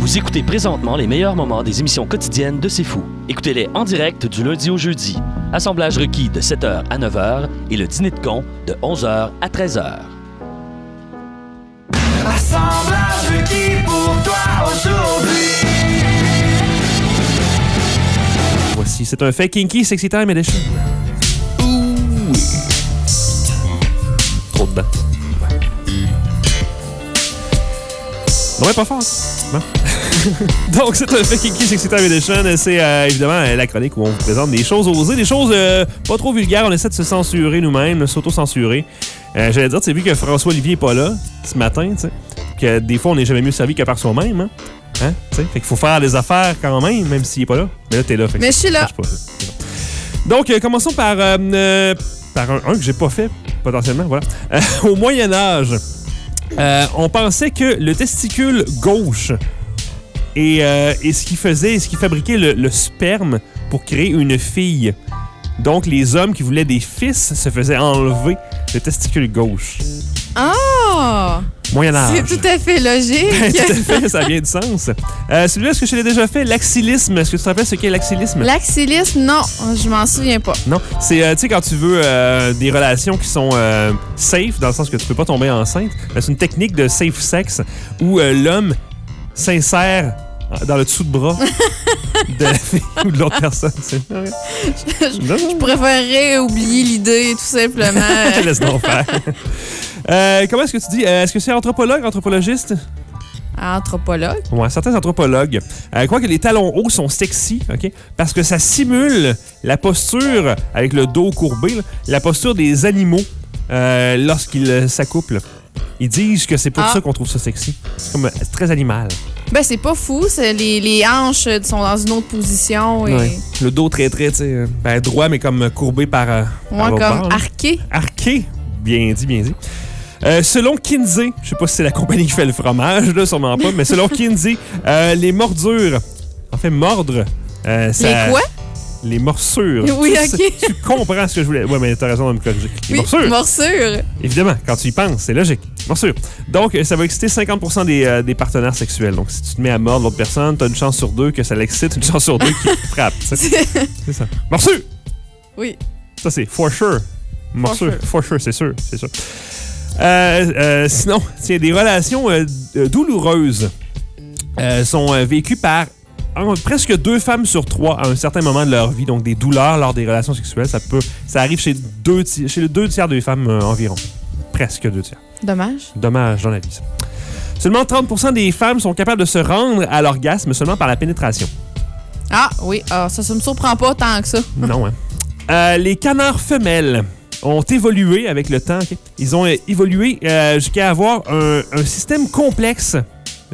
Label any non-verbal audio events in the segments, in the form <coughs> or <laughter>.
Vous écoutez présentement les meilleurs moments des émissions quotidiennes de C'est Fou. Écoutez-les en direct du lundi au jeudi. Assemblage requis de 7h à 9h et le dîner de con de 11h à 13h. Assemblage requis pour toi aujourd'hui. Voici, c'est un fake kinky sexy time edition. Ouh oui. Trop dedans. Ouais. Ouais, pas fort. <laughs> Donc, c'est un fake kinky sexy time edition. C'est euh, évidemment la chronique où on vous présente des choses osées, des choses euh, pas trop vulgaires. On essaie de se censurer nous-mêmes, de s'auto-censurer. Euh, J'allais dire, tu sais, vu que François Olivier est pas là ce matin, tu sais, que des fois, on n'est jamais mieux servi qu'à par soi-même. Hein? Hein? Tu sais, Fait qu'il faut faire des affaires quand même, même s'il est pas là. Mais là, t'es là. fait que Mais je suis là. pas. Donc, commençons par, par un, un que j'ai pas fait, potentiellement. Voilà. <laughs> Au Moyen Âge, euh, on pensait que le testicule gauche euh, est ce qui faisait, ce qui fabriquait le, le sperme pour créer une fille. Donc, les hommes qui voulaient des fils se faisaient enlever le testicule gauche. Ah! Moyen Âge. C'est tout à fait Ben, logique. <laughs> tout à fait, ça vient du sens. Euh, Celui-là, est-ce que je l'ai déjà fait? L'axillisme. Est-ce que tu te rappelles ce qu'est l'axillisme? L'axillisme, non, je m'en souviens pas. Non, c'est, euh, tu sais, quand tu veux euh, des relations qui sont safe, dans le sens que tu peux pas tomber enceinte, ben, c'est une technique de safe sex où l'homme s'insère dans le dessous de bras <laughs> de la fille ou de l'autre personne. Je préférerais oublier l'idée, tout simplement. <laughs> Laisse donc faire. Euh, comment est-ce que tu dis? Euh, est-ce que c'est anthropologue, anthropologiste? Anthropologue. Ouais, certains anthropologues euh, croient que les talons hauts sont sexy, OK? Parce que ça simule la posture, avec le dos courbé, là, la posture des animaux euh, lorsqu'ils s'accouplent. Ils disent que c'est pour Ah. ça qu'on trouve ça sexy. C'est comme euh, très animal. Ben, c'est pas fou, les, les hanches sont dans une autre position. Et... Ouais. Le dos très, très, tu sais, euh, ben, droit, mais comme courbé par. euh, par Ouais, l'autre comme arqué. Arqué. Bien dit, bien dit. Euh, selon Kinsey, je sais pas si c'est la compagnie qui fait le fromage, là, sûrement pas, mais selon <laughs> Kinsey, euh, les mordures, en fait, mordre. euh, ça- Les quoi? Les morsures. Oui, Tu- ok. Tu comprends ce que je voulais. Ouais, mais t'as raison de me corriger. Les Oui, morsures. morsure. Évidemment, quand tu y penses, c'est logique. Morsures. Donc, ça va exciter 50 des, euh, des partenaires sexuels. Donc, si tu te mets à mordre l'autre personne, t'as une chance sur deux que ça l'excite, une chance sur deux qu'il te frappe. <laughs> C'est ça. Morsure! Oui. Ça, c'est for sure. Morsure. sure. For sure, c'est sûr. C'est sûr. Euh, euh, sinon, tiens, des relations euh, douloureuses sont vécues par en- presque deux femmes sur trois à un certain moment de leur vie. Donc, des douleurs lors des relations sexuelles, ça peut, ça arrive chez deux, ti- chez les deux tiers des femmes euh, environ. Presque deux tiers. Dommage. Dommage dans la vie. ça. Seulement 30% des femmes sont capables de se rendre à l'orgasme seulement par la pénétration. Ah, oui. Ah, ça, ça me surprend pas tant que ça. <laughs> Non, hein. Euh, les canards femelles ont évolué avec le temps. Ils ont euh, évolué jusqu'à avoir un, un système complexe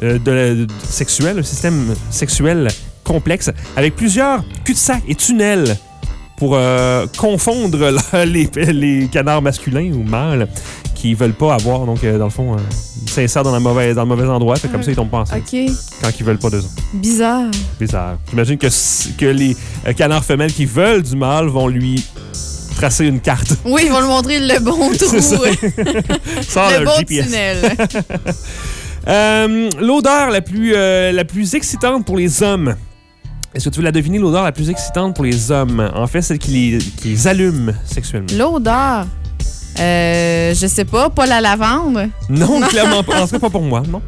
euh, de, de- sexuel, un système sexuel complexe avec plusieurs cul-de-sac et tunnels pour euh, confondre <laughs> là, les, les canards masculins ou mâles qui veulent pas avoir. Donc, euh, dans le fond, ils s'insèrent dans, la mauvaise- dans le mauvais endroit. Fait comme ça, ils tombent pas enceinte OK. quand ils veulent pas d'eux autres. Bizarre. Bizarre. J'imagine que, que les canards femelles qui veulent du mâle vont lui tracer une carte. Oui, ils vont lui montrer le bon <laughs> trou. <laughs> Le le bon GPS. tunnel. Euh, l'odeur la plus, euh, la plus excitante pour les hommes. Est-ce que tu veux la deviner, l'odeur la plus excitante pour les hommes? En fait, celle qui les, qui les allume sexuellement. L'odeur? Euh, je sais pas, pas la lavande? Non, <laughs> clairement pas. En tout cas, pas pour moi, non.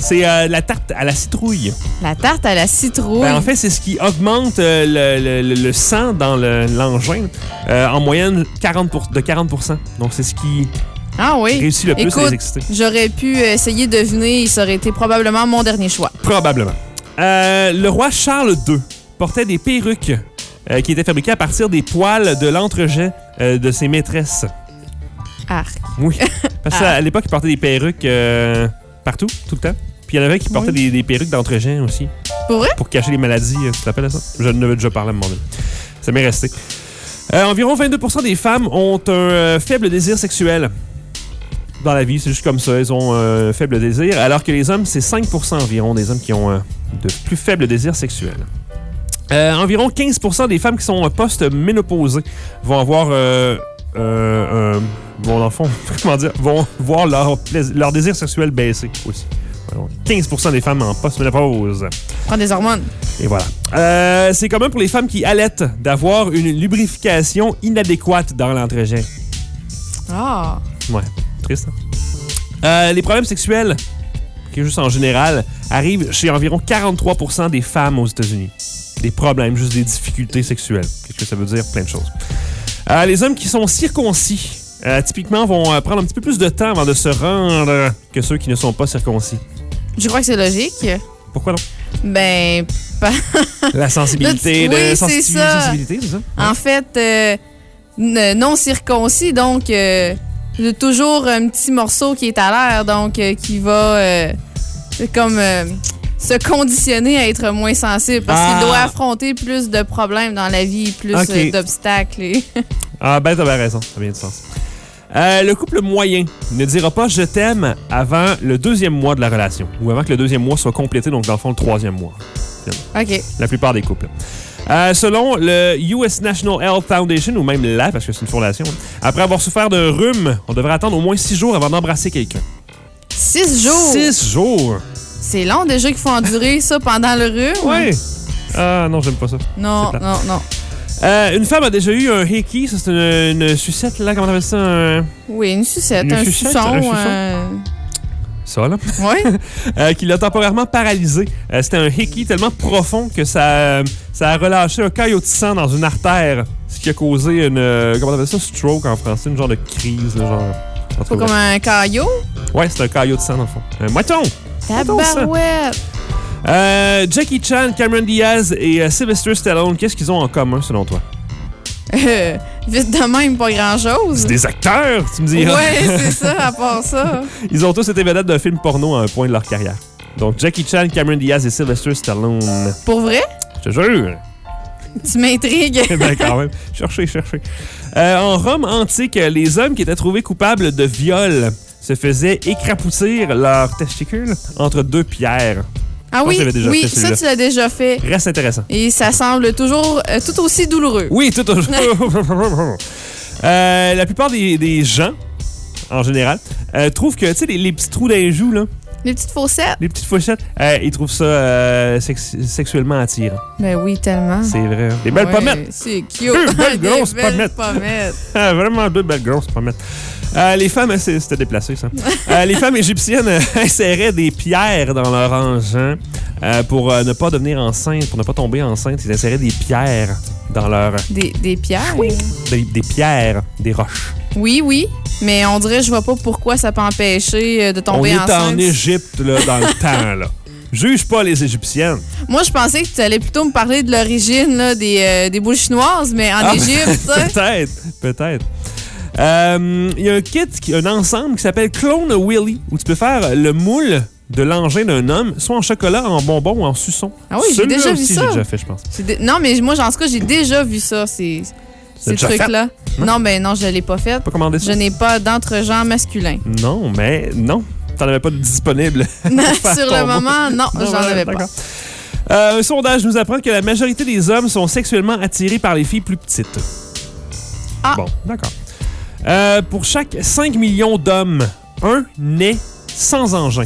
C'est euh, la tarte à la citrouille. La tarte à la citrouille. Ben, en fait, c'est ce qui augmente euh, le, le- le sang dans le- l'engin en moyenne 40 pour- de 40% Donc, c'est ce qui ah oui. réussit le plus à les exciter. J'aurais pu essayer de deviner et ça aurait été probablement mon dernier choix. Probablement. Euh, le roi Charles II portait des perruques euh, qui étaient fabriquées à partir des poils de l'entrejet euh, de ses maîtresses. Arc. Oui. <laughs> Parce qu'à l'époque, il portait des perruques partout, tout le temps. Puis il y en avait qui portaient Oui. des, des perruques d'entrejet aussi. Pour vrai? Pour cacher les maladies. Tu de ça? Je ne déjà parlé à un moment donné. Ça m'est resté. Environ 22% des femmes ont un faible désir sexuel. Dans la vie, c'est juste comme ça. Elles ont un faible désir. Alors que les hommes, c'est 5% environ des hommes qui ont euh, de plus faible désir sexuel. Euh, environ 15% des femmes qui sont post-ménopausées vont avoir. Euh, euh, euh, bon, dans le fond, <laughs> comment dire, vont voir leur, désir sexuel baisser aussi. Donc, 15% des femmes en post-ménopause. Prends des hormones. Et voilà. Euh, c'est commun pour les femmes qui allaitent d'avoir une lubrification inadéquate dans l'entretien. Ah. Ouais, triste. Euh, les problèmes sexuels, qui est juste en général, arrivent chez environ 43% des femmes aux États-Unis. Des problèmes, juste des difficultés sexuelles. Qu'est-ce que ça veut dire? Plein de choses. Euh, les hommes qui sont circoncis, euh, typiquement, vont prendre un petit peu plus de temps avant de se rendre que ceux qui ne sont pas circoncis. Je crois que c'est logique. Pourquoi non? Ben, La sensibilité, de oui, c'est ça. sensibilité, c'est ça? en fait, non circoncis, donc a toujours un petit morceau qui est à l'air, donc euh, qui va euh, comme euh, se conditionner à être moins sensible parce Ah. qu'il doit affronter plus de problèmes dans la vie, plus d'obstacles. et- <laughs> Ah ben t'as bien raison, ça a bien du sens. Le couple moyen ne dira pas je t'aime avant le deuxième mois de la relation ou avant que le deuxième mois soit complété, donc dans le fond le troisième mois. OK. La plupart des couples. Euh, selon le US National Health Foundation, ou même la, parce que c'est une fondation, après avoir souffert de rhume, on devrait attendre au moins six jours avant d'embrasser quelqu'un. Six jours? Six jours? C'est long déjà qu'il faut endurer ça pendant le rhume. Ouais. Ah non, j'aime pas ça. Non, non, non. Euh, une femme a déjà eu un hickey, ça c'est une, une sucette, là, comment on appelle ça? Un- Oui, une sucette, Une un sucette, suçon. un suçon. euh, Ça, là? Oui. <laughs> euh, qui l'a temporairement paralysé. Euh, C'était un hickey tellement profond que ça, ça a relâché un caillot de sang dans une artère, ce qui a causé une. euh, comment on appelle ça? Stroke en français, une genre de crise, genre. Pas comme un caillot? Ouais, c'est un caillot de sang dans le fond. Un ça. Tabarouette. Jackie Chan, Cameron Diaz et Sylvester Stallone, qu'est-ce qu'ils ont en commun selon toi? Euh, vite de même, pas grand-chose. C'est des acteurs, tu me diras. Ouais, c'est ça, à part ça. <laughs> Ils ont tous été vedettes d'un film porno à un point de leur carrière. Donc Jackie Chan, Cameron Diaz et Sylvester Stallone. Pour vrai, Je te jure! tu m'intrigues. Eh <laughs> ben quand même. Cherchez, cherchez. Euh, en Rome antique, les hommes qui étaient trouvés coupables de viol se faisaient écrapoutir leurs testicules entre deux pierres. Ah oui, déjà oui, fait ça tu l'as déjà fait. Reste intéressant. Et ça semble toujours euh, tout aussi douloureux. Oui, tout au <laughs> <laughs> Euh, La plupart des, des gens, en général, euh, trouvent que, tu sais, les, les petits trous dans les joues, là, Les petites faussettes. les petites fourchettes, euh, ils trouvent ça sex- sexuellement attirant. Ben oui, tellement. C'est vrai. Des belles Ouais, pommettes. C'est cute. Deux <laughs> belles Des grosses belles pommettes. pommettes. Ah, vraiment deux belles grosses pommettes. Euh, les femmes, c'est- c'était déplacé, ça. Euh, les femmes égyptiennes euh, <laughs> inséraient des pierres dans leur engin euh, pour ne pas devenir enceinte, pour ne pas tomber enceinte. Ils inséraient des pierres dans leur... Des, des pierres? Des, des pierres, des roches. Oui, oui. Mais on dirait, je vois pas pourquoi ça peut empêcher de On tomber est enceinte. en Égypte, là, dans le <laughs> temps, là. Juge pas les Égyptiennes. Moi, je pensais que tu allais plutôt me parler de l'origine des, euh, des boules chinoises, mais en Ah, <laughs> Égypte, peut-être, peut-être. Euh, Il y a un kit, qui- un ensemble qui s'appelle Clone Willy, où tu peux faire le moule de l'engin d'un homme, soit en chocolat, en bonbon ou en suçon. Ah oui, j'ai déjà vu ça. déjà fait, je pense. Dé- Non, mais moi, en tout cas, j'ai déjà vu ça, ces, ces trucs-là. Non, ben non, je l'ai pas fait. Pas commandé ça? Je n'ai pas d'entre-genre masculin. Non, mais non. T'en avais pas de disponible. <laughs> Sur le moment, non, Non, j'en avais pas. Euh, un sondage nous apprend que la majorité des hommes sont sexuellement attirés par les filles plus petites. Ah. Bon, d'accord. Euh, pour chaque 5 millions d'hommes, un naît sans engin.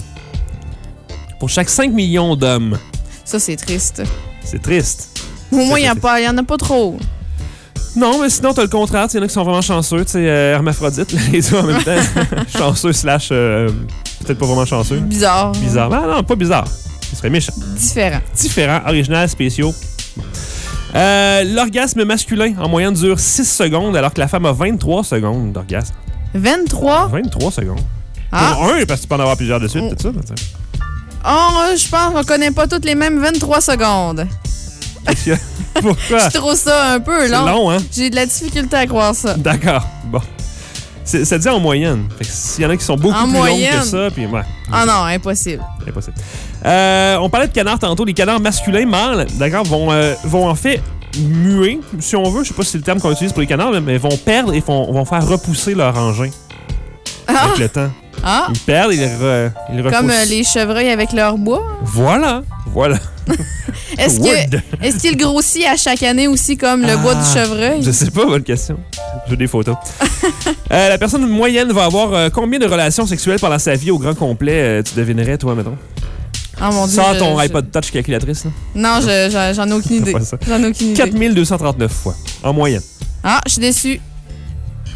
Pour chaque 5 millions d'hommes. Ça, c'est triste. C'est triste. Au moins, il n'y en a pas trop. Non, mais sinon, t'as le contraire. Il y en a qui sont vraiment chanceux. Tu sais, euh, hermaphrodites, <laughs> les deux en même temps. <laughs> chanceux slash euh, peut-être pas vraiment chanceux. Bizarre. Bizarre. Ah non, pas bizarre. Ce serait méchant. Différent. Différents, original, spéciaux. Euh, L'orgasme masculin, en moyenne, dure 6 secondes, alors que la femme a 23 secondes d'orgasme. 23. 23 secondes. Ah. Pour un, parce que tu peux en avoir plusieurs de suite, Oh. tout ça. Oh, je pense qu'on connaît pas toutes les mêmes 23 secondes. <laughs> Pourquoi? Je trouve ça un peu long. long, hein? J'ai de la difficulté à croire ça. D'accord. Bon. Ça dit en moyenne. Fait que s'il y en a qui sont beaucoup En plus longues moyenne? que ça, puis ouais, Ah non, impossible. impossible. Euh, on parlait de canards tantôt. Les canards masculins mâles, d'accord, vont, euh, vont en fait muer, si on veut. Je sais pas si c'est le terme qu'on utilise pour les canards, mais vont perdre et vont, vont faire repousser leur engin Ah, avec le temps. ah Ils perdent, ils, re- ils repoussent. comme euh, les chevreuils avec leur bois. Voilà, voilà. <laughs> Est-ce qu'il grossit à chaque année aussi comme le bois du Ah, chevreuil? Je sais pas, bonne question. J'ai des photos. <laughs> Euh, la personne moyenne va avoir euh, combien de relations sexuelles pendant sa vie au grand complet, euh, tu devinerais, toi, mettons? Oh mon dieu. Sans je- ton je- iPod Touch calculatrice, là. Non, je- je- j'en ai aucune <laughs> idée. J'en ai aucune idée. 4239 fois, en moyenne. Ah, je suis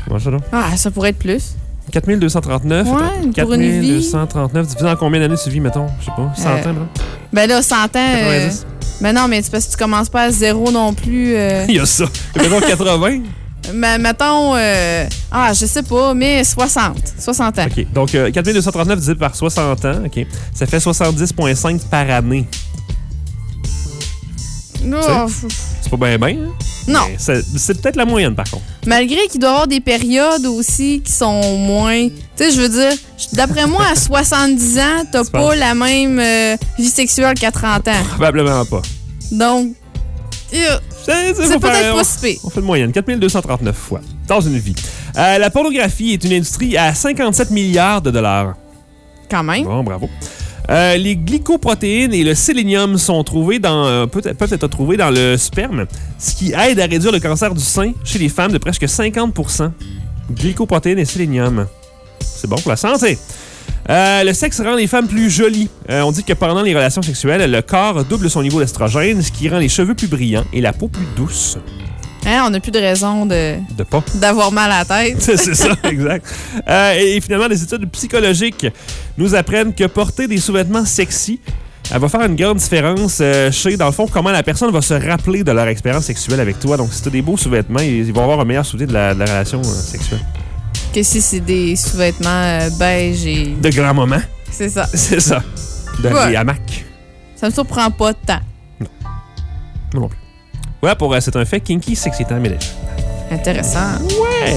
là? Ah, ça pourrait être plus. 4239. Ouais, attends. pour une vie. 4239, divisé en combien d'années tu vis, mettons? Je sais pas, 100 Euh, ans, là? Ben là, 100 ans. euh, 90? Mais non, mais c'est parce que tu commences pas à zéro non plus. euh, <laughs> Il y a ça. Mettons 80. Mais mettons. euh, Ah, je sais pas, mais 60. 60 ans. OK. Donc, euh, 4239 divisé par 60 ans, OK. Ça fait 70,5 par année. Oh, C'est pas bien, bien, hein? non. C'est peut-être la moyenne, par contre. Malgré qu'il doit y avoir des périodes aussi qui sont moins. Tu sais, je veux dire, d'après moi, à <laughs> 70 ans, t'as pas la même euh, vie sexuelle qu'à 30 ans. Probablement pas. Donc, euh, C'est peut-être on- pas si. On fait une moyenne, 4239 fois dans une vie. Euh, la pornographie est une industrie à 57 milliards de dollars. Quand même. Bon, bravo. Euh, les glycoprotéines et le sélénium sont trouvés dans, euh, peut- peuvent être trouvés dans le sperme, ce qui aide à réduire le cancer du sein chez les femmes de presque 50% Glycoprotéines et sélénium. C'est bon pour la santé. Euh, le sexe rend les femmes plus jolies. Euh, on dit que pendant les relations sexuelles, le corps double son niveau d'estrogène, ce qui rend les cheveux plus brillants et la peau plus douce. Hein, on n'a plus de raison de De pas. d'avoir mal à la tête. <laughs> C'est ça, <laughs> exact. Euh, et, finalement, les études psychologiques nous apprennent que porter des sous-vêtements sexy elle va faire une grande différence euh, chez, dans le fond, comment la personne va se rappeler de leur expérience sexuelle avec toi. Donc, si tu as des beaux sous-vêtements, ils, ils vont avoir un meilleur souvenir de la, de la relation euh, sexuelle. Que si c'est des sous-vêtements euh, beige et. De grand moment, C'est ça. <laughs> c'est ça. De Ouais. les hamacs. Ça me surprend pas tant. Moi non plus. Voilà pour euh, C'est un fait kinky sexy time village. Intéressant. Ouais!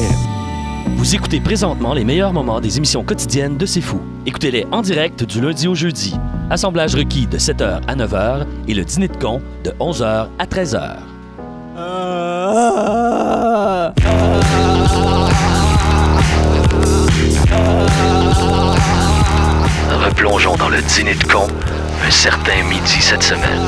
Vous écoutez présentement les meilleurs moments des émissions quotidiennes de C'est Fou. Écoutez-les en direct du lundi au jeudi. Assemblage requis de 7h à 9h et le dîner de con de 11h à 13h. Replongeons dans le dîner de con un certain midi cette semaine.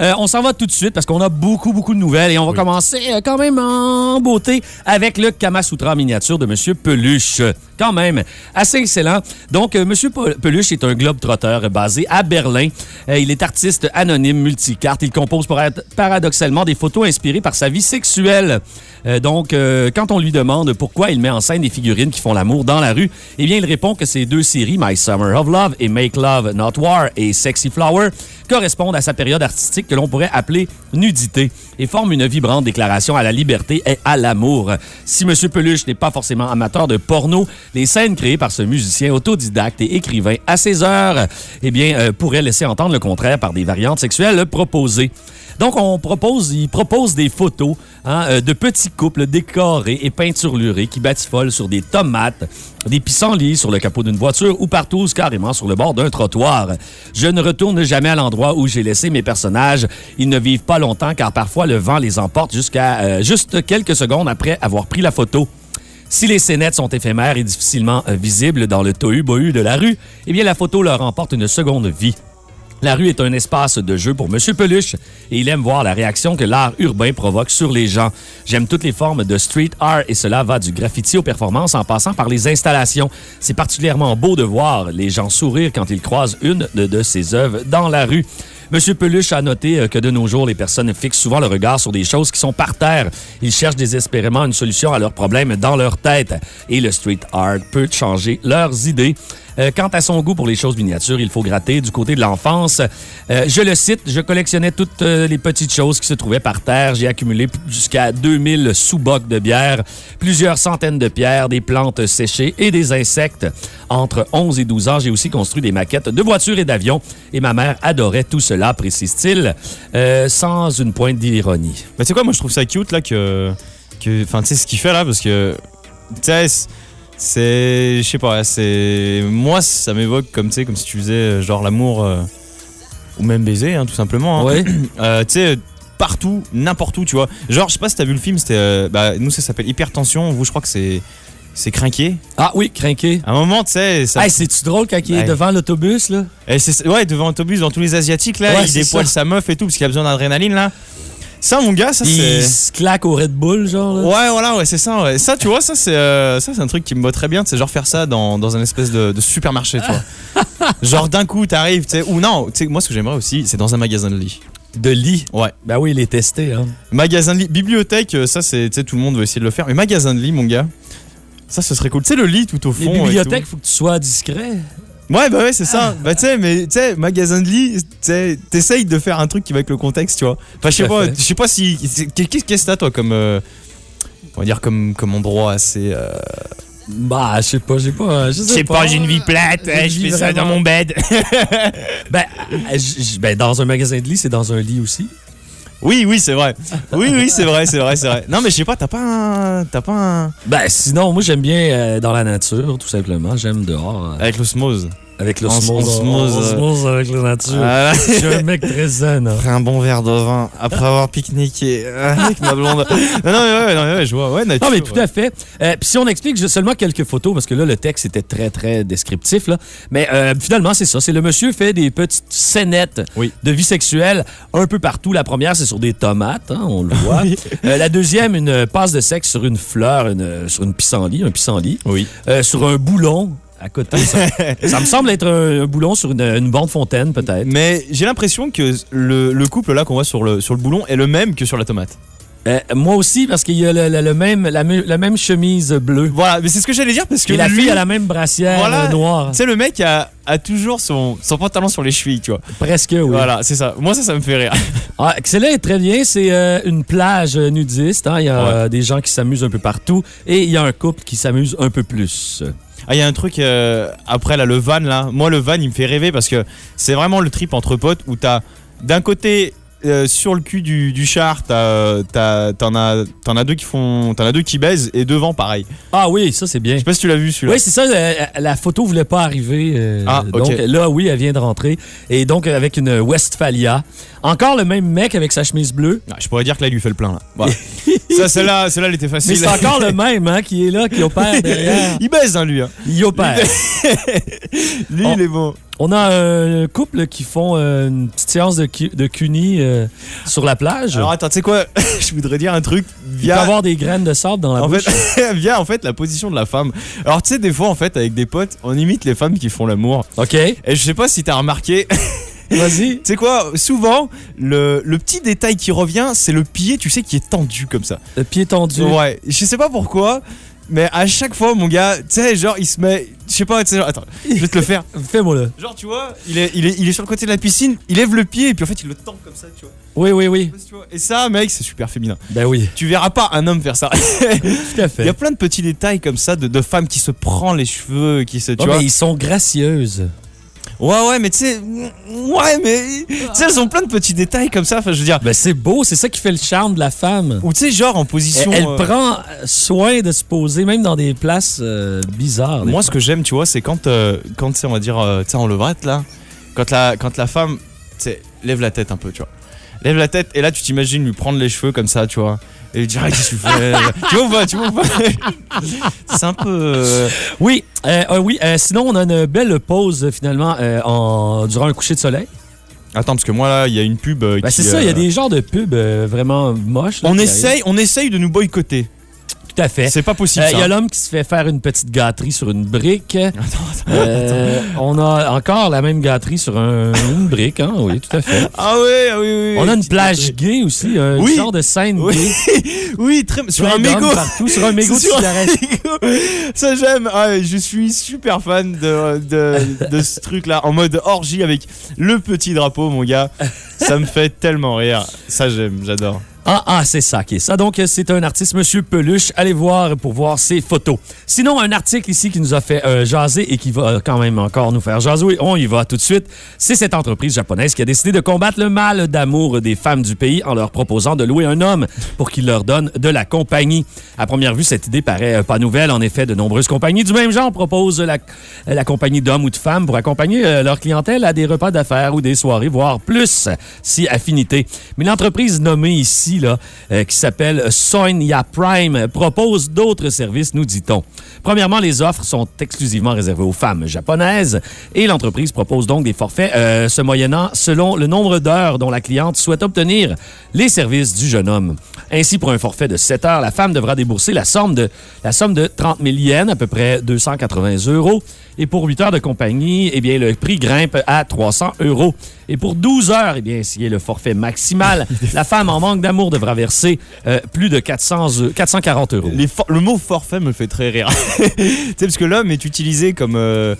Euh, on s'en va tout de suite parce qu'on a beaucoup, beaucoup de nouvelles et on va commencer euh, quand même en beauté avec le Kamasutra miniature de Monsieur Peluche. Quand même, assez excellent. Donc, euh, Pe- Peluche est un globe-trotteur basé à Berlin. Euh, il est artiste anonyme, multicarte. Il compose parad- paradoxalement des photos inspirées par sa vie sexuelle. Euh, donc, quand on lui demande pourquoi il met en scène des figurines qui font l'amour dans la rue, eh bien, il répond que ces deux séries, My Summer of Love et Make Love Not War et Sexy Flower, correspondent à sa période artistique que l'on pourrait appeler nudité et forment une vibrante déclaration à la liberté et à l'amour. Si M. Peluche n'est pas forcément amateur de porno, les scènes créées par ce musicien autodidacte et écrivain à ses heures, eh bien, euh, pourraient laisser entendre le contraire par des variantes sexuelles proposées. Donc, on propose, il propose des photos hein, euh, de petits couples décorés et peinturlurés qui batifolent sur des tomates, des pissenlits sur le capot d'une voiture ou partout carrément sur le bord d'un trottoir. Je ne retourne jamais à l'endroit où j'ai laissé mes personnages. Ils ne vivent pas longtemps car parfois le vent les emporte jusqu'à euh, juste quelques secondes après avoir pris la photo. Si les scénettes sont éphémères et difficilement euh, visibles dans le tohu-bohu de la rue, eh bien la photo leur emporte une seconde vie. La rue est un espace de jeu pour Monsieur Peluche et il aime voir la réaction que l'art urbain provoque sur les gens. J'aime toutes les formes de street art et cela va du graffiti aux performances en passant par les installations. C'est particulièrement beau de voir les gens sourire quand ils croisent une de, ses œuvres dans la rue. Monsieur Peluche a noté euh, que de nos jours, les personnes fixent souvent le regard sur des choses qui sont par terre. Ils cherchent désespérément une solution à leurs problèmes dans leur tête. Et le street art peut changer leurs idées. Euh, quant à son goût pour les choses miniatures, il faut gratter du côté de l'enfance. Euh, je le cite, je collectionnais toutes euh, les petites choses qui se trouvaient par terre. J'ai accumulé jusqu'à 2000 sous-bocs de bière, plusieurs centaines de pierres, des plantes séchées et des insectes. Entre 11 et 12 ans, j'ai aussi construit des maquettes de voitures et d'avions et ma mère adorait tout cela, précise-t-il, sans une pointe d'ironie. Mais tu sais quoi, moi je trouve ça cute là que- Enfin, tu sais ce qu'il fait là parce que. Tu sais, c'est-. Je sais pas, c'est. Moi ça m'évoque comme, tu sais, comme si tu faisais euh, genre l'amour. euh, ou même baiser, hein, tout simplement. hein. <clears throat> Euh, tu sais, partout, n'importe où, tu vois. Genre, je sais pas si t'as vu le film, c'était. euh, bah, nous ça s'appelle Hypertension, vous je crois que c'est. C'est crinqué. Ah oui, crinqué. À un moment, tu sais, ça. Hey, c'est-tu drôle quand il est Ouais. devant l'autobus, là? Et c'est- ouais, devant l'autobus, dans tous les Asiatiques, là, Ouais, il dépoile ça. sa meuf et tout, parce qu'il a besoin d'adrénaline, là. Ça, mon gars, ça, il c'est. se claque au Red Bull, genre, là. Ouais, voilà, ouais, c'est ça. Ouais. Ça, tu vois, ça, c'est euh, ça, c'est un truc qui me va très bien. C'est genre faire ça dans, dans un espèce de, de supermarché, tu vois. <laughs> Genre d'un coup, t'arrives, tu sais, ou non, tu sais, moi ce que j'aimerais aussi, c'est dans un magasin de lit. De lit? Ouais. Ben oui, il est testé. Hein. Magasin de lit, bibliothèque, euh, ça c'est, tu sais, tout le monde veut essayer de le faire. Mais magasin de lit, mon gars, ça ce serait cool. Tu sais, le lit tout au fond. Les bibliothèques, faut que tu sois discret. Ouais, bah ouais, c'est ça. Bah tu sais, mais tu sais, magasin de lit, tu sais, t'essayes de faire un truc qui va avec le contexte, tu vois. Enfin, je sais pas, je sais pas si. Qu'est-ce que t'as toi comme. euh, on va dire comme, comme endroit assez. euh, Bah, je sais pas, j'ai pas. Je sais plate, J'ai une vie vraiment- bed. Ben, euh, j- j- ben, dans un magasin de lit, c'est dans un lit aussi. Oui, oui, c'est vrai. Oui, oui, c'est vrai, c'est vrai, c'est vrai. Non, mais je sais pas, t'as pas un. T'as pas un. Ben, sinon, moi, j'aime bien euh, dans la nature, tout simplement. J'aime dehors. euh, Avec l'osmose. Avec l'osmose. osmose, Osmose avec la nature. Voilà. Je suis un mec très zen. hein. Après un bon verre de vin, après avoir pique-niqué euh, <laughs> avec ma blonde. Non, non, mais ouais, non, ouais, je vois. Ouais, nature. Non, mais tout à fait. Euh, Puis si on explique j'ai seulement quelques photos, parce que là, le texte était très, très descriptif, là. Mais euh, finalement, c'est ça. C'est le monsieur fait des petites scénettes Oui. de vie sexuelle un peu partout. La première, c'est sur des tomates, hein, on le voit. Euh, la deuxième, une passe de sexe sur une fleur, une- sur une pissenlit, un pissenlit. Oui. Euh, sur un boulon à côté. Ça, ça me semble être un, un boulon sur une, une bande fontaine, peut-être. Mais j'ai l'impression que le, le couple là qu'on voit sur le, sur le boulon est le même que sur la tomate. Euh, moi aussi, parce qu'il y a le, le- le même, la, me- la même chemise bleue. Voilà, mais c'est ce que j'allais dire parce que Et la lui, fille a la même brassière Voilà. euh, noire. Tu sais, le mec a, a toujours son, son pantalon sur les chevilles, tu vois. Presque, oui. Voilà, c'est ça. Moi, ça, ça me fait rire. <laughs> Ah, excellent très bien. C'est euh, une plage nudiste. hein. Il y a Ouais. euh, des gens qui s'amusent un peu partout et il y a un couple qui s'amuse un peu plus. Ah, il y a un truc euh, après là, le van là. Moi, le van, il me fait rêver parce que c'est vraiment le trip entre potes où t'as d'un côté. Euh, sur le cul du, du char, t'as- t'as- t'en as, t'en as deux qui font, t'en as deux qui baisent et devant pareil. Ah oui, ça c'est bien. Je sais pas si tu l'as vu celui-là. Oui, c'est ça. euh, la photo voulait pas arriver. euh, Ah, ok. Donc là, oui, elle vient de rentrer. Et donc, avec une Westphalia. Encore le même mec avec sa chemise bleue. Ah, je pourrais dire que là, il lui fait le plein là. Voilà. <laughs> ça, celle-là, celle-là, elle était facile. Mais c'est encore le même hein, qui est là, qui opère <laughs> derrière. Il baise, hein, lui. hein. Il opère. <laughs> Lui, il est bon. On a un couple qui font euh, une petite séance de, cu- de cuni euh, sur la plage. Alors, attends, tu sais quoi? <laughs> Je voudrais dire un truc. Il peut Via, avoir des graines de sable dans la en bouche. fait, <laughs> via en fait la position de la femme. Alors, tu sais, des fois, en fait, avec des potes, on imite les femmes qui font l'amour. OK. Et je sais pas si t'as remarqué. <laughs> Vas-y. Tu sais quoi? Souvent, le, le petit détail qui revient, c'est le pied, tu sais, qui est tendu comme ça. Le pied tendu. Ouais, je sais pas pourquoi, mais à chaque fois, mon gars, tu sais, genre, il se met. Je sais pas, tu sais, genre, attends, je vais te le faire. <laughs> Fais-moi le. Genre, tu vois, il est, il, est, il est sur le côté de la piscine, il lève le pied et puis en fait, il le tend comme ça, tu vois. Oui, oui, oui. Et ça, mec, c'est super féminin. Ben oui, Tu verras pas un homme faire ça. <laughs> tout à fait. Il y a plein de petits détails comme ça de, de femmes qui se prend les cheveux, qui se. Tu Oh, vois. mais ils sont gracieuses. Ouais, ouais, mais tu sais. Ouais, mais. Tu sais, elles ont plein de petits détails comme ça. Enfin, je veux dire. Ben c'est beau, c'est ça qui fait le charme de la femme. Ou tu sais, genre en position. elle euh, prend soin de se poser, même dans des places euh, bizarres. Moi, fois. ce que j'aime, tu vois, c'est quand, euh, quand tu sais, on va dire, tu sais, en levrette, là, quand la, quand la femme, tu sais, lève la tête un peu, tu vois. Lève la tête, et là, tu t'imagines lui prendre les cheveux comme ça, tu vois. Et lui dire, Ah, qu'est-ce que tu fais? Tu vois ou pas Tu vois ou pas C'est un peu. euh, Oui, euh, euh, oui. euh, sinon, on a une belle pause finalement euh, en, durant un coucher de soleil. Attends, parce que moi, là, il y a une pub. Ben, c'est ça, il y a des genres de pubs vraiment moches. là, On qui essaye, on essaye de nous boycotter. À fait. C'est pas possible. Euh, Il ça. y a l'homme qui se fait faire une petite gâterie sur une brique. <laughs> Attends, attends. Euh, on a encore la même gâterie sur un- une brique, hein? oui, tout à fait. Ah oui, ah oui, oui. On a une plage gay aussi, un Oui. genre de scène Oui. gay. <laughs> Oui, très, sur un mégot. partout, sur un mégot de cigarette. Ça j'aime. Ah, je suis super fan de, de, de ce truc là en mode orgie avec le petit drapeau, mon gars. Ça me fait tellement rire. Ça j'aime, j'adore. Ah, ah, c'est ça qui est ça. Donc, c'est un artiste, Monsieur Peluche. Allez voir pour voir ses photos. Sinon, un article ici qui nous a fait euh, jaser et qui va euh, quand même encore nous faire jaser. On y va tout de suite. C'est cette entreprise japonaise qui a décidé de combattre le mal d'amour des femmes du pays en leur proposant de louer un homme pour qu'il leur donne de la compagnie. À première vue, cette idée paraît euh, pas nouvelle. En effet, de nombreuses compagnies du même genre proposent la, compagnie d'hommes ou de femmes pour accompagner leur clientèle à des repas d'affaires ou des soirées, voire plus, si affinité. Mais l'entreprise nommée ici euh, qui s'appelle Sonia Prime, propose d'autres services, nous dit-on. Premièrement, les offres sont exclusivement réservées aux femmes japonaises et l'entreprise propose donc des forfaits euh, se moyennant selon le nombre d'heures dont la cliente souhaite obtenir les services du jeune homme. Ainsi, pour un forfait de 7 heures, la femme devra débourser la somme de, la somme de 30 000 yens, à peu près 280 euros. Et pour 8 heures de compagnie, eh bien, le prix grimpe à 300 euros. Et pour 12 heures, eh bien, s'il est le forfait maximal, <laughs> la femme en manque d'amour devra verser euh, plus de 400, eu- 440 euros. Les for- le mot forfait me fait très rire. <laughs> tu parce que l'homme est utilisé comme. euh,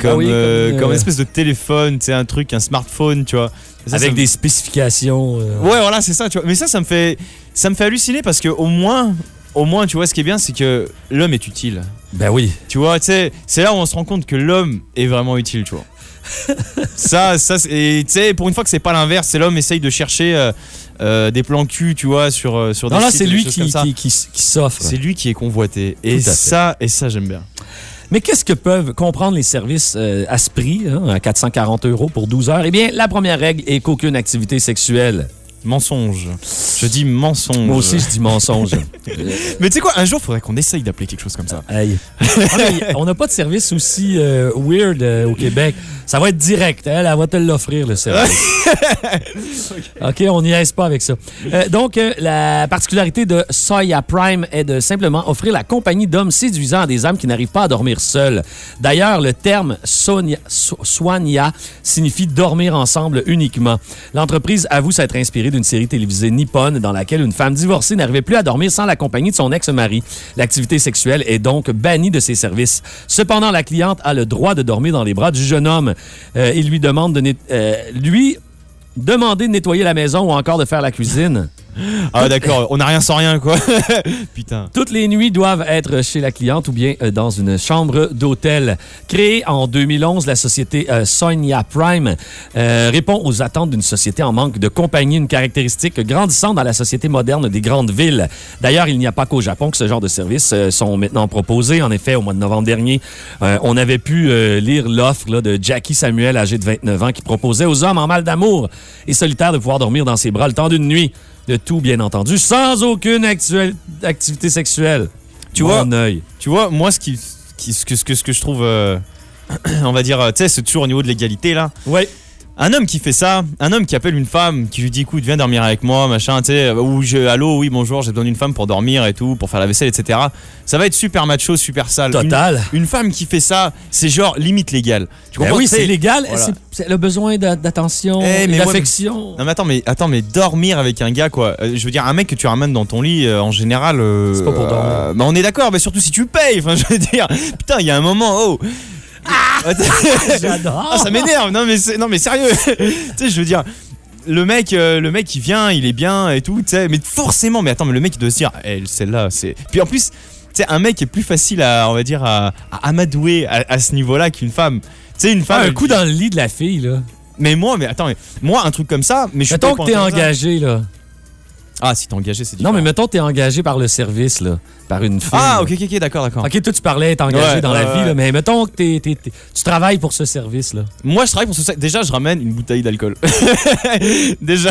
comme, Ah oui, euh, comme, comme euh, une espèce de téléphone, tu sais, un truc, un smartphone, tu vois. Ça, Avec ça me- des spécifications. euh, Ouais, voilà, c'est ça, tu vois. Mais ça, ça me fait, ça me fait halluciner parce que au moins, au moins, tu vois, ce qui est bien, c'est que l'homme est utile. Ben oui. Tu vois, tu sais, c'est là où on se rend compte que l'homme est vraiment utile, tu vois. Ça, ça, et tu sais, pour une fois que c'est pas l'inverse, c'est l'homme essaye de chercher euh, euh, des plans cul, tu vois, sur, euh, sur Non, des là, sites, c'est des lui choses qui, comme ça. qui, qui, qui s'offre. C'est lui qui est convoité. Et Tout à fait. ça, et ça, j'aime bien. Mais qu'est-ce que peuvent comprendre les services euh, à ce prix, hein, à 440 euros pour 12 heures? Eh bien, la première règle est qu'aucune activité sexuelle. Mensonge. Je dis mensonge. Moi aussi, je dis mensonge. <laughs> Mais tu sais quoi, un jour, faudrait qu'on essaye d'appeler quelque chose comme ça. Ah, on n'a pas de service aussi euh, weird euh, au Québec. Ça va être direct. Elle, elle va te l'offrir, le service. <laughs> OK, on n'y aise pas avec ça. Euh, donc, euh, la particularité de Soya Prime est de simplement offrir la compagnie d'hommes séduisants à des âmes qui n'arrivent pas à dormir seuls. D'ailleurs, le terme Sonia, So- Soania signifie dormir ensemble uniquement. L'entreprise avoue s'être inspirée d'une série télévisée nippone dans laquelle une femme divorcée n'arrivait plus à dormir sans la compagnie de son ex-mari. L'activité sexuelle est donc bannie de ses services. Cependant, la cliente a le droit de dormir dans les bras du jeune homme. Euh, il lui demande de euh, lui demander de nettoyer la maison ou encore de faire la cuisine. Ah d'accord, on n'a rien sans rien, quoi. <laughs> Putain. Toutes les nuits doivent être chez la cliente ou bien euh, dans une chambre d'hôtel. Créée en 2011, la société euh, Sonia Prime euh, répond aux attentes d'une société en manque de compagnie, une caractéristique grandissante dans la société moderne des grandes villes. D'ailleurs, il n'y a pas qu'au Japon que ce genre de services euh, sont maintenant proposés. En effet, au mois de novembre dernier, on avait pu lire l'offre de Jackie Samuel, âgé de 29 ans, qui proposait aux hommes en mal d'amour et solitaires de pouvoir dormir dans ses bras le temps d'une nuit. Le tout, bien entendu, sans aucune activité sexuelle. Tu Mon vois, œil. tu vois, moi, ce, qui, qui- ce, que, ce, que, ce que je trouve, euh, <clears throat> on va dire, euh, tu sais, c'est toujours au niveau de l'égalité, là. Ouais. Un homme qui fait ça, un homme qui appelle une femme, qui lui dit écoute, viens dormir avec moi, machin, tu sais, ou je, allô, oui, bonjour, j'ai besoin d'une femme pour dormir et tout, pour faire la vaisselle, etc. Ça va être super macho, super sale. Total. Une, une femme qui fait ça, c'est genre limite légal. Tu Ben comprends? oui, Tu sais, c'est légal. voilà. C'est- le besoin d'a- d'attention, Eh, ouais, d'affection. Non mais attends, mais attends, mais dormir avec un gars quoi. Euh, je veux dire, un mec que tu ramènes dans ton lit, euh, en général. euh, C'est pas pour dormir. euh, bah on est d'accord, mais surtout si tu payes. Enfin, je veux dire, putain, il y a un moment, oh. Attends. <laughs> J'adore. Ah, ça m'énerve. Non mais non mais sérieux. <laughs> tu sais, je veux dire. Le mec, euh, le mec, il vient, il est bien et tout, tu sais. Mais forcément, mais attends, mais le mec, il doit se dire, eh, celle-là, c'est. Puis en plus, tu sais, un mec est plus facile à, on va dire, à, à amadouer à, à ce niveau-là qu'une femme. Tu sais, une femme. Ah, un coup dit- dans le lit de la fille, là. Mais moi, mais attends, mais moi, un truc comme ça, mais je suis pas que t'es engagé, là. Ah, si t'es engagé, c'est Non, différent. mais mettons t'es engagé par le service, là. Par une fille. Ah, ok, ok, ok, d'accord, d'accord. OK, toi, tu parlais être engagé Ouais, dans la vie, là, mais mettons que t'es- t'es- t'es- tu travailles pour ce service-là. Moi, je travaille pour ce sac. Déjà, je ramène une bouteille d'alcool. <laughs> Déjà.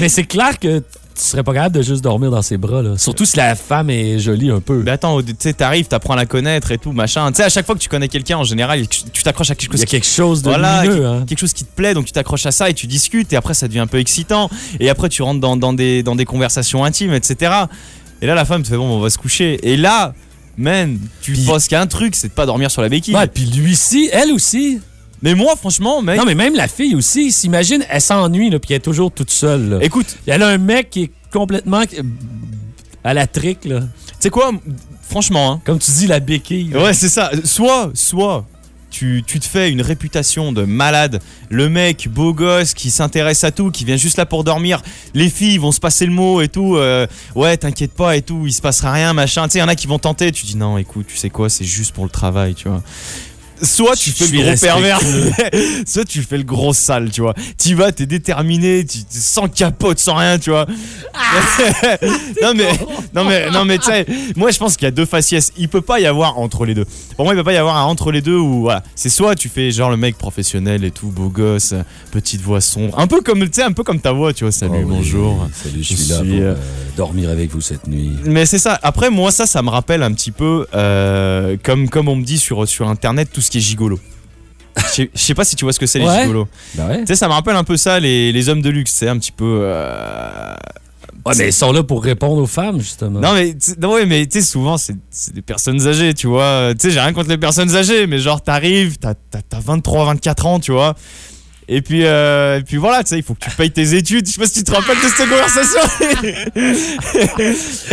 mais c'est clair que tu serais pas capable de juste dormir dans ses bras, là. Surtout si la femme est jolie un peu. Mais attends, tu sais, t'arrives, t'apprends à la connaître et tout, machin. Tu sais, à chaque fois que tu connais quelqu'un, en général, tu t'accroches à quelque Il chose y a quelque chose de Voilà, lumineux, hein. quelque chose qui te plaît, donc tu t'accroches à ça et tu discutes, et après ça devient un peu excitant, et après tu rentres dans, dans des, dans des conversations intimes, etc. Et là, la femme te fait bon, on va se coucher. Et là, man, tu penses qu'il y a un truc, c'est de pas dormir sur la béquille. Ouais, puis lui aussi, elle aussi. Mais moi, franchement, mec, Non, mais même la fille aussi, s'imagine, elle s'ennuie, là, puis elle est toujours toute seule, là. écoute, Elle a un mec qui est complètement à la trique, là. tu sais quoi, franchement, hein, Comme tu dis, la béquille. là. Ouais, c'est ça. Soit, soit tu, tu te fais une réputation de malade, le mec beau gosse qui s'intéresse à tout, qui vient juste là pour dormir, les filles vont se passer le mot et tout, euh, ouais, t'inquiète pas et tout, il se passera rien, machin. Tu sais, il y en a qui vont tenter, tu dis non, écoute, tu sais quoi, c'est juste pour le travail, tu vois. Soit tu fais le gros pervers, <laughs> soit tu fais le gros sale, tu vois. Tu vas, t'es déterminé, tu, sans capote, sans rien, tu vois. <laughs> non mais, non mais, non mais, tu sais, moi je pense qu'il y a deux faciès. Il peut pas y avoir entre les deux. Pour moi, il peut pas y avoir un entre les deux où, voilà, c'est soit tu fais genre le mec professionnel et tout, beau gosse, petite voix sombre, un peu comme, tu sais, un peu comme ta voix, tu vois. Salut, Oh oui, bonjour. Salut, je Je suis là pour euh, euh, dormir avec vous cette nuit. Mais c'est ça. Après, moi, ça, ça me rappelle un petit peu euh, comme, comme on me dit sur, sur Internet, tout ce qui est gigolo. Je sais- pas si tu vois ce que c'est les Ouais. gigolos. Ouais. Tu sais, ça me rappelle un peu ça, les, les hommes de luxe. C'est un petit peu. euh, Ouais, mais ils sont là pour répondre aux femmes, justement. Non, mais, non, ouais, mais tu sais, souvent, c'est des personnes âgées, tu vois. Tu sais, j'ai rien contre les personnes âgées, mais genre, t'arrives, t'as t'as 23, 24 ans, tu vois. Et puis, euh, et puis voilà, tu sais, il faut que tu payes tes études. Je sais pas si tu te rappelles de cette conversation.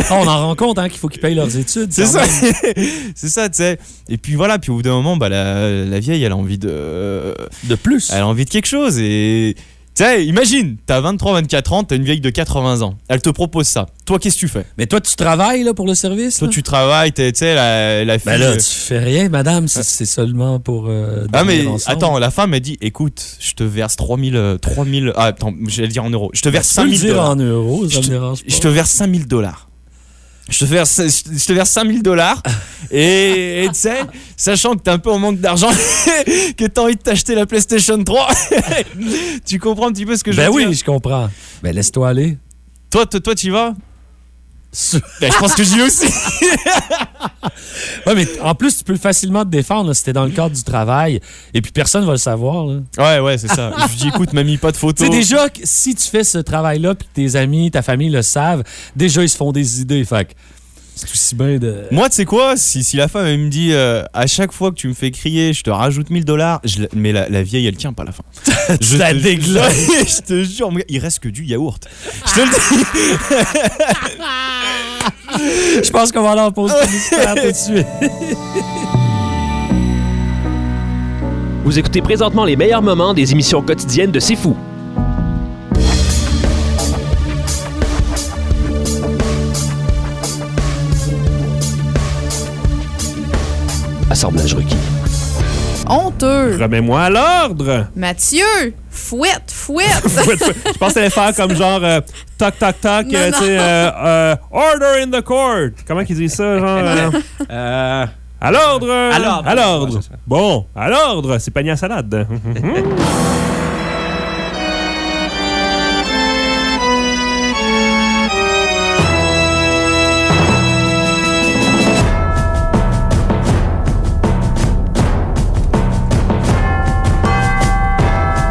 Ah, on en rend compte hein, qu'il faut qu'ils payent leurs études. C'est ça, <laughs> c'est ça, tu sais. Et puis voilà, puis au bout d'un moment, bah, la, la vieille, elle a envie de, De plus. elle a envie de quelque chose. Et tu sais, imagine, t'as 23, 24 ans, t'as une vieille de 80 ans. Elle te propose ça. Toi, qu'est-ce que tu fais? Mais toi, tu travailles là, pour le service? Toi, là? tu travailles, tu sais, la, la fille. Ben là, euh, tu fais rien, madame, c'est c'est seulement pour. euh, Ah mais ensemble. attends, la femme a dit écoute, je te verse 3000 euh, 3000 ah attends, j'allais dire en euros. Je te verse Tu peux le 5000 dire dollars. en euros, ça Je me te- dérange pas. Je te verse 5000 dollars. Je te verse je te verse 5000 dollars et tu sais, sachant que t'es un peu en manque d'argent <laughs> que t'as envie de t'acheter la PlayStation 3. <laughs> tu comprends un petit peu ce que je Ben veux oui, dire je comprends. Ben laisse-toi aller. Toi toi toi tu y vas? Ben, je pense que j'y vais aussi. Ouais, mais en plus, tu peux facilement te défendre là, si t'es dans le cadre du travail. Et puis personne va le savoir. là. Ouais ouais, c'est ça. <laughs> Je dis écoute, mamie, pas de photos. sais, déjà, si tu fais ce travail-là, puis tes amis, ta famille le savent, déjà, ils se font des idées. Fait c'est aussi bien de. Moi, tu sais quoi si, si la femme elle me dit euh, à chaque fois que tu me fais crier, je te rajoute 1000 dollars, mais la, la vieille elle tient pas la fin. <laughs> je la déglingue. <laughs> je te jure, il reste que du yaourt. Je te le dis. <laughs> Je pense qu'on va aller en pause publicitaire tout de suite. Vous écoutez présentement les meilleurs moments des émissions quotidiennes de C'est Fou. Assemblage requis. Honteux. Remets-moi à l'ordre. Mathieu, fouette, fouette. <laughs> Je pense qu'elle allait faire comme genre euh, toc toc toc, Non, euh, non. tu sais, euh, euh, order in the court. Comment qu'ils disent ça, genre <laughs> euh, À l'ordre. À l'ordre. Bon, à l'ordre, c'est panier à salade. <laughs>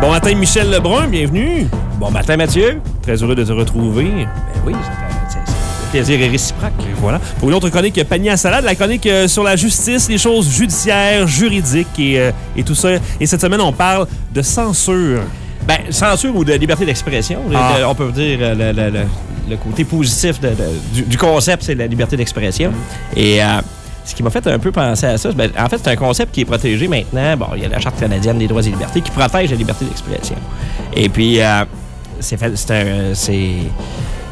Bon matin, Michel Lebrun, bienvenue. bon matin, Mathieu. Très heureux de te retrouver. Ben oui, ça fait- plaisir est réciproque. Et voilà. Pour une autre chronique panier à salade, la chronique euh, sur la justice, les choses judiciaires, juridiques et, euh, et tout ça. Et cette semaine, on parle de censure. Ben, censure ou de liberté d'expression. Ah. Le- On peut dire euh, le, le- le- le côté positif de- de- du, du concept, c'est la liberté d'expression. Et euh, ce qui m'a fait un peu penser à ça, ben, en fait, c'est un concept qui est protégé maintenant. Bon, il y a la Charte canadienne des droits et libertés qui protège la liberté d'expression. Et puis, euh, c'est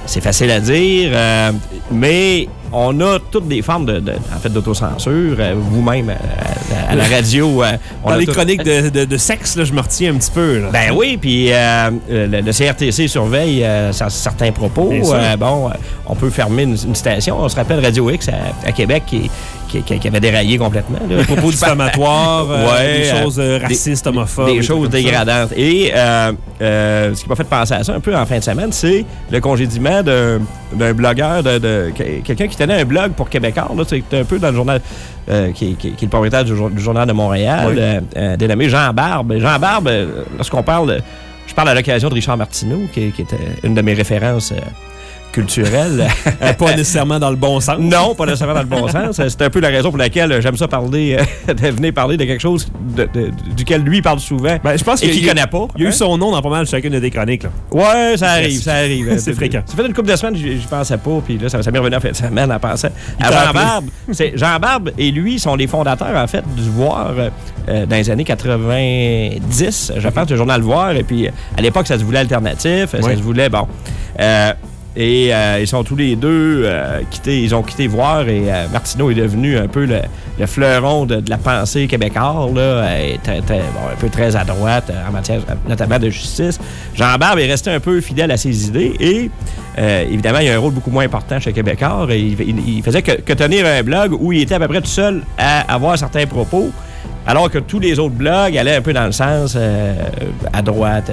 c'est facile à dire, euh, mais on a toutes des formes de, de- en fait, d'autocensure. Euh, Vous-même, à, à- à la radio, euh, on Dans les tout- chroniques de, de- de sexe, là, je me retiens un petit peu. là. ben oui, puis euh, le, le CRTC surveille euh, cer- certains propos. Bien. Euh, bon, euh, on peut fermer une, une station. On se rappelle Radio X à, à Québec qui, qui, avait déraillé complètement. là. Des propos diffamatoires, euh, Ouais, des euh, choses euh, racistes, homophobes. Des choses ça. dégradantes. Et ce qui m'a fait penser à ça un peu en fin de semaine, c'est le congédiement d'un blogueur, de, de- que- quelqu'un qui tenait un blog pour Québécois. C'est un peu dans le journal, euh, qui, qui- qui est le propriétaire du, jour- du Journal de Montréal, Oui. euh, euh, dénommé Jean Barbe. Jean Barbe, lorsqu'on parle, de- je parle à l'occasion de Richard Martineau, qui, qui était une de mes références culturelles. <laughs> Euh, pas nécessairement dans le bon sens. Non, pas nécessairement dans le bon sens. C'est un peu la raison pour laquelle euh, j'aime ça parler, euh, <laughs> de venir parler de quelque chose de- de- duquel lui parle souvent Ben, je pense et qu'il connaît pas. Il y a eu hein. son nom dans pas mal chacune de tes chroniques. Là. Ouais, ça arrive, ça arrive. <laughs> C'est fréquent. Ça fait une couple de semaines, j'y pensais pas, puis là, ça, ça m'est revenu en fin de semaine en pensant à Jean. Barbe. C'est- Jean Barbe et lui sont les fondateurs, en fait, du Voir euh, dans les années 90, je pense, du journal Voir. Et puis, à l'époque, ça se voulait alternatif, ça se voulait, bon. Euh, et euh, ils sont tous les deux euh, quittés, ils ont quitté voir et euh, Martineau est devenu un peu le, le fleuron de, la pensée québécoise, là, un peu très à droite en matière notamment de justice. Jean Barbe est resté un peu fidèle à ses idées et évidemment, il a un rôle beaucoup moins important chez Québécois et il, faisait que, tenir un blog où il était à peu près tout seul à avoir certains propos. Alors que tous les autres blogs allaient un peu dans le sens à droite,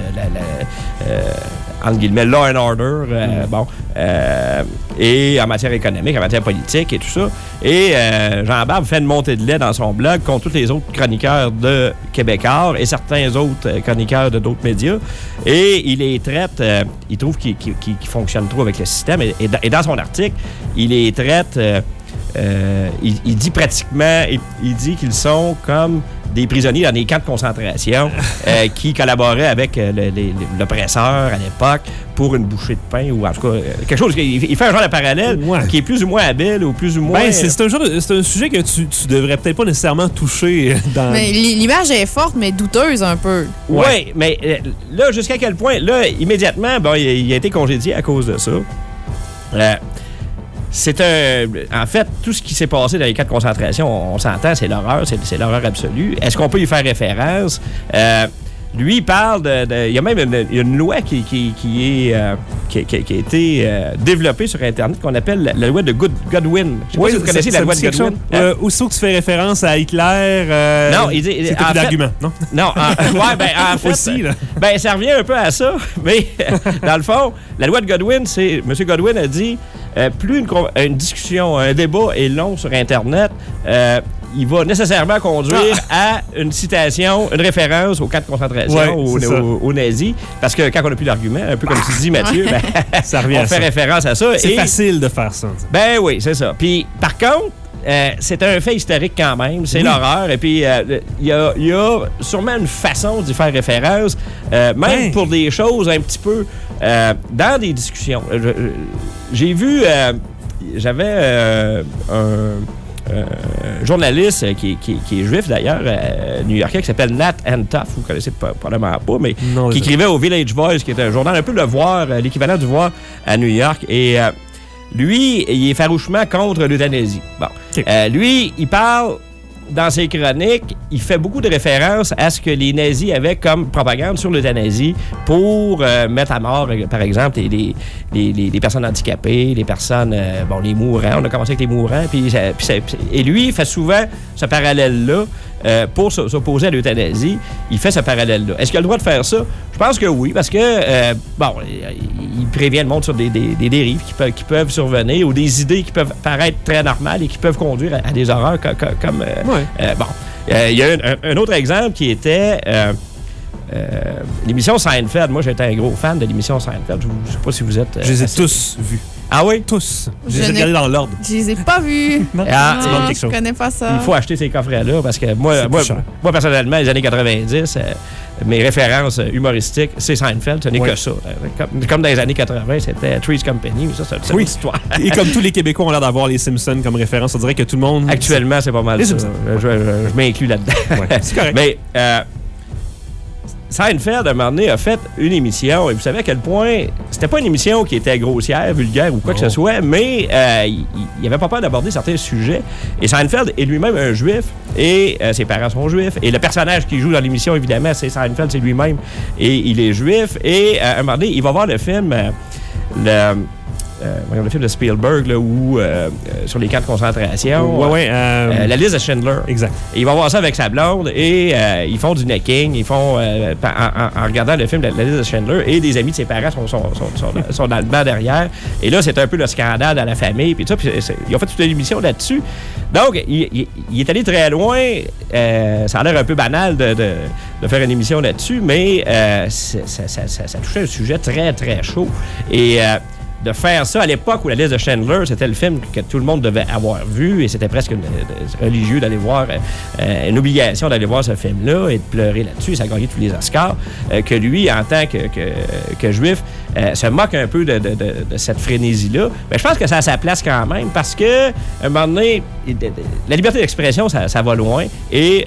entre guillemets, law and order, euh, bon, euh, et en matière économique, en matière politique et tout ça. Et euh, Jean Barbe fait une montée de lait dans son blog contre tous les autres chroniqueurs de Québécois et certains autres chroniqueurs de d'autres médias. Et il les traite, il trouve qu'ils fonctionnent trop avec le système. Et, et dans- et dans son article, il les traite... il, il dit pratiquement, il, il dit qu'ils sont comme des prisonniers dans des camps de concentration <laughs> euh, qui collaboraient avec euh, le- l'oppresseur à l'époque pour une bouchée de pain ou en tout cas euh, quelque chose. Il, fait un genre de parallèle Ouais. qui est plus ou moins habile ou plus ou moins. Ben, c'est un, un sujet que tu, tu devrais peut-être pas nécessairement toucher dans. Mais l'i- l'image est forte, mais douteuse un peu. Oui, mais euh, là, jusqu'à quel point? Là, immédiatement, bon, il, a- il a été congédié à cause de ça. Euh, c'est un. En fait, tout ce qui s'est passé dans les cas de concentration, on, s'entend, c'est l'horreur, c'est c'est l'horreur absolue. Est-ce qu'on peut y faire référence? Euh, lui, il parle de. de- il y a même une, loi qui, qui, qui est, euh, qui, a été euh, développée sur Internet qu'on appelle la, la loi de Good- Godwin. Je sais pas si vous connaissez la loi de Godwin. Euh, aussitôt que tu fais référence à Hitler. euh, Non, il dit- C'est d'argument, non? Non, en, <laughs> ouais, ben, en fait, Aussi, là. ben, ça revient un peu à ça, <laughs> mais dans le fond, la loi de Godwin, c'est. M. Godwin a dit plus une, une discussion, un débat est long sur Internet, il va nécessairement conduire à une citation, une référence aux cas de concentration, Ouais, aux, nazis. Parce que quand on n'a plus d'argument, un peu comme tu dis, Mathieu, ben, <laughs> Ça revient on à fait ça. référence à ça. C'est facile de faire ça. ben oui, c'est ça. Puis, par contre, euh, c'est un fait historique quand même. C'est Oui. l'horreur. Et puis, euh, il y, a, il y a sûrement une façon d'y faire référence, euh, même Ben. pour des choses un petit peu dans des discussions. J'ai vu, j'avais un journaliste euh, qui, qui- qui est juif d'ailleurs, euh, new-yorkais, qui s'appelle Nat Antoff, vous connaissez probablement pas, mais Non, qui écrivait au Village Voice, qui est un journal un peu le voir, euh, l'équivalent du voir à New York. Et euh, lui, il est farouchement contre l'euthanasie. Bon. Euh, lui, il parle dans ses chroniques, il fait beaucoup de références à ce que les nazis avaient comme propagande sur l'euthanasie pour euh, mettre à mort, euh, par exemple, les, les, personnes handicapées, les personnes, euh, bon, les mourants. On a commencé avec les mourants. Puis, ça- et lui, il fait souvent ce parallèle-là euh, pour s'opposer à l'euthanasie. Il fait ce parallèle-là. Est-ce qu'il a le droit de faire ça? Je pense que oui, parce que, euh, bon, il prévient le monde sur des, des- des dérives qui peuvent, qui peuvent survenir ou des idées qui peuvent paraître très normales et qui peuvent conduire à, à des horreurs co- co- comme... euh, bon, il y a un, un- autre exemple qui était euh, euh, l'émission Seinfeld. Moi, j'étais un gros fan de l'émission Seinfeld. Je ne sais pas si vous êtes... euh, Je les ai assez- tous vus. Ah oui? Tous. Je Je les ai regardés dans l'ordre. Je les ai pas vus. <laughs> Ah, Non, je chose. connais pas ça. Il faut acheter ces coffrets-là parce que moi, moi, moi, personnellement, les années 90, euh, mes références humoristiques, c'est Seinfeld. Ce n'est que ça. Euh, Comme, comme dans les années 80, c'était Three's Company. Mais ça, c'est c'est Oui. une histoire. Et comme tous les <laughs> Québécois ont l'air d'avoir les Simpsons comme référence, on dirait que tout le monde. Actuellement, c'est pas mal Les ça. Simpsons. Je, je- je m'inclus là-dedans. Ouais, c'est correct. <laughs> Mais euh, Seinfeld, à un moment donné, a fait une émission, et vous savez à quel point c'était pas une émission qui était grossière, vulgaire ou quoi que ce soit, mais euh, il avait pas peur d'aborder certains sujets. Et Seinfeld est lui-même un juif, et euh, ses parents sont juifs, et le personnage qui joue dans l'émission, évidemment, c'est Seinfeld, c'est lui-même, et il est juif, et euh, à un moment donné, il va voir le film, le, euh, voyons, le film de Spielberg, là, où, euh, euh, sur les camps de concentration. Ouais, ouais. euh, la liste de Schindler. Exact. Et il va voir ça avec sa blonde et ils font du necking, ils font en, regardant le film La, la liste de Chandler et des amis de ses parents sont, sont, sont, <laughs> sont dans- le banc derrière. Et là, c'est un peu le scandale dans la famille. Puis tout ça, ils ont fait toute une émission là-dessus. Donc, il, il- il est allé très loin. Ça a l'air un peu banal de, de- de faire une émission là-dessus, mais ça, ça- ça- ça touchait un sujet très, très chaud. Et de faire ça à l'époque où la liste de Chandler, c'était le film que tout le monde devait avoir vu et c'était presque de- religieux d'aller voir, euh, euh, une obligation d'aller voir ce film-là et de pleurer là-dessus. Ça a gagné tous les Oscars. euh, que lui, en tant que, que- juif, euh, se moque un peu de, de- de- cette frénésie-là. Mais je pense que ça a sa place quand même parce que, un moment donné, la liberté d'expression, ça, ça va loin. Et.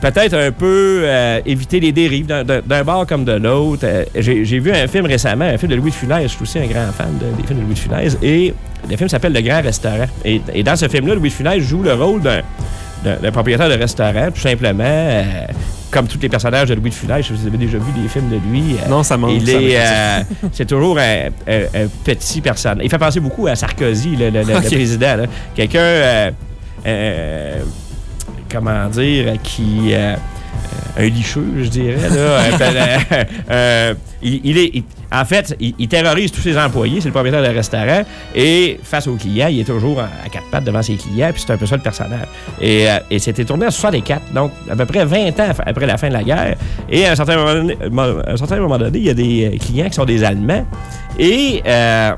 Peut-être un peu euh, éviter les dérives d'un- bord comme de l'autre. Euh, J'ai vu un film récemment, un film de Louis de Funès. Je suis aussi un grand fan de- des films de Louis de Funès. Et le film s'appelle Le Grand Restaurant. Et, et dans ce film-là, Louis de Funès joue le rôle d'un propriétaire de restaurant, tout simplement. euh, comme tous les personnages de Louis de Funès, si vous avez déjà vu des films de lui. Non, ça manque. il est, c'est toujours un, un- un petit personnage. Il fait penser beaucoup à Sarkozy, le, le- <laughs> président. Quelqu'un, comment dire, qui... euh, un licheux, je dirais. Là. <laughs> Euh, euh, il, il est, il- en fait, il, il terrorise tous ses employés. C'est le propriétaire de restaurant. Et face aux clients, il est toujours à, quatre pattes devant ses clients. Puis c'est un peu ça le personnage. Et, euh, et c'était tourné en 64, donc à peu près 20 ans après la fin de la guerre. Et à un certain moment donné, à un certain moment donné il y a des euh, clients qui sont des Allemands. Et... euh,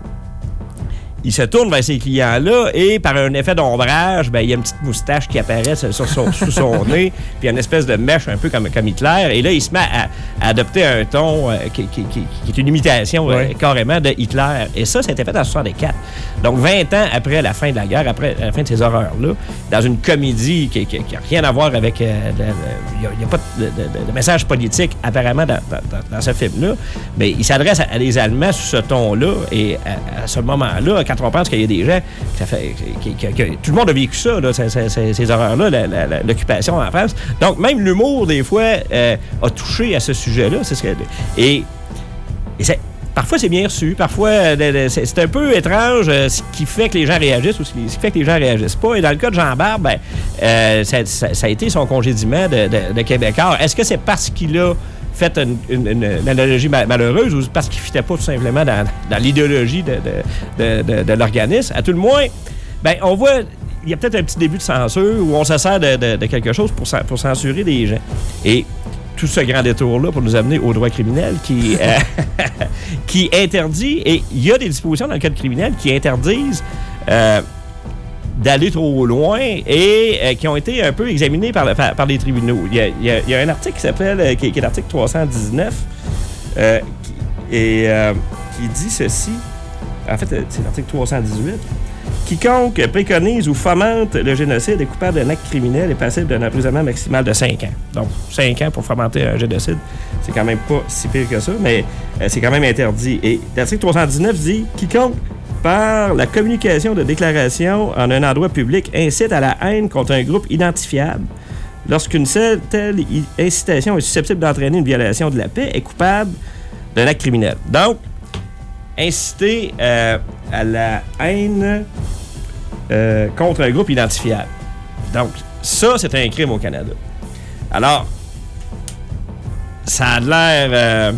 il se tourne vers ces clients-là et par un effet d'ombrage, ben, il y a une petite moustache qui apparaît sur son, sous son <laughs> nez, puis il y a une espèce de mèche un peu comme, comme Hitler. Et là, il se met à, à adopter un ton euh, qui, qui- qui- qui est une imitation euh, carrément de Hitler. Et ça, c'était fait en 64. Donc, 20 ans après la fin de la guerre, après la fin de ces horreurs-là, dans une comédie qui n'a rien à voir avec... euh, Il n'y a, pas de, de- de- de message politique apparemment dans, dans- dans- dans ce film-là, mais il s'adresse à, à des Allemands sous ce ton-là. Et à, à ce moment-là, quand on pense qu'il y a des gens, tout le monde a vécu ça, ces, horreurs-là, l'occupation en France. Donc, même l'humour, des fois, euh, a touché à ce sujet-là. C'est ce que, et Parfois, c'est bien reçu. Parfois, euh, c'est un peu étrange euh, ce qui fait que les gens réagissent ou ce qui fait que les gens réagissent pas. Et dans le cas de Jean Barbe, ben, ça a été son congédiement de, de, de Québécois. Est-ce que c'est parce qu'il a fait une, analogie ma- malheureuse parce qu'il ne fitait pas tout simplement dans, l'idéologie de, l'organisme? À tout le moins, ben, on voit... Il y a peut-être un petit début de censure où on se sert de, quelque chose pour, cen- pour censurer des gens. Et tout ce grand détour-là pour nous amener au droit criminel qui, euh, <laughs> interdit, et il y a des dispositions dans le code criminel qui interdisent euh, d'aller trop loin et euh, qui ont été un peu examinés par, par, les tribunaux. Il y, a, un article qui s'appelle, euh, qui, est l'article 319, euh, et qui dit ceci. En fait, c'est l'article 318. Quiconque préconise ou fomente le génocide est coupable d'un acte criminel et passible d'un emprisonnement maximal de 5 ans. Donc, 5 ans pour fomenter un génocide, c'est quand même pas si pire que ça, mais c'est quand même interdit. Et l'article 319 dit quiconque par la communication de déclaration en un endroit public incite à la haine contre un groupe identifiable lorsqu'une telle incitation est susceptible d'entraîner une violation de la paix est coupable d'un acte criminel. Donc, inciter euh, à la haine euh, contre un groupe identifiable. Donc, ça, c'est un crime au Canada. Alors, ça a l'air euh,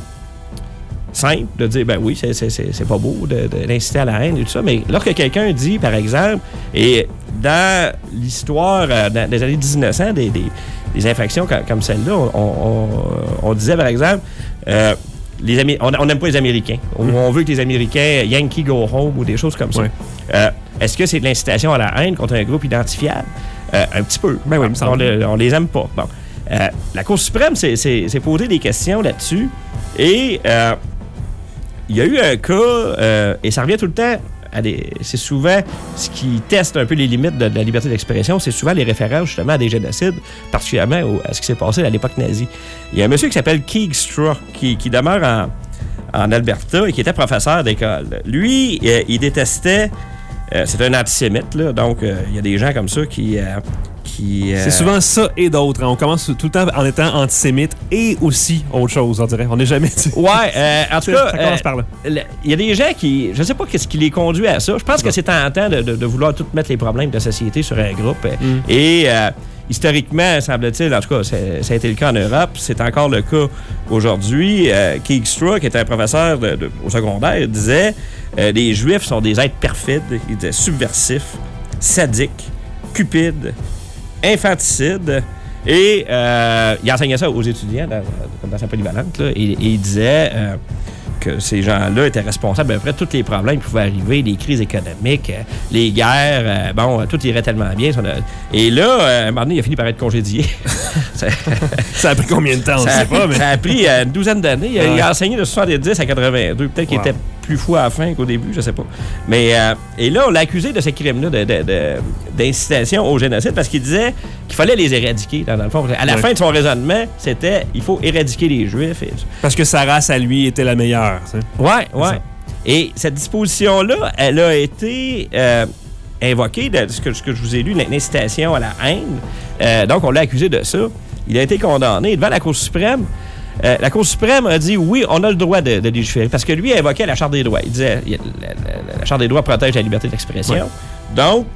simple de dire, ben oui, c'est- c'est c'est- c'est pas beau d'inciter à la haine et tout ça, mais lorsque quelqu'un dit, par exemple, et dans l'histoire euh, des années 1900, des, des- des infractions comme, comme celle-là, on, on- on disait, par exemple, euh, les on on n'aime pas les Américains. Ou on veut que les Américains, Yankee go home ou des choses comme ça. Euh, Est-ce que c'est de l'incitation à la haine contre un groupe identifiable? Euh, un petit peu. Ben oui, on, semble. le- on les aime pas. Bon. Euh, la Cour suprême s'est- s'est s'est posé des questions là-dessus. Et euh, il y a eu un cas, euh, et ça revient tout le temps. C'est souvent ce qui teste un peu les limites de, la liberté d'expression, c'est souvent les références justement à des génocides, particulièrement à ce qui s'est passé à l'époque nazie. Il y a un monsieur qui s'appelle Keeg Straw, qui, qui demeure en, en Alberta et qui était professeur d'école. Lui, euh, il détestait. euh, c'est un antisémite, là, donc il y a des gens comme ça qui. Qui euh, C'est souvent ça et d'autres. hein. On commence tout le temps en étant antisémite et aussi autre chose, on dirait. On n'est jamais. Ouais, euh, en <laughs> tout cas. ça commence euh, par là. Il y a des gens qui. Je sais pas qu'est-ce qui les conduit à ça. Je pense que c'est tentant de, de- de vouloir tout mettre les problèmes de société sur un groupe. Mm. Et historiquement, semble-t-il, en tout cas, ça a été le cas en Europe. C'est encore le cas aujourd'hui. Euh, Keeg Straw, qui était un professeur de- de- au secondaire, disait euh, les Juifs sont des êtres perfides. Il disait subversifs, sadiques, cupides, infanticides. Et euh, il enseignait ça aux étudiants dans, dans- dans sa polyvalente. là, et, et il disait euh, que ces gens-là étaient responsables d'à peu près de tous les problèmes qui pouvaient arriver, les crises économiques, euh, les guerres. euh, bon, tout irait tellement bien. Et là, à un moment donné, il a fini par être congédié. <laughs> ça, Ça a pris combien de temps, on ne ça a, sait pas, mais. ça a pris une douzaine d'années. Il, a- il Ouais. a enseigné de 70 à 82. Peut-être qu'il Wow. était plus fou à la fin qu'au début, je sais pas. Mais, euh, et là, on l'a accusé de ce crime-là, d'incitation au génocide, parce qu'il disait qu'il fallait les éradiquer, dans, dans le fond. À la fin de son raisonnement, c'était il faut éradiquer les Juifs. Et, Parce que sa race à lui était la meilleure. sais. Ouais, ouais. ça. Et cette disposition-là, elle a été euh, invoquée de ce que, ce que je vous ai lu, une incitation à la haine. Euh, donc, on l'a accusé de ça. Il a été condamné devant la Cour suprême. Euh, la Cour suprême a dit oui, on a le droit de, légiférer. Parce que lui a évoqué la Charte des droits. Il disait la, Charte des droits protège la liberté d'expression. Donc,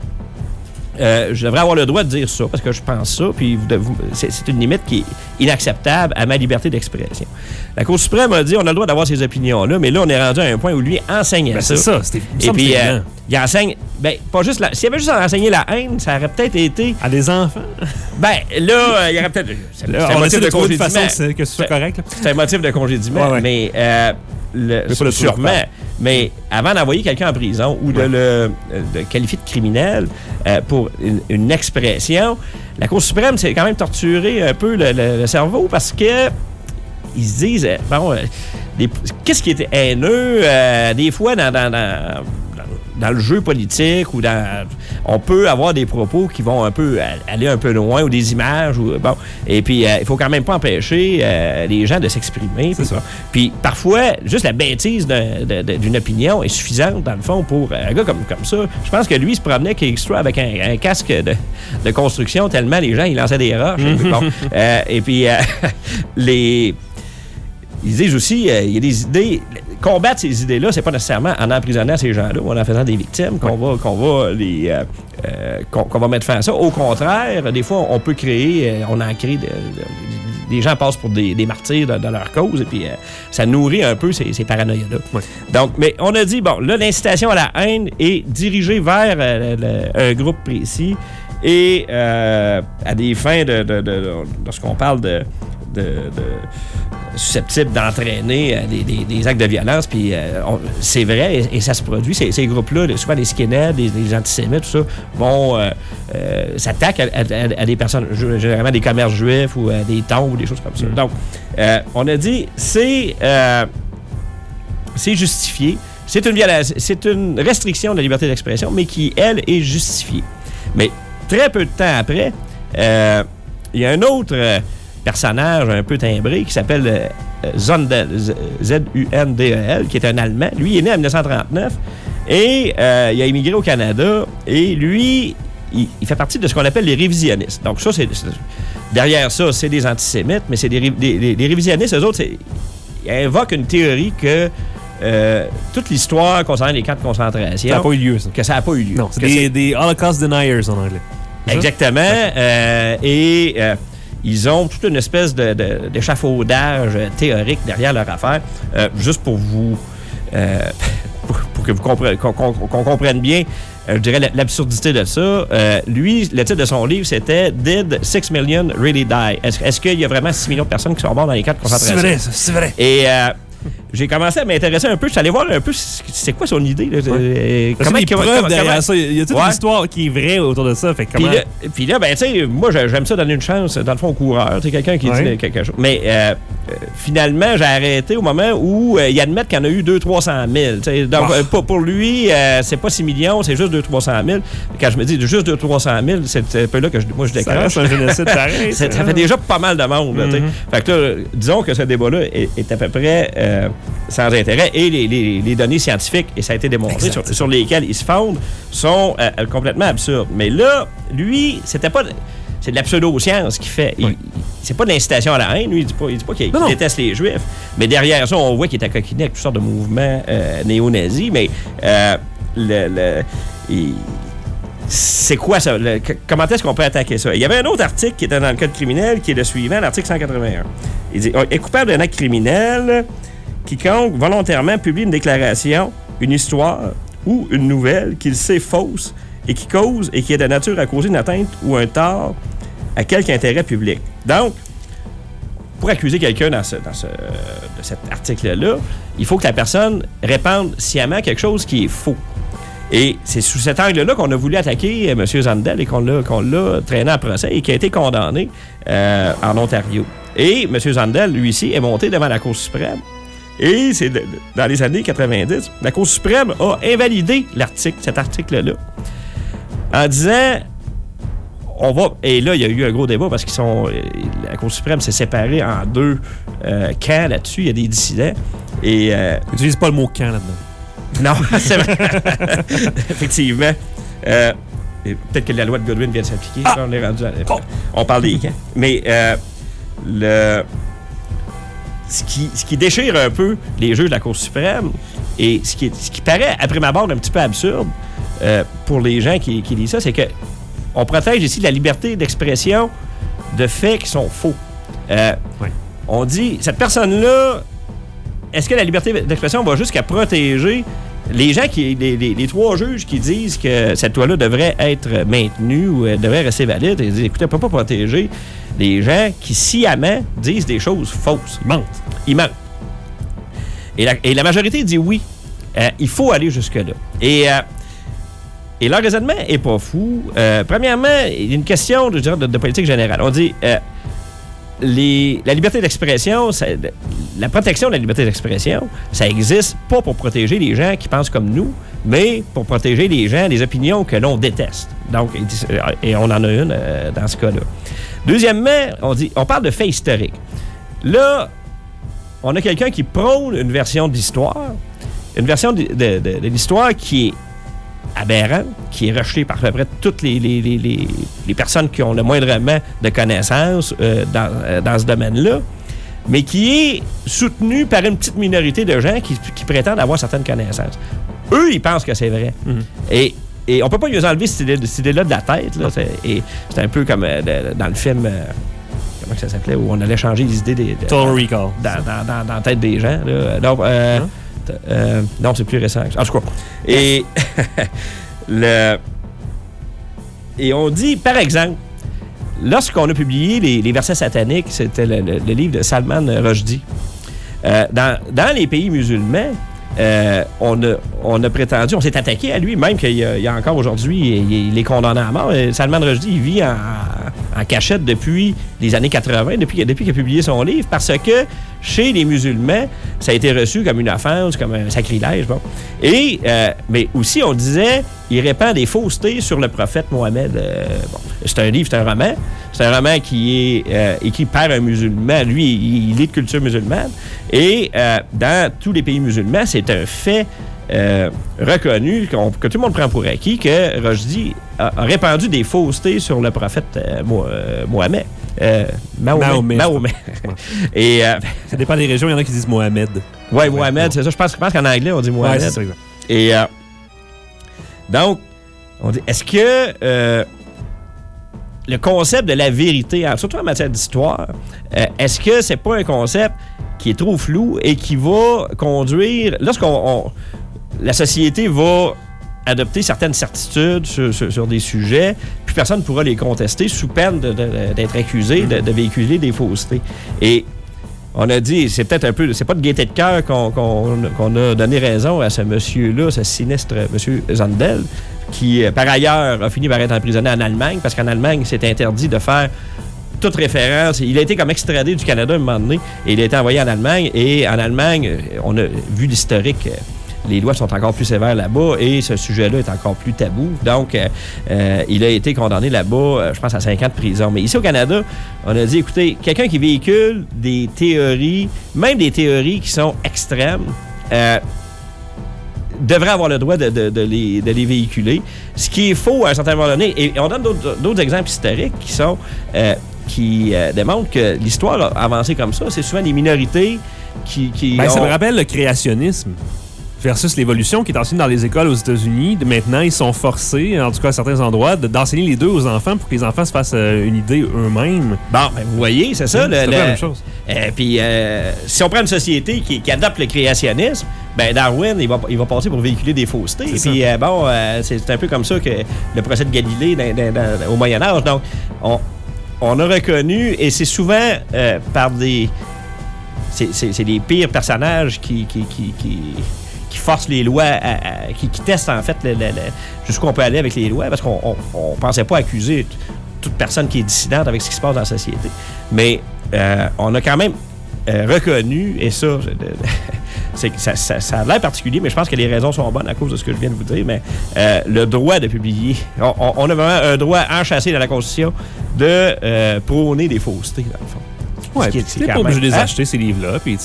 euh, je devrais avoir le droit de dire ça parce que je pense ça, puis vous dev- vous- c'est une limite qui est inacceptable à ma liberté d'expression. La Cour suprême a dit on a le droit d'avoir ces opinions-là, mais là, on est rendu à un point où lui enseigne Ben, ça. c'est ça. Et puis, euh, il enseigne, ben, pas juste la. S'il avait juste enseigné la haine, ça aurait peut-être été. À des enfants. Ben, là, euh, il y aurait peut-être. C'est un motif de congédiement. façon que, c'est- que ce soit C'est- correct. là. C'est un motif de congédiement, mais, euh, le sûrement. Mais avant d'envoyer quelqu'un en prison ou de Ouais. le euh, de qualifier de criminel euh, pour une, une expression, la Cour suprême s'est quand même torturé un peu le, le- le cerveau parce que ils se disent, euh, bon, euh, qu'est-ce qui était haineux euh, des fois dans, dans, dans- dans le jeu politique ou dans on peut avoir des propos qui vont un peu aller un peu loin ou des images ou bon et puis euh, il faut quand même pas empêcher euh, les gens de s'exprimer C'est puis, ça. puis parfois juste la bêtise d'une opinion est suffisante dans le fond pour euh, un gars comme, comme ça je pense que lui il se promenait extra avec un, un casque de, de construction tellement les gens ils lançaient des roches et puis, bon, euh, et puis euh, <laughs> les ils disent aussi, euh, il y a des idées. Combattre ces idées-là, c'est pas nécessairement en emprisonnant ces gens-là ou en en faisant des victimes qu'on va, qu'on va les, euh, euh, qu'on, va mettre fin à ça. Au contraire, des fois, on peut créer, euh, on en crée, de- de- des gens passent pour des, des martyrs dans, dans leur cause et puis euh, ça nourrit un peu ces, ces paranoïas-là. Donc, mais on a dit, bon, là, l'incitation à la haine est dirigée vers euh, le- un groupe précis et euh, à des fins de, de, de- de- lorsqu'on parle de, de, de susceptibles d'entraîner euh, des, des- des actes de violence. Puis euh, on- c'est vrai et, et ça se produit. Ces, ces groupes-là, souvent les skinheads, des, des antisémites, tout ça, vont euh, euh, s'attaquent à, à- à des personnes, généralement des commerces juifs ou à des tombes ou des choses comme ça. Donc, euh, on a dit, c'est euh, c'est justifié. C'est une, violation- c'est une restriction de la liberté d'expression, mais qui, elle, est justifiée. Mais très peu de temps après, euh, il y a un autre euh, personnage un peu timbré qui s'appelle euh, Zundel, Z- Z-U-N-D-E-L, qui est un Allemand. Lui, il est né en 1939 et euh, il a immigré au Canada. Et lui, il, il fait partie de ce qu'on appelle les révisionnistes. Donc, ça, c'est. Derrière ça, c'est des antisémites, mais c'est des, ré- des- des- des révisionnistes, eux autres, c'est- ils invoquent une théorie que euh, toute l'histoire concernant les camps de concentration, Ça n'a pas eu lieu, ça. que ça n'a pas eu lieu. Non, c'est des, des Holocaust deniers en anglais. Exactement. Euh, et euh, ils ont toute une espèce de- de- d'échafaudage euh, théorique derrière leur affaire. Euh, juste pour vous. euh, <laughs> pour, pour que vous compreniez, qu'on, comprenne bien, euh, je dirais la- l'absurdité de ça. Lui, le titre de son livre, c'était Did 6 million really die? Est-ce, est-ce qu'il y a vraiment 6 millions de personnes qui sont mortes dans les camps de C'est concentration? vrai, c'est vrai. Et euh, j'ai commencé à m'intéresser un peu. Je suis allé voir un peu c'est quoi son idée. Là, Euh, a des comment- preuves comment- derrière ça. Il y a toute Ouais. une histoire qui est vraie autour de ça. Fait puis là, puis là, ben, tu sais, moi, j'ai- j'aime ça donner une chance, dans le fond, au coureur. Tu quelqu'un qui Ouais. dit quelque chose. Mais euh, euh, finalement, j'ai arrêté au moment où euh, il admet qu'il y en a eu 200-300 000. tu sais. Donc, Ah. euh, pour, pour lui, euh, c'est pas 6 millions, c'est juste 200-300 000. Quand je me dis juste 200-300 000, c'est un peu là que je, moi, je ça décroche. <laughs> fait déjà pas mal de monde. là. Mhm. Fait que là, disons que ce débat-là est, est à peu près euh, sans intérêt et les, les- les données scientifiques, et ça a été démontré, sur, sur lesquelles ils se fondent, sont euh, euh, complètement absurdes. Mais là, lui, c'était pas. C'est de la pseudo-science qu'il fait. Oui. C'est pas de l'incitation à la haine. Lui, il dit pas, il dit pas qu'il déteste les Juifs. Mais derrière ça, on voit qu'il est accoquiné avec toutes sortes de mouvements euh, néo-nazis. Mais le, le- il- c'est quoi ça? Le- comment est-ce qu'on peut attaquer ça? Il y avait un autre article qui était dans le code criminel qui est le suivant, l'article 181. Il dit est coupable d'un acte criminel quiconque volontairement publie une déclaration, une histoire ou une nouvelle qu'il sait fausse et qui cause et qui est de nature à causer une atteinte ou un tort à quelque intérêt public. Donc, pour accuser quelqu'un dans, ce, dans ce- de cet article-là, il faut que la personne répande sciemment quelque chose qui est faux. Et c'est sous cet angle-là qu'on a voulu attaquer euh, M. Zandel et qu'on l'a, qu'on l'a traîné en procès et qui a été condamné euh, en Ontario. Et M. Zandel, lui ici, est monté devant la Cour suprême Et c'est dans les années 90, la Cour suprême a invalidé l'article, cet article-là, en disant on va. Et là, il y a eu un gros débat parce qu'ils sont. La Cour suprême s'est séparée en deux euh, camps là-dessus. Il y a des dissidents. Et. euh, Utilise pas le mot camp là-dedans. non, <laughs> c'est vrai. Effectivement. Euh, Peut-être que la loi de Godwin vient de s'appliquer. Ah! On est rendu à- On parle des camps. Mais euh, le. Ce qui, ce qui déchire un peu les jeux de la Cour suprême et ce qui, est- ce qui paraît, après ma barre, un petit peu absurde euh, pour les gens qui, qui lisent ça, c'est que on protège ici la liberté d'expression de faits qui sont faux. Euh. On dit, cette personne-là, est-ce que la liberté d'expression va jusqu'à protéger les gens qui, les, trois juges qui disent que cette loi-là devrait être maintenue ou euh, devrait rester valide, ils disent, écoutez, on peut pas protéger les gens qui sciemment disent des choses fausses. Ils mentent. Ils mentent. Et la, majorité dit oui. Euh, il faut aller jusque-là. Et, euh, et leur raisonnement est pas fou. Euh, premièrement, il y a une question de, politique générale. On dit la liberté d'expression, la protection de la liberté d'expression, ça existe pas pour protéger les gens qui pensent comme nous, mais pour protéger les gens, les opinions que l'on déteste. Donc, et on en a une euh, dans ce cas-là. Deuxièmement, on dit, on parle de faits historiques. Là, on a quelqu'un qui prône une version de l'histoire, une version de l'histoire qui est aberrante, qui est rejetée par à peu près toutes les, les- les- les- personnes qui ont le moindrement de connaissances euh, dans, euh, dans ce domaine-là, mais qui est soutenue par une petite minorité de gens qui, qui prétendent avoir certaines connaissances. Eux, ils pensent que c'est vrai. Et, et on peut pas lui enlever cette idée- cette idée-là de la tête. Là. C'est- un peu comme euh, dans le film... euh, comment que ça s'appelait? Où on allait changer les idées des... de- Total Recall. dans, dans- dans- dans la tête des gens. Là. Euh, Hein? Euh, non, c'est plus récent. En tout cas. Et, <laughs> le, et on dit, par exemple, lorsqu'on a publié les, versets sataniques, c'était le, livre de Salman Rushdie, euh, dans, dans les pays musulmans, euh, on, a, on a prétendu, on s'est attaqué à lui, même qu'il y a, encore aujourd'hui, il, est condamné à mort. Salman Rushdie, il vit en, en cachette depuis les années 80, depuis, qu'il a publié son livre, parce que chez les musulmans, ça a été reçu comme une offense, comme un sacrilège. Et, euh, mais aussi, on disait, il répand des faussetés sur le prophète Mohammed. Euh, bon, c'est un livre, c'est un roman. C'est un roman qui est euh, écrit par un musulman. Lui, il, il est de culture musulmane. Et euh, dans tous les pays musulmans, c'est un fait euh, reconnu, que tout le monde prend pour acquis, que Rushdie a, a répandu des faussetés sur le prophète euh, euh, Mohammed. Euh, Mahomet. <laughs> Et, <laughs> Ça dépend des régions, il y en a qui disent Mohamed. ouais, Mohamed, c'est ça. Je pense, je pense qu'en anglais, on dit Mohamed. ça. Et donc, on dit, est-ce que le concept de la vérité, surtout en matière d'histoire, est-ce que c'est pas un concept qui est trop flou et qui va conduire, lorsqu'on on- la société va adopter certaines certitudes sur, des sujets, puis personne ne pourra les contester sous peine d'être accusé de, véhiculer des faussetés. Et on a dit, c'est peut-être un peu, c'est pas de gaieté de cœur qu'on a donné raison à ce monsieur-là, ce sinistre monsieur Zandel, qui, euh, par ailleurs, a fini par être emprisonné en Allemagne, parce qu'en Allemagne, c'est interdit de faire toute référence. Il a été comme extradé du Canada un moment donné, et il a été envoyé en Allemagne, et en Allemagne, euh, on a vu l'historique. Les lois sont encore plus sévères là-bas et ce sujet-là est encore plus tabou. Donc, euh, euh, il a été condamné là-bas, euh, je pense, à 5 ans de prison. Mais ici au Canada, on a dit, écoutez, quelqu'un qui véhicule des théories, même des théories qui sont extrêmes, euh, devrait avoir le droit de, de- de les, de les véhiculer. Ce qui est faux à un certain moment donné. Et on donne d'autres exemples historiques qui sont euh, qui euh, démontrent que l'histoire a avancé comme ça. C'est souvent des minorités qui... qui Ben, Ça me rappelle le créationnisme versus l'évolution qui est enseignée dans les écoles aux États-Unis. Maintenant, ils sont forcés, en tout cas à certains endroits, de- d'enseigner les deux aux enfants pour que les enfants se fassent euh, une idée eux-mêmes. Bon, ben, vous voyez, c'est ça. Hein, le- peu le- la même chose. Euh, puis, euh, si on prend une société qui, qui adopte le créationnisme, ben Darwin, il va, il va passer pour véhiculer des faussetés. Puis, euh, bon, c'est un peu comme ça que le procès de Galilée dans- dans- dans- au Moyen Âge. Donc, on, on a reconnu, et c'est souvent par des... C'est les pires personnages qui... qui, qui, qui qui forcent les lois, qui, qui testent en fait jusqu'où on peut aller avec les lois, parce qu'on on, on pensait pas accuser toute personne qui est dissidente avec ce qui se passe dans la société. Mais euh, on a quand même euh, reconnu, et <laughs> ça, ça, a l'air particulier, mais je pense que les raisons sont bonnes à cause de ce que je viens de vous dire. Mais euh, le droit de publier, on, on- a vraiment un droit enchâssé dans la Constitution de prôner des faussetés, dans le fond. Ouais, t'es quand pas obligé de les Hein? acheter, ces livres-là. Tu.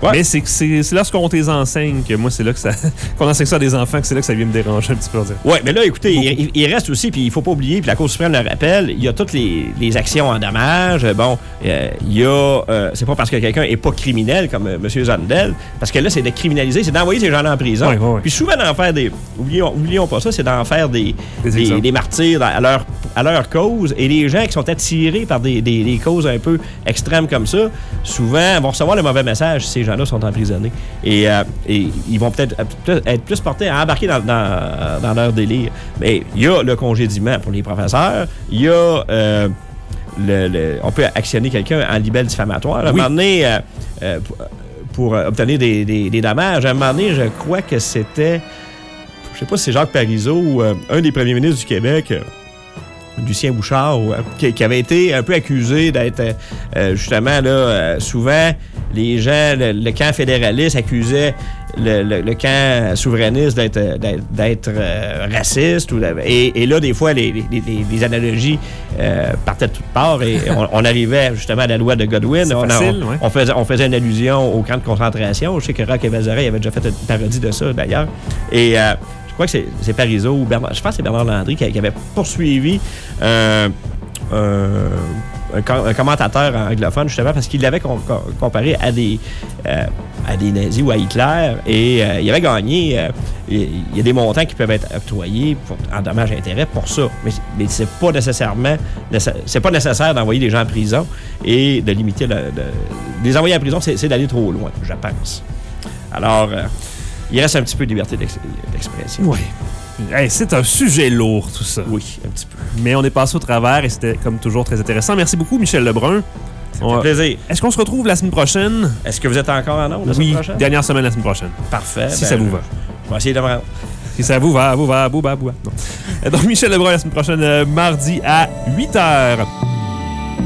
Ouais. Mais c'est lorsqu'on les enseigne que moi, c'est là que ça. <laughs> qu'on enseigne ça à des enfants, que c'est là que ça vient me déranger un petit peu. Oui, mais là, écoutez, il, il reste aussi, puis il faut pas oublier, puis la Cour suprême le rappelle, il y a toutes les, les actions en dommages. Bon, euh, il y a. euh, c'est pas parce que quelqu'un est pas criminel, comme euh, M. Zandel, parce que là, c'est de criminaliser, c'est d'envoyer ces gens-là en prison. Ouais, ouais. Puis souvent, d'en faire des. Oublions, oublions pas ça, c'est d'en faire des, Des des, des martyrs à, leur, à leur cause. Et les gens qui sont attirés par des- des causes un peu extrêmes comme ça, souvent vont recevoir le mauvais message si ces gens-là sont emprisonnés. Et, euh, et ils vont peut-être être plus portés à embarquer dans, dans- dans leur délire. Mais il y a le congédiement pour les professeurs, il y a. euh, le- le- on peut actionner quelqu'un en libelle diffamatoire. À un Oui. moment donné, euh, pour, obtenir des, des- des dommages, à un moment donné, je crois que c'était. Je sais pas si c'est Jacques Parizeau ou un des premiers ministres du Québec. Lucien Bouchard, ou, euh, qui, qui avait été un peu accusé d'être euh, euh, justement là, souvent les gens, le, le camp fédéraliste accusait le, le- le camp souverainiste d'être euh, raciste. Ou, et, et là, des fois, les, les- les- analogies euh, partaient de toutes parts et on, on arrivait justement à la loi de Godwin. C'est On, facile, on- ouais. on faisait, on faisait une allusion au camp de concentration. Je sais que Roch et Bazaret avaient déjà fait une parodie de ça, d'ailleurs. Et euh, crois que c'est- Parizeau ou Bernard, je pense que c'est Bernard Landry qui, avait poursuivi euh, un, com- un commentateur anglophone, justement, parce qu'il l'avait com- com- comparé à des, euh, à des nazis ou à Hitler, et euh, il avait gagné. il y a des montants qui peuvent être octroyés en dommages et intérêts pour ça. Mais, mais c'est pas nécessairement nécess- c'est pas nécessaire d'envoyer des gens en prison et de limiter le, le- les envoyer en prison, c'est d'aller trop loin, je pense. Alors, il reste un petit peu de liberté d'ex- d'expression. Ouais. Hey, c'est un sujet lourd, tout ça. Oui, un petit peu. Mais on est passé au travers et c'était comme toujours très intéressant. Merci beaucoup, Michel Lebrun. Ça On- fait plaisir. Est-ce qu'on se retrouve la semaine prochaine? Est-ce que vous êtes encore en ondes la oui, semaine prochaine? dernière semaine la semaine prochaine. Parfait. Si ben, ça vous va. On va essayer de me rendre. Si ça vous va, vous va, vous va, vous va. Non. <laughs> Donc, Michel Lebrun la semaine prochaine, euh, mardi à 8 h.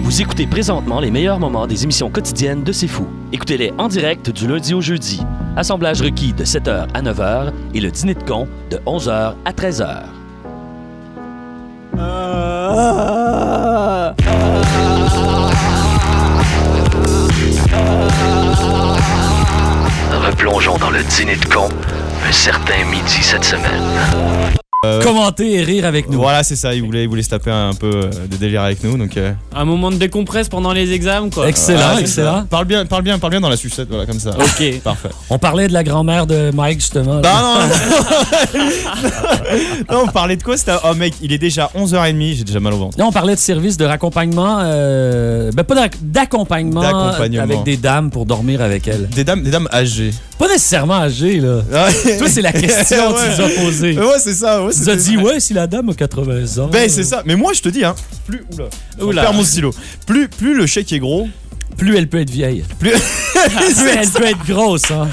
Vous écoutez présentement les meilleurs moments des émissions quotidiennes de C'est Fou. Écoutez-les en direct du lundi au jeudi. Assemblage requis de 7h à 9h et le dîner de con de 11h à 13h. Replongeons dans le dîner de con un certain midi cette semaine. Commenter et rire avec nous. Voilà, c'est ça. Il voulait, il voulait se taper un peu euh, de délire avec nous. Donc, euh, Un moment de décompresse pendant les examens, quoi. Excellent, excellent. Parle bien, parle bien, parle bien dans la sucette, voilà, comme ça. Ok. <laughs> Parfait. On parlait de la grand-mère de Mike, justement. Non, non, non. <laughs> non, on parlait de quoi C'était. Oh, mec, il est déjà 11h30, j'ai déjà mal au ventre. Là, on parlait de service de raccompagnement, euh, ben pas d'ac- d'accompagnement D'accompagnement. avec des dames pour dormir avec elles. Des dames, des dames âgées. Pas nécessairement âgées, là. Ouais. Toi, c'est la question que tu nous as posée. Ouais, c'est ça. Ouais, Tu nous as dit, ouais, si la dame a 80 ans. Ben, c'est ça. Mais moi, je te dis, hein, plus. Oula. Oula. Oula. mon stylo. Plus, plus le chèque est gros, Plus elle peut être vieille. plus. <laughs> Plus elle peut être grosse, hein.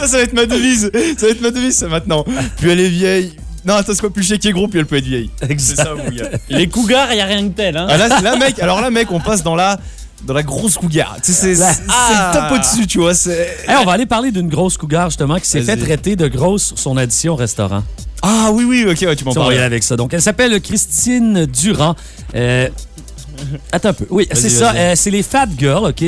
ça, ça va être ma devise. Ça va être ma devise, ça, maintenant. Plus elle est vieille. Non, attends, c'est quoi? Plus le chèque est gros, plus elle peut être vieille. C'est ça, mon gars. Les cougars, y a rien de tel, hein. Ah, là, là, mec, alors là, mec, on passe dans la. Dans la grosse cougar. Tu sais, c'est Ah. le top au-dessus, tu vois. Hey, on va aller parler d'une grosse cougar, justement, qui s'est fait traiter de grosse sur son addition au restaurant. Ah oui, oui, ok, ouais, tu m'en Ça, on va y aller parles. avec ça. Donc, elle s'appelle Christine Durand. Euh, Attends un peu. Oui, c'est ça. euh, c'est les Fat Girls, OK?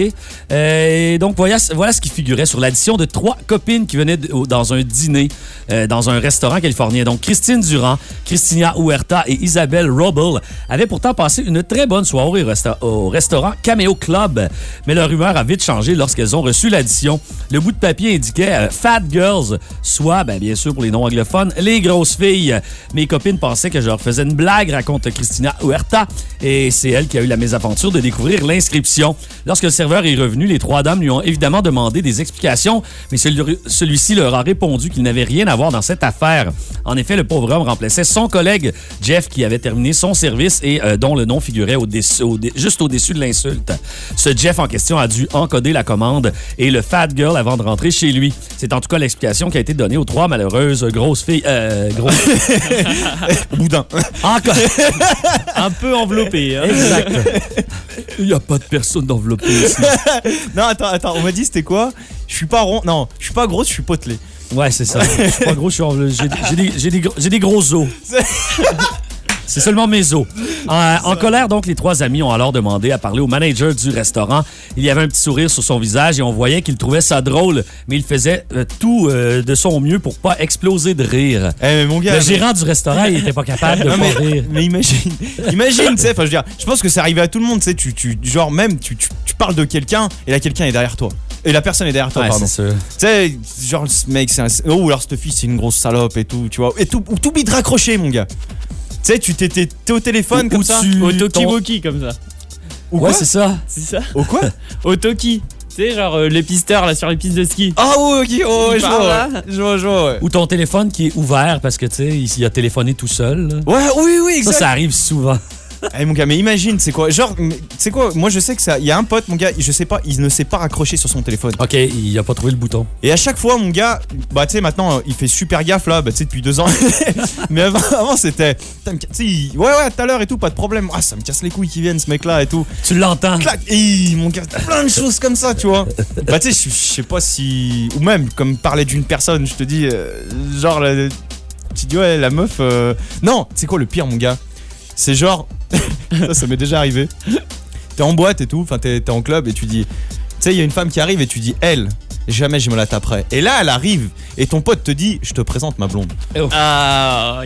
Euh, et donc, voilà, voilà ce qui figurait sur l'addition de trois copines qui venaient de- dans un dîner euh, dans un restaurant californien. Donc, Christine Durand, Christina Huerta et Isabelle Robel avaient pourtant passé une très bonne soirée au, resta- au restaurant Cameo Club. Mais leur humeur a vite changé lorsqu'elles ont reçu l'addition. Le bout de papier indiquait Fat Girls, soit, ben, bien sûr, pour les non-anglophones, les grosses filles. Mes copines pensaient que je leur faisais une blague, raconte Christina Huerta. Et c'est elle qui a eu la mésaventure de découvrir l'inscription. Lorsque le serveur est revenu, les trois dames lui ont évidemment demandé des explications, mais celui- celui-ci leur a répondu qu'il n'avait rien à voir dans cette affaire. En effet, le pauvre homme remplaçait son collègue Jeff qui avait terminé son service et euh, dont le nom figurait au au juste au-dessus de l'insulte. Ce Jeff en question a dû encoder la commande et le fat girl avant de rentrer chez lui. C'est en tout cas l'explication qui a été donnée aux trois malheureuses grosses filles. Euh, grosses. <laughs> <laughs> Boudin. Encore. <laughs> Un peu enveloppé, hein. Exact. <laughs> Il n'y a pas de personne d'enveloppée ici. <laughs> Non, attends, attends, on m'a dit c'était quoi? Je suis pas rond. Non, je suis pas grosse, je suis potelé. Ouais, c'est ça. Je suis pas gros, je suis enveloppé. J'ai des, j'ai des gros- j'ai des gros os. <laughs> C'est seulement mes os. En, en colère, donc, les trois amis ont alors demandé à parler au manager du restaurant. Il y avait un petit sourire sur son visage et on voyait qu'il trouvait ça drôle, mais il faisait euh, tout euh, de son mieux pour pas exploser de rire. Eh, mais mon gars. Le gérant du restaurant, il était pas capable de Non, pas mais, rire. mais imagine, imagine, tu sais, enfin je veux dire, je pense que c'est arrivé à tout le monde, tu sais, tu, tu, genre même, tu, tu, tu parles de quelqu'un et là quelqu'un est derrière toi. Et la personne est derrière toi, Ouais, pardon. c'est Tu sais, genre ce mec, c'est un. Oh, alors cette fille, c'est une grosse salope et tout, tu vois. Et tout, de raccrocher, mon gars. Tu sais, tu t'es, t'es, t'es au téléphone Ou- comme ou ça. tu- Au Toki-Woki, comme ça. Ou Ouais, quoi c'est ça. C'est ça Au quoi <laughs> Au Toki. Tu sais, genre euh, les pisteurs là sur les pistes de ski. Ah ouais, ok, oh, ouais, je vois, là. ouais. je vois, je vois, ouais. Ou ton téléphone qui est ouvert parce que, tu sais, il, il a téléphoné tout seul. là. Ouais, oui, oui, Ça, exact. ça arrive souvent. <laughs> Eh mon gars, mais imagine, c'est quoi Genre, c'est quoi Moi je sais que ça. Il y a un pote, mon gars, je sais pas, il ne sait pas raccrocher sur son téléphone. OK, il a pas trouvé le bouton. Et à chaque fois, mon gars, bah tu sais, maintenant, il fait super gaffe là, bah tu sais, depuis deux ans. <laughs> mais avant, avant, c'était. Tu sais, il- ouais, ouais, tout à l'heure et tout, pas de problème. Ah, ça me casse les couilles qui viennent, ce mec là et tout. Tu l'entends. Clac Et mon gars, plein de choses comme ça, tu vois. bah tu sais, je- je sais pas si. Ou même, comme parler d'une personne, je te dis, euh, genre, la- tu dis, ouais, la meuf. euh, Non, c'est quoi le pire, mon gars C'est genre. <laughs> ça, ça m'est déjà arrivé. T'es en boîte et tout, enfin, t'es t'es en club et tu dis. Tu sais, il y a une femme qui arrive et tu dis, elle. Jamais je me la taperai. Et là, elle arrive et ton pote te dit, je te présente ma blonde. Ah,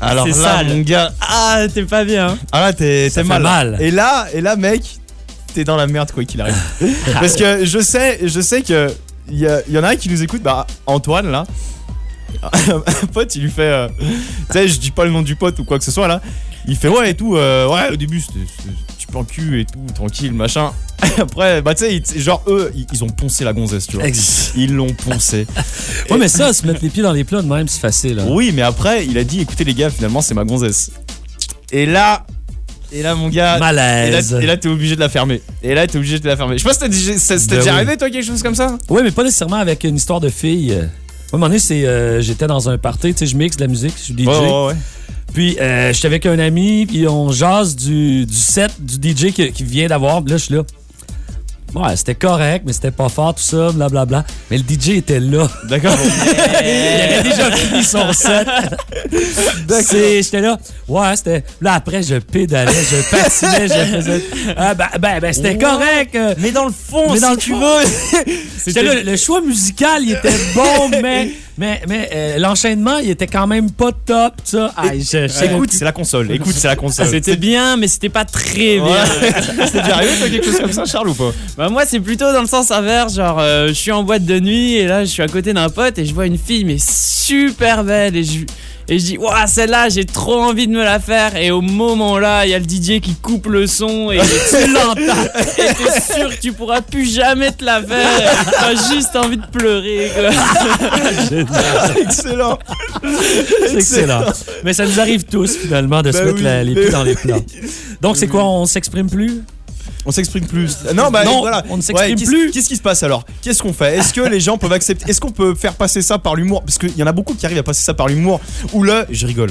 Alors là, sale. mon gars, ah t'es pas bien. ah là, t'es Ça t'es fait mal. mal. Et là, et là, mec, t'es dans la merde quoi qu'il arrive. <laughs> Parce que je sais, je sais que il y, a- il y en a un qui nous écoute, bah Antoine là. un <laughs> pote, il lui fait, euh, tu sais, je dis pas le nom du pote ou quoi que ce soit là. Il fait ouais et tout, euh, ouais au début c'était en cul et tout, tranquille machin. <laughs> Après, bah tu sais, genre eux, ils, ont poncé la gonzesse, tu vois. Ils l'ont poncé. <laughs> Ouais, mais ça, se mettre les pieds dans les plats de même, c'est facile. hein. Oui, mais après, il a dit écoutez les gars, finalement c'est ma gonzesse. Et là, et là mon gars, Malaise. et là, t'es obligé de la fermer. Et là t'es obligé de la fermer. Je sais pas si t'as déjà- Ben déjà oui. arrivé toi quelque chose comme ça? Oui, mais pas nécessairement avec une histoire de fille. À un moment donné, c'est, euh, j'étais dans un party, tu sais, je mixe de la musique, je suis DJ. ouais. Puis euh, j'étais avec un ami, puis on jase du, du set du DJ qui, qui vient d'avoir. Là, je suis là. Ouais, c'était correct, mais c'était pas fort, tout ça, blablabla. Mais le DJ était là. D'accord. <laughs> Il avait déjà fini son set. J'étais là. Ouais, c'était. Là, après, je pédalais, je patinais, je faisais. Ah, ben, ben, ben, c'était Ouais. correct. euh, Mais dans le fond, Mais dans le tu <laughs> veux. J'étais là, le choix musical, il était bon, <laughs> mais, mais, mais euh, l'enchaînement, il était quand même pas top, ça. Ah, je, je sais Écoute, c'est la console. Écoute, c'est la console. C'était bien, mais c'était pas très bien. <laughs> C'était déjà arrivé toi quelque chose comme ça, Charles ou pas? Bah moi c'est plutôt dans le sens inverse, genre euh, je suis en boîte de nuit et là je suis à côté d'un pote et je vois une fille mais super belle et je et je dis waouh celle-là j'ai trop envie de me la faire et au moment là il y a le DJ qui coupe le son et tu <laughs> l'entends et t'es sûr que tu pourras plus jamais te la faire t'as juste envie de pleurer quoi. Excellent. C'est excellent. Mais ça nous arrive tous, finalement, de se Ben mettre oui, la- les pieds dans les plats. Donc, c'est quoi, on s'exprime plus? On s'exprime plus. Non, bah Non, voilà. on ne s'exprime plus. Qu'est-ce qui se passe alors? Qu'est-ce qu'on fait? Est-ce que les gens peuvent accepter? Est-ce qu'on peut faire passer ça par l'humour? Parce qu'il y en a beaucoup qui arrivent à passer ça par l'humour. Ou là, je rigole.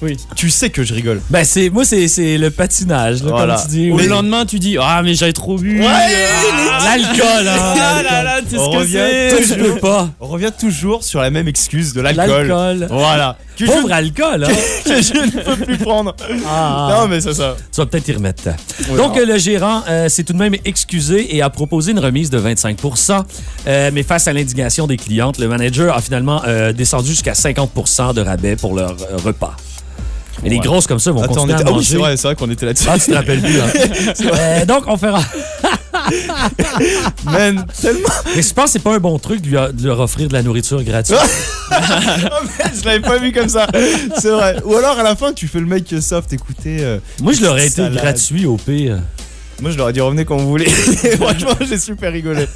Oui. Tu sais que je rigole. Ben, c'est, moi, c'est, c'est le patinage, là, Voilà. comme tu dis. Au Oui. lendemain tu dis ah mais j'avais trop bu. Ah, L'alcool, hein. <laughs> Ah là là, tu sais ce que pas. On revient toujours sur la même excuse de l'alcool. L'alcool. Voilà. Que je, Pauvre alcool, hein. <laughs> que je ne peux plus prendre. Ah. Non, mais c'est ça. Tu vas peut-être y remettre. Ouais. Donc, euh, le gérant euh, s'est tout de même excusé et a proposé une remise de 25% Euh, Mais face à l'indignation des clientes, le manager a finalement euh, descendu jusqu'à 50% de rabais pour leur euh, repas. Et les Ouais. grosses comme ça vont Attends, on continuer était... à ah oui, manger. c'est vrai, qu'on était là-dessus. Ah, tu te rappelles plus, hein? <laughs> Euh, donc, on fera. <laughs> Man, tellement. Mais je pense que c'est pas un bon truc de, lui- de leur offrir de la nourriture gratuite. <laughs> Oh, man, je l'avais pas vu comme ça. C'est vrai. Ou alors à la fin, tu fais le mec soft, écoutez. euh, Moi, je l'aurais été gratuit au pire. Moi, je leur ai dit revenez quand vous voulez. <laughs> Franchement, j'ai super rigolé.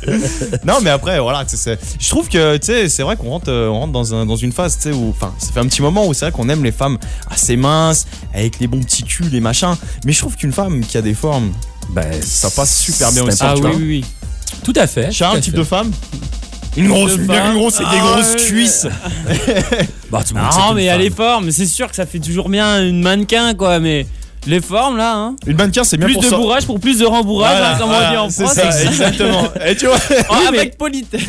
non, mais après, voilà, je trouve que, tu sais, c'est vrai qu'on rentre, euh, on rentre dans, un, dans une phase, tu sais, où, enfin, ça fait un petit moment où c'est vrai qu'on aime les femmes assez minces, avec les bons petits culs, les machins. Mais je trouve qu'une femme qui a des formes, Ben, ça passe super bien aussi. Ah oui oui oui. Tout à fait. Charles, tout à type fait. de femme Une grosse, une grosse, des Ah grosses ouais. cuisses. Bah, <laughs> Non mais elle est forte, mais c'est sûr que ça fait toujours bien une mannequin quoi, mais les formes là. Hein. Une mannequin, c'est bien Plus pour de ça. bourrage pour plus de rembourrage, Voilà, hein, comme voilà, on dit en c'est France. ça, exactement. <laughs> Et tu vois, Oh, avec politesse.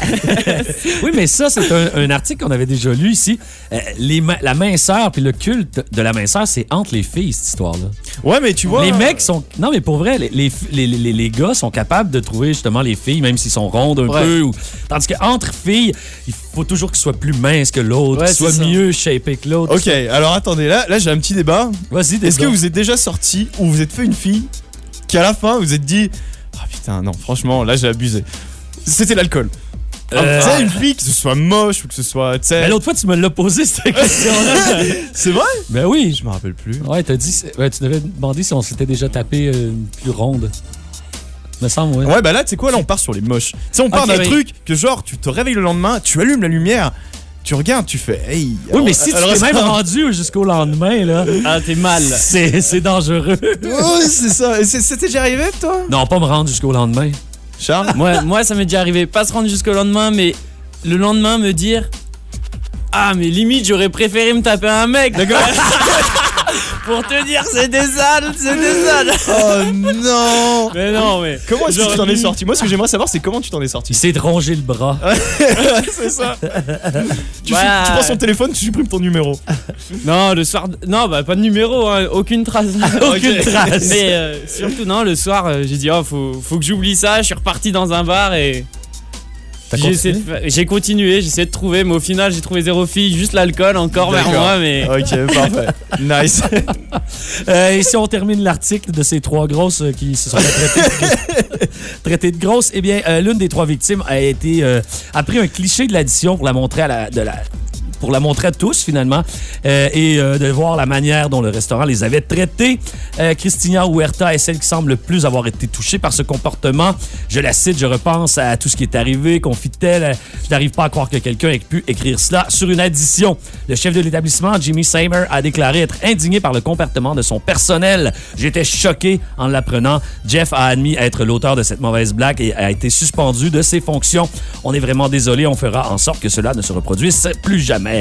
Oui, mais ça, c'est un, un article qu'on avait déjà lu ici. Euh, les ma- la minceur puis le culte de la minceur, c'est entre les filles, cette histoire-là. ouais, mais tu vois. Les mecs sont. Non, mais pour vrai, les, les, les, les- les gars sont capables de trouver justement les filles, même s'ils sont rondes un Ouais. peu. Ou... Tandis qu'entre filles, il faut toujours qu'ils soient plus minces que l'autre, Ouais, c'est ça. mieux shapés que l'autre. Ok, alors attendez, là, là j'ai un petit débat. Vas-y, Est-ce que vous êtes déjà sorti ou vous êtes fait une fille qui à la fin vous êtes dit Ah putain, non, franchement, là j'ai abusé. C'était l'alcool. Ah, Euh, sais, une fille, que ce soit moche ou que ce soit. Tu sais. Mais l'autre fois, tu me l'as posé, cette <laughs> question-là. C'est vrai? Ben oui. Je me rappelle plus. Ouais, t'as dit. ouais, tu devais demander si on s'était déjà tapé euh, une plus ronde. Me semble, ouais. Ouais, bah là, tu sais quoi, là on part sur les moches. Tu sais, on part Ok, d'un oui. truc que genre, tu te réveilles le lendemain, tu allumes la lumière, tu regardes, tu fais Hey. Oui, mais si tu t'es même ça- rendu jusqu'au lendemain, là, Ah, t'es mal. c'est c'est dangereux. Ouais, c'est ça. C'était déjà arrivé, toi? Non, pas me rendre jusqu'au lendemain. Charles? Moi, moi, ça m'est déjà arrivé. Pas se rendre jusqu'au lendemain, mais le lendemain me dire Ah, mais limite, j'aurais préféré me taper un mec. D'accord <laughs> Pour te dire, c'était sale, c'était sale. Oh non Mais non, mais. Comment est-ce que tu t'en es sorti? Moi, ce que j'aimerais savoir, c'est comment tu t'en es Il sorti. s'est de ronger le bras. <laughs> c'est ça. tu, Voilà. tu prends son téléphone, tu supprimes ton numéro. Non, le soir. Non, bah, pas de numéro, hein, aucune trace. <laughs> Aucune trace. Mais euh, surtout, non, le soir, euh, j'ai dit Oh, faut, faut que j'oublie ça. Je suis reparti dans un bar et. J'ai continué? J'ai essayé de trouver, mais au final, j'ai trouvé zéro fille, juste l'alcool encore vers moi, mais. Ok, parfait. <laughs> Nice. Euh, et si on termine l'article de ces trois grosses euh, qui se sont traiter <laughs> de grosses, eh bien, euh, l'une des trois victimes a été euh, a pris un cliché de l'addition pour la montrer à la, de la pour la montrer à tous finalement euh, et euh, de voir la manière dont le restaurant les avait traités. Euh, Christina Huerta est celle qui semble le plus avoir été touchée par ce comportement. Je la cite, je repense à tout ce qui est arrivé, confie-t-elle. Je n'arrive pas à croire que quelqu'un ait pu écrire cela sur une addition. Le chef de l'établissement, Jimmy Seymour, a déclaré être indigné par le comportement de son personnel. J'étais choqué en l'apprenant. Jeff a admis être l'auteur de cette mauvaise blague et a été suspendu de ses fonctions. On est vraiment désolé, on fera en sorte que cela ne se reproduise plus jamais.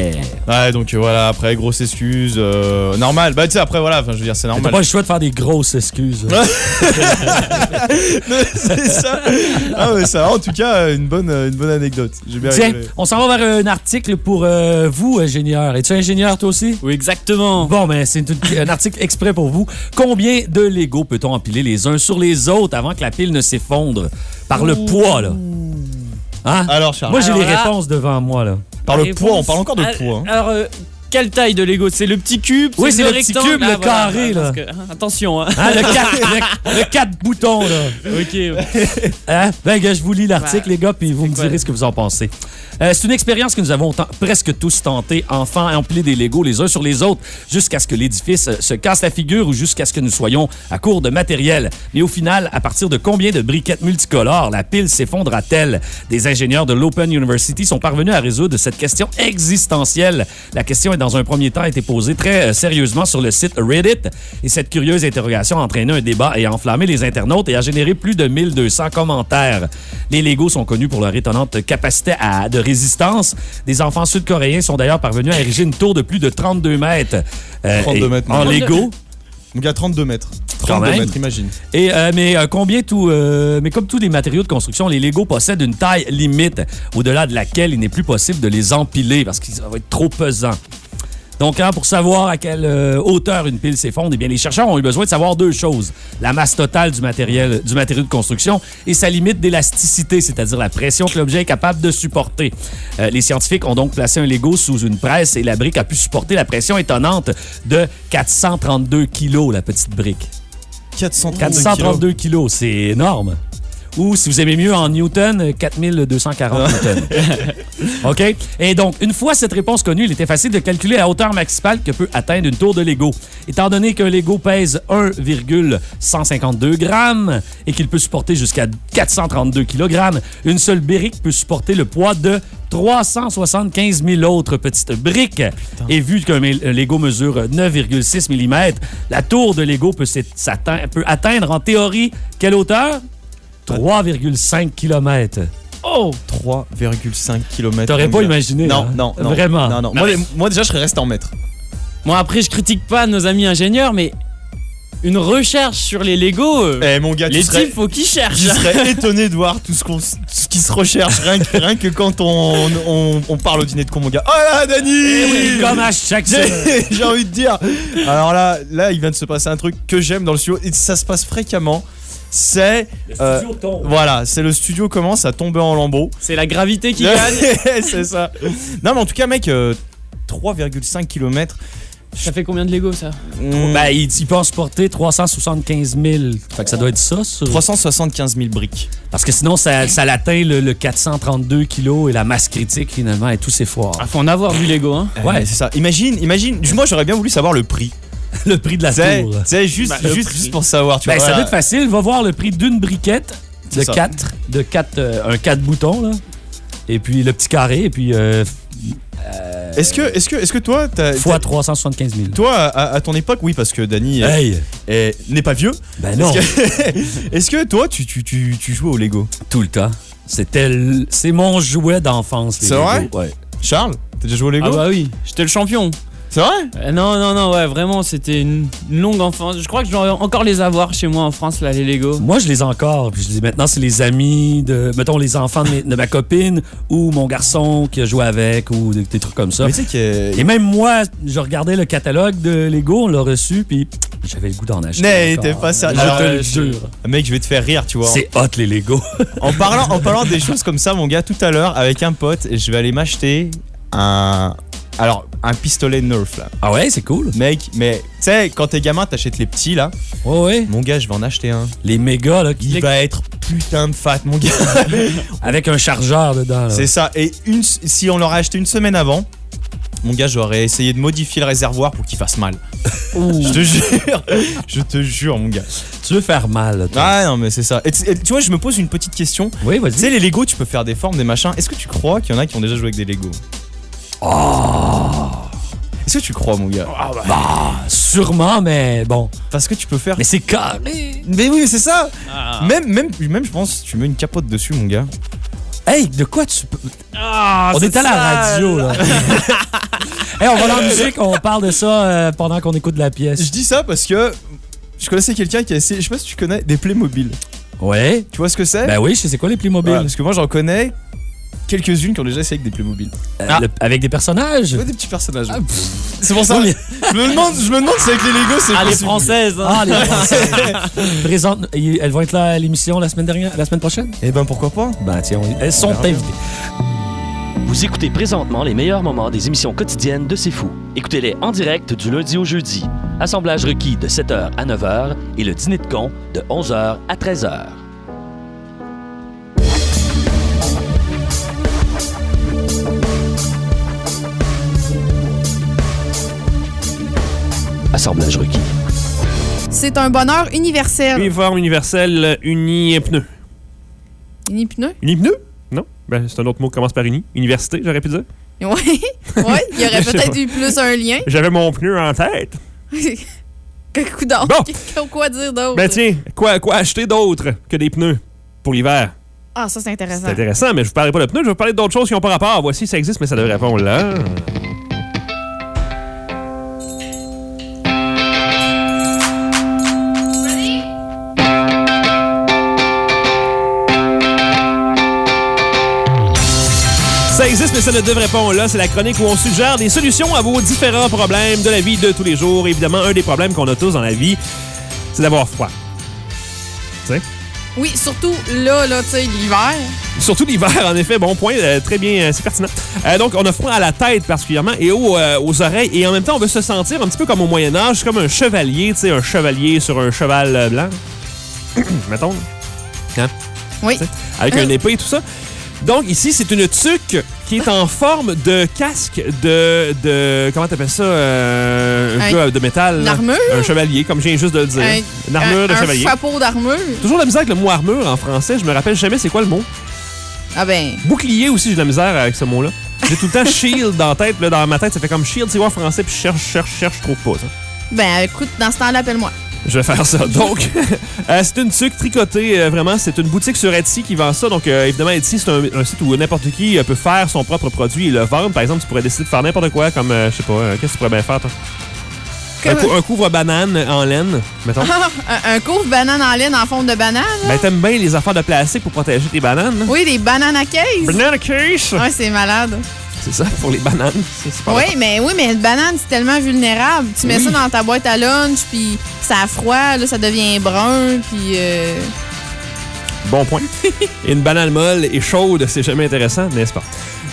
Ouais, donc euh, voilà, après, grosse excuse. euh, normal. Bah, tu sais, après, voilà, enfin, je veux dire, c'est T'as normal. pas le choix de faire des grosses excuses. <laughs> c'est ça. Ah, mais ça, en tout cas, une bonne, euh, une bonne anecdote. J'ai bien Tiens, rigolé. on s'en va vers un article pour euh, vous, ingénieur. Es-tu ingénieur, toi aussi? Oui, exactement. Bon, ben, c'est un article exprès pour vous. Combien de Legos peut-on empiler les uns sur les autres avant que la pile ne s'effondre? Par le poids, là? Hein? Alors, Charles, Moi, j'ai les là- réponses devant moi, là. Par le poids, on parle encore de Ah, poids. hein. Alors, euh, quelle taille de Lego? C'est le petit cube? Oui, c'est le petit rectangle? cube, le Ah, voilà, carré, là. que- hein, attention, hein. Hein, le 4 <laughs> le, quatre boutons, là. ok. <laughs> Hein? Ben, gars, je vous lis l'article, les gars, puis vous me quoi? direz ce que vous en pensez. Euh, c'est une expérience que nous avons presque tous tenté, enfants, à empiler des Legos les uns sur les autres, jusqu'à ce que l'édifice euh, se casse la figure ou jusqu'à ce que nous soyons à court de matériel. Mais au final, à partir de combien de briquettes multicolores la pile s'effondra-t-elle? Des ingénieurs de l'Open University sont parvenus à résoudre cette question existentielle. La question est dans un premier temps été posée très euh, sérieusement sur le site Reddit et cette curieuse interrogation a entraîné un débat et a enflammé les internautes et a généré plus de 1200 commentaires. Les Legos sont connus pour leur étonnante capacité à, de résistance. Des enfants sud-coréens sont d'ailleurs parvenus à ériger une tour de plus de 32 mètres. euh, 32 et- mètres, En. Lego. Donc, à 32 mètres. Quand 32 même. mètres, imagine. Et, euh, mais euh, combien tout, euh, mais comme tous les matériaux de construction, les Legos possèdent une taille limite au-delà de laquelle il n'est plus possible de les empiler parce qu'ils vont être trop pesants. Donc, hein, pour savoir à quelle euh, hauteur une pile s'effondre, eh bien, les chercheurs ont eu besoin de savoir deux choses. La masse totale du matériel, du matériau de construction et sa limite d'élasticité, c'est-à-dire la pression que l'objet est capable de supporter. Euh, les scientifiques ont donc placé un Lego sous une presse et la brique a pu supporter la pression étonnante de 432 kilos, la petite brique. 432 432 kilos, c'est énorme. Ou, si vous aimez mieux, en Newton, euh, 4240 Newton. <laughs> OK? Et donc, une fois cette réponse connue, il était facile de calculer la hauteur maximale que peut atteindre une tour de Lego. Étant donné qu'un Lego pèse 1,152 grammes et qu'il peut supporter jusqu'à 432 kg, une seule brique peut supporter le poids de 375 000 autres petites briques. Et vu qu'un Lego mesure 9,6 mm, la tour de Lego peut atteindre en théorie quelle hauteur? 3,5 km. Oh 3,5 km. T'aurais pas imaginé, Non, hein? non, non. Vraiment. Non, non. Moi, les- moi, déjà, je serais resté en mètres. Bon, après, je critique pas nos amis ingénieurs, mais une recherche sur les Lego. euh, Eh mon gars, tu les serais, types, faut qu'ils cherchent. tu serais étonné de voir tout ce, qu'on, ce qui se recherche rien que, rien que quand on, on, on parle au dîner de con, mon gars. Oh là, Dani Eh oui, comme à chaque. J'ai <laughs> j'ai envie de dire. Alors là, là, il vient de se passer un truc que j'aime dans le studio et ça se passe fréquemment. C'est euh, voilà, c'est le studio commence à tomber en lambeaux. C'est la gravité qui <laughs> gagne. <laughs> c'est ça. Non, mais en tout cas, mec, euh, 3,5 km. Ça fait combien de Lego ça Ben, il, il pense porter 375 000. Fait que ça doit être ça, ça. 375 000 briques. Parce que sinon, ça, ça l'atteint le, le 432 kilos et la masse critique, finalement, et tous ses foires. Ah, faut en avoir du Lego, hein. Ouais, c'est ça. Imagine, imagine. Moi, j'aurais bien voulu savoir le prix. <laughs> le prix de la Tu sais, tour. tu sais, juste, le juste, juste pour savoir. Tu Ben, vois, ça doit être facile. Va voir le prix d'une briquette de C'est ça. 4, de 4, un 4 boutons, là. Et puis le petit carré, et puis euh, Est-ce que, est-ce que, est-ce que toi, t'as- fois t'as- 375 000. toi, à, à ton époque, oui, parce que euh, Hey! est- n'est pas vieux. Ben non, <laughs> Est-ce que, toi, tu, tu, tu, tu jouais au Lego? Tout le temps. C'était c'est mon jouet d'enfance. les C'est vrai? Ouais. Charles, t'as déjà joué au Lego? Ah bah oui, j'étais le champion. C'est vrai Euh, non, non, non, ouais, vraiment, c'était une, longue enfance. Je crois que je dois encore les avoir chez moi en France, là, les Lego. Moi, je les ai encore. Puis je dis maintenant, c'est les amis de, mettons, les enfants de, mes- de ma copine ou mon garçon qui a joué avec ou des, des trucs comme ça. Mais tu sais que. Et même moi, je regardais le catalogue de Lego, on l'a reçu, puis j'avais le goût d'en acheter. Mais t'es pas sérieux. Je te le jure. Mec, je vais te faire rire, tu vois. C'est hot, les Lego. En parlant, en parlant des choses comme ça, mon gars, tout à l'heure, avec un pote, je vais aller m'acheter un. Alors, un pistolet Nerf là. ah ouais, c'est cool. Mec, mais tu sais, quand t'es gamin, t'achètes les petits là. Ouais, ouais. Mon gars, je vais en acheter un. Les mégas, là, qui- Il va être putain de fat, mon gars. <laughs> avec un chargeur dedans. C'est ça. Et une, si on l'aurait acheté une semaine avant, mon gars, j'aurais essayé de modifier le réservoir pour qu'il fasse mal. <laughs> Je te jure. Je te jure, mon gars. Tu veux faire mal, toi. Ah non, mais c'est ça. Et tu et tu vois, je me pose une petite question. Oui, Tu sais, vas-y. les Lego, tu peux faire des formes, des machins. Est-ce que tu crois qu'il y en a qui ont déjà joué avec des Lego Oh! Est-ce que tu crois, mon gars Bah, sûrement, mais bon. Parce que tu peux faire. Mais c'est carré. Mais oui, mais c'est ça. Ah. Même, même, même, je pense, tu mets une capote dessus, mon gars. Hey, de quoi tu peux. Ah, on est à la radio, là. <laughs> hey, on va dans la musique, on parle de ça euh, pendant qu'on écoute la pièce. Je dis ça parce que je connaissais quelqu'un qui a essayé. Je sais pas si tu connais des Playmobil. Ouais. Tu vois ce que c'est Ben oui, je sais c'est quoi les Playmobil. Voilà, Parce que moi, j'en connais quelques-unes qui ont déjà essayé avec des Playmobil. Euh, le- avec des personnages. Ouais, des petits personnages. Ah, c'est pour ça. Oui, je me demande, je me demande si avec les Lego, c'est Ah, les possible. françaises. hein. Ah, les Français. <laughs> Présente, elles vont être là à l'émission la semaine dernière, la semaine prochaine? Eh ben pourquoi pas? Ben tiens, on- elles sont invitées. Vous écoutez présentement les meilleurs moments des émissions quotidiennes de C'est Fou. Écoutez-les en direct du lundi au jeudi. Assemblage requis de 7h à 9h et le dîner de con de 11h à 13h. Assemblage requis. C'est un bonheur universel. Uniforme universel uni-pneu. Uni-pneu? Uni-pneu? Non? Ben, c'est un autre mot qui commence par uni. Université, j'aurais pu dire. <laughs> Oui. Oui, il y aurait <laughs> peut-être eu plus un lien. J'avais mon pneu en tête. <laughs> Coup d'or. Bon. Quoi dire d'autre? Ben tiens, quoi, quoi acheter d'autre que des pneus pour l'hiver? Ah, ça, c'est intéressant. C'est intéressant, mais je vous parlerai pas de pneus, je vais vous parler d'autres choses qui n'ont pas rapport. Voici, ça existe, mais ça devrait répondre là. Mais ça ne devrait pas. Là, c'est la chronique où on suggère des solutions à vos différents problèmes de la vie de tous les jours. Évidemment, un des problèmes qu'on a tous dans la vie, c'est d'avoir froid. Tu sais? Oui, surtout là, là, tu sais, l'hiver. Surtout l'hiver, en effet. Bon point, euh, très bien, euh, c'est pertinent. Euh, donc, on a froid à la tête particulièrement et aux, aux oreilles. Et en même temps, on veut se sentir un petit peu comme au Moyen-Âge, comme un chevalier, tu sais, un chevalier sur un cheval blanc. <coughs> Mettons. Hein? Oui. Avec Euh. un épée et tout ça. Donc, ici, c'est une tuque qui est en forme de casque de. de comment t'appelles ça euh, Un Un- gars de métal. Une armure? Un chevalier, comme je viens juste de le dire. Un- une armure un, de un chevalier. chapeau d'armure. Toujours la misère avec le mot armure en français. Je me rappelle jamais c'est quoi le mot. Ah ben, Bouclier aussi, j'ai de la misère avec ce mot-là. J'ai tout le temps shield dans la tête. Là, dans ma tête, ça fait comme shield, c'est quoi en français, puis je cherche, cherche, cherche, je trouve pas ça. ben, écoute, dans ce temps-là, appelle-moi. Je vais faire ça. <laughs> Donc, euh, c'est une tuque tricotée, euh, vraiment. C'est une boutique sur Etsy qui vend ça. Donc, euh, évidemment, Etsy, c'est un, un site où n'importe qui peut faire son propre produit et le vendre. Par exemple, tu pourrais décider de faire n'importe quoi, comme, euh, je sais pas, qu'est-ce que tu pourrais bien faire, toi? Un, cou- un couvre-banane en laine, mettons. un, un couvre banane en laine en forme de banane? Ben, t'aimes bien les affaires de plastique pour protéger tes bananes. Oui, des bananes à case. Banana case! Ouais, c'est malade. C'est ça, pour les bananes? Oui, mais oui, mais une banane, c'est tellement vulnérable. Tu mets Oui. ça dans ta boîte à lunch, puis ça a froid, là, ça devient brun, puis... euh, Bon point. <laughs> Une banane molle et chaude, c'est jamais intéressant, n'est-ce pas?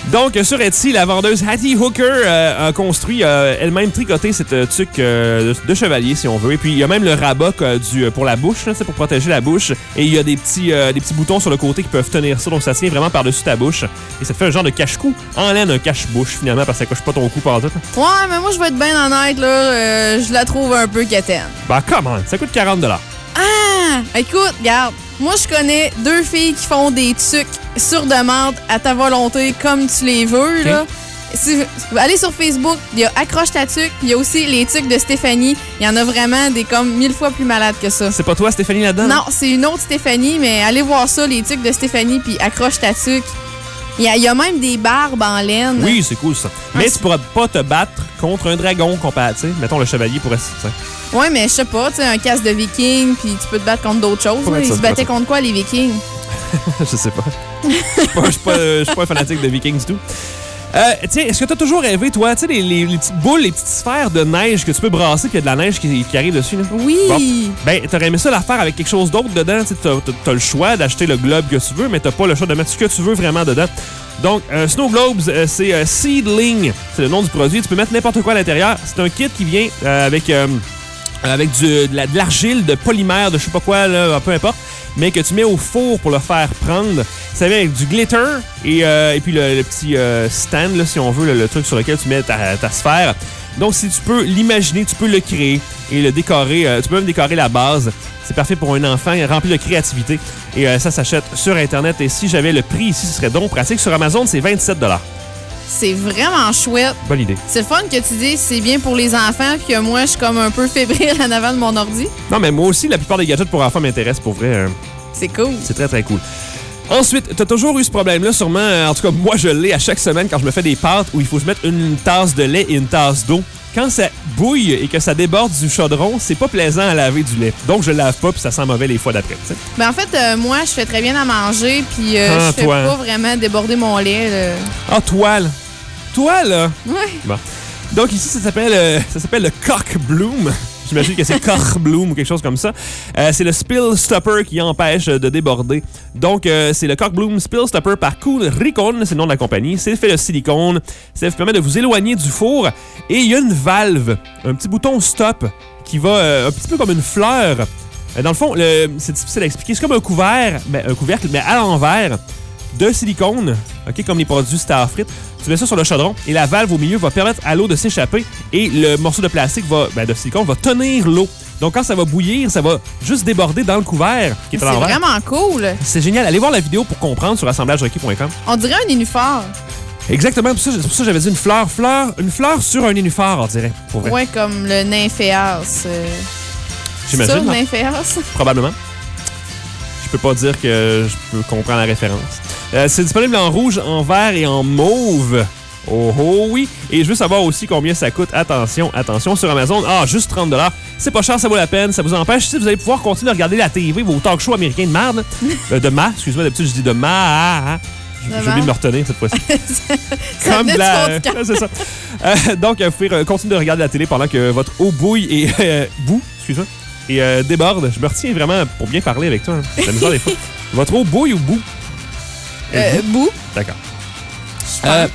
Donc, sur Etsy, la vendeuse Hattie Hooker euh, a construit euh, elle-même tricoté cette euh, tuque euh, de, chevalier, si on veut. Et puis, il y a même le rabat du, pour la bouche, c'est pour protéger la bouche. Et il y a des petits, euh, des petits boutons sur le côté qui peuvent tenir ça, donc ça tient vraiment par-dessus ta bouche. Et ça te fait un genre de cache-cou en laine, un cache-bouche, finalement, parce que ça coche pas ton cou par tout. Ouais, mais moi, je vais être bien honnête, là. je la trouve un peu quétaine. Ben, comment? Ça coûte 40 Ah! Écoute, regarde. Moi, je connais deux filles qui font des tucs sur demande à ta volonté, comme tu les veux, là. Si, allez sur Facebook, il y a Accroche ta tuque, puis il y a aussi les tucs de Stéphanie. Il y en a vraiment des comme mille fois plus malades que ça. C'est pas toi, Stéphanie, là-dedans? Non, c'est une autre Stéphanie, mais allez voir ça, les tucs de Stéphanie, puis Accroche ta tuque. Il y, a, il y a même des barbes en laine. Oui, c'est cool ça. Mais Ah, tu pourras pas te battre contre un dragon sais. Mettons le chevalier pourrait. tu sais. Ouais, mais je sais pas, tu sais, un casque de viking, puis tu peux te battre contre d'autres choses. Là. Ils ça, se battaient contre quoi, les vikings? <laughs> je sais pas. Je suis pas, je suis pas, je suis pas <laughs> un fanatique de Vikings du tout. Euh, tiens, est-ce que t'as toujours rêvé, toi, tu sais, les, les- les petites boules, les petites sphères de neige que tu peux brasser, puis il y a de la neige qui, qui arrive dessus, là? Oui! Bon. Ben, t'aurais aimé ça la faire avec quelque chose d'autre dedans. Tu sais, t'as, t'as- t'as le choix d'acheter le globe que tu veux, mais t'as pas le choix de mettre ce que tu veux vraiment dedans. Donc, euh, Snow Globes, euh, c'est euh, Seedling. C'est le nom du produit. Tu peux mettre n'importe quoi à l'intérieur. C'est un kit qui vient euh, avec, avec du- de la- de l'argile, de polymère, de je sais pas quoi, peu importe, mais que tu mets au four pour le faire prendre. Ça vient avec du glitter et, euh, puis le, petit euh, stand, si on veut, le, truc sur lequel tu mets ta, sphère. Donc, si tu peux l'imaginer, tu peux le créer et le décorer. euh, tu peux même décorer la base. C'est parfait pour un enfant rempli de créativité. Et euh, ça s'achète sur Internet. Et si j'avais le prix ici, ce serait donc pratique. Sur Amazon, c'est 27 C'est vraiment chouette. Bonne idée. C'est le fun que tu dis c'est bien pour les enfants, puis que moi, je suis comme un peu fébrile en avant de mon ordi. Non, mais moi aussi, la plupart des gadgets pour enfants m'intéressent pour vrai. euh, C'est cool. C'est très, très cool. Ensuite, t'as toujours eu ce problème-là, sûrement. euh, En tout cas, moi, je l'ai à chaque semaine quand je me fais des pâtes où il faut que je mette une tasse de lait et une tasse d'eau. Quand ça bouille et que ça déborde du chaudron, c'est pas plaisant à laver du lait. Donc, je le lave pas puis ça sent mauvais les fois d'après. Ben, en fait, euh, moi, je fais très bien à manger, puis euh, Ah, je fais toi. pas vraiment déborder mon lait. là. Ah, toi, là. Toi, là. Ouais. Bon. Donc, ici, ça s'appelle euh, ça s'appelle le cock bloom. J'imagine que c'est bloom ou quelque chose comme ça. Euh, c'est le spill stopper qui empêche de déborder. Donc, euh, c'est le bloom spill stopper par Cool Ricon, c'est le nom de la compagnie. C'est fait de silicone. Ça vous permet de vous éloigner du four. Et il y a une valve, un petit bouton stop qui va euh, un petit peu comme une fleur. Dans le fond, c'est difficile à expliquer. C'est comme un couvert, un couvercle, mais à l'envers de silicone, ok, comme les produits Starfrit. Tu mets ça sur le chaudron et la valve au milieu va permettre à l'eau de s'échapper et le morceau de plastique va, ben, de silicone va tenir l'eau. Donc quand ça va bouillir, ça va juste déborder dans le couvert qui est C'est vraiment cool. C'est génial. Allez voir la vidéo pour comprendre sur assemblagerequis.com. On dirait un nénuphar. Exactement, c'est pour ça que j'avais dit une fleur, fleur, une fleur sur un nénuphar, on dirait, pour vrai. Ouais, comme le nymphéas. euh. J'imagine, le nymphéas? Probablement. Je peux pas dire que je peux comprendre la référence. Euh, c'est disponible en rouge, en vert et en mauve. Oh oh oui. Et je veux savoir aussi combien ça coûte. Attention, attention, sur Amazon. Ah, juste 30 C'est pas cher, ça vaut la peine. Ça vous empêche. Si vous allez pouvoir continuer à regarder la TV, vos talk shows américains de merde. <laughs> Euh, de ma, excuse-moi, d'habitude je dis de ma. ah, ah. J'ai De oublié de me retenir cette fois-ci. <laughs> Comme de la- <laughs> c'est ça. Euh, donc, euh, vous pouvez continuer de regarder la télé pendant que votre eau bouille et euh, boue, excuse-moi, et déborde. Je me retiens vraiment pour bien parler avec toi. hein. La misère des fois. Votre eau bouille ou boue? Euh, bout. D'accord. Euh,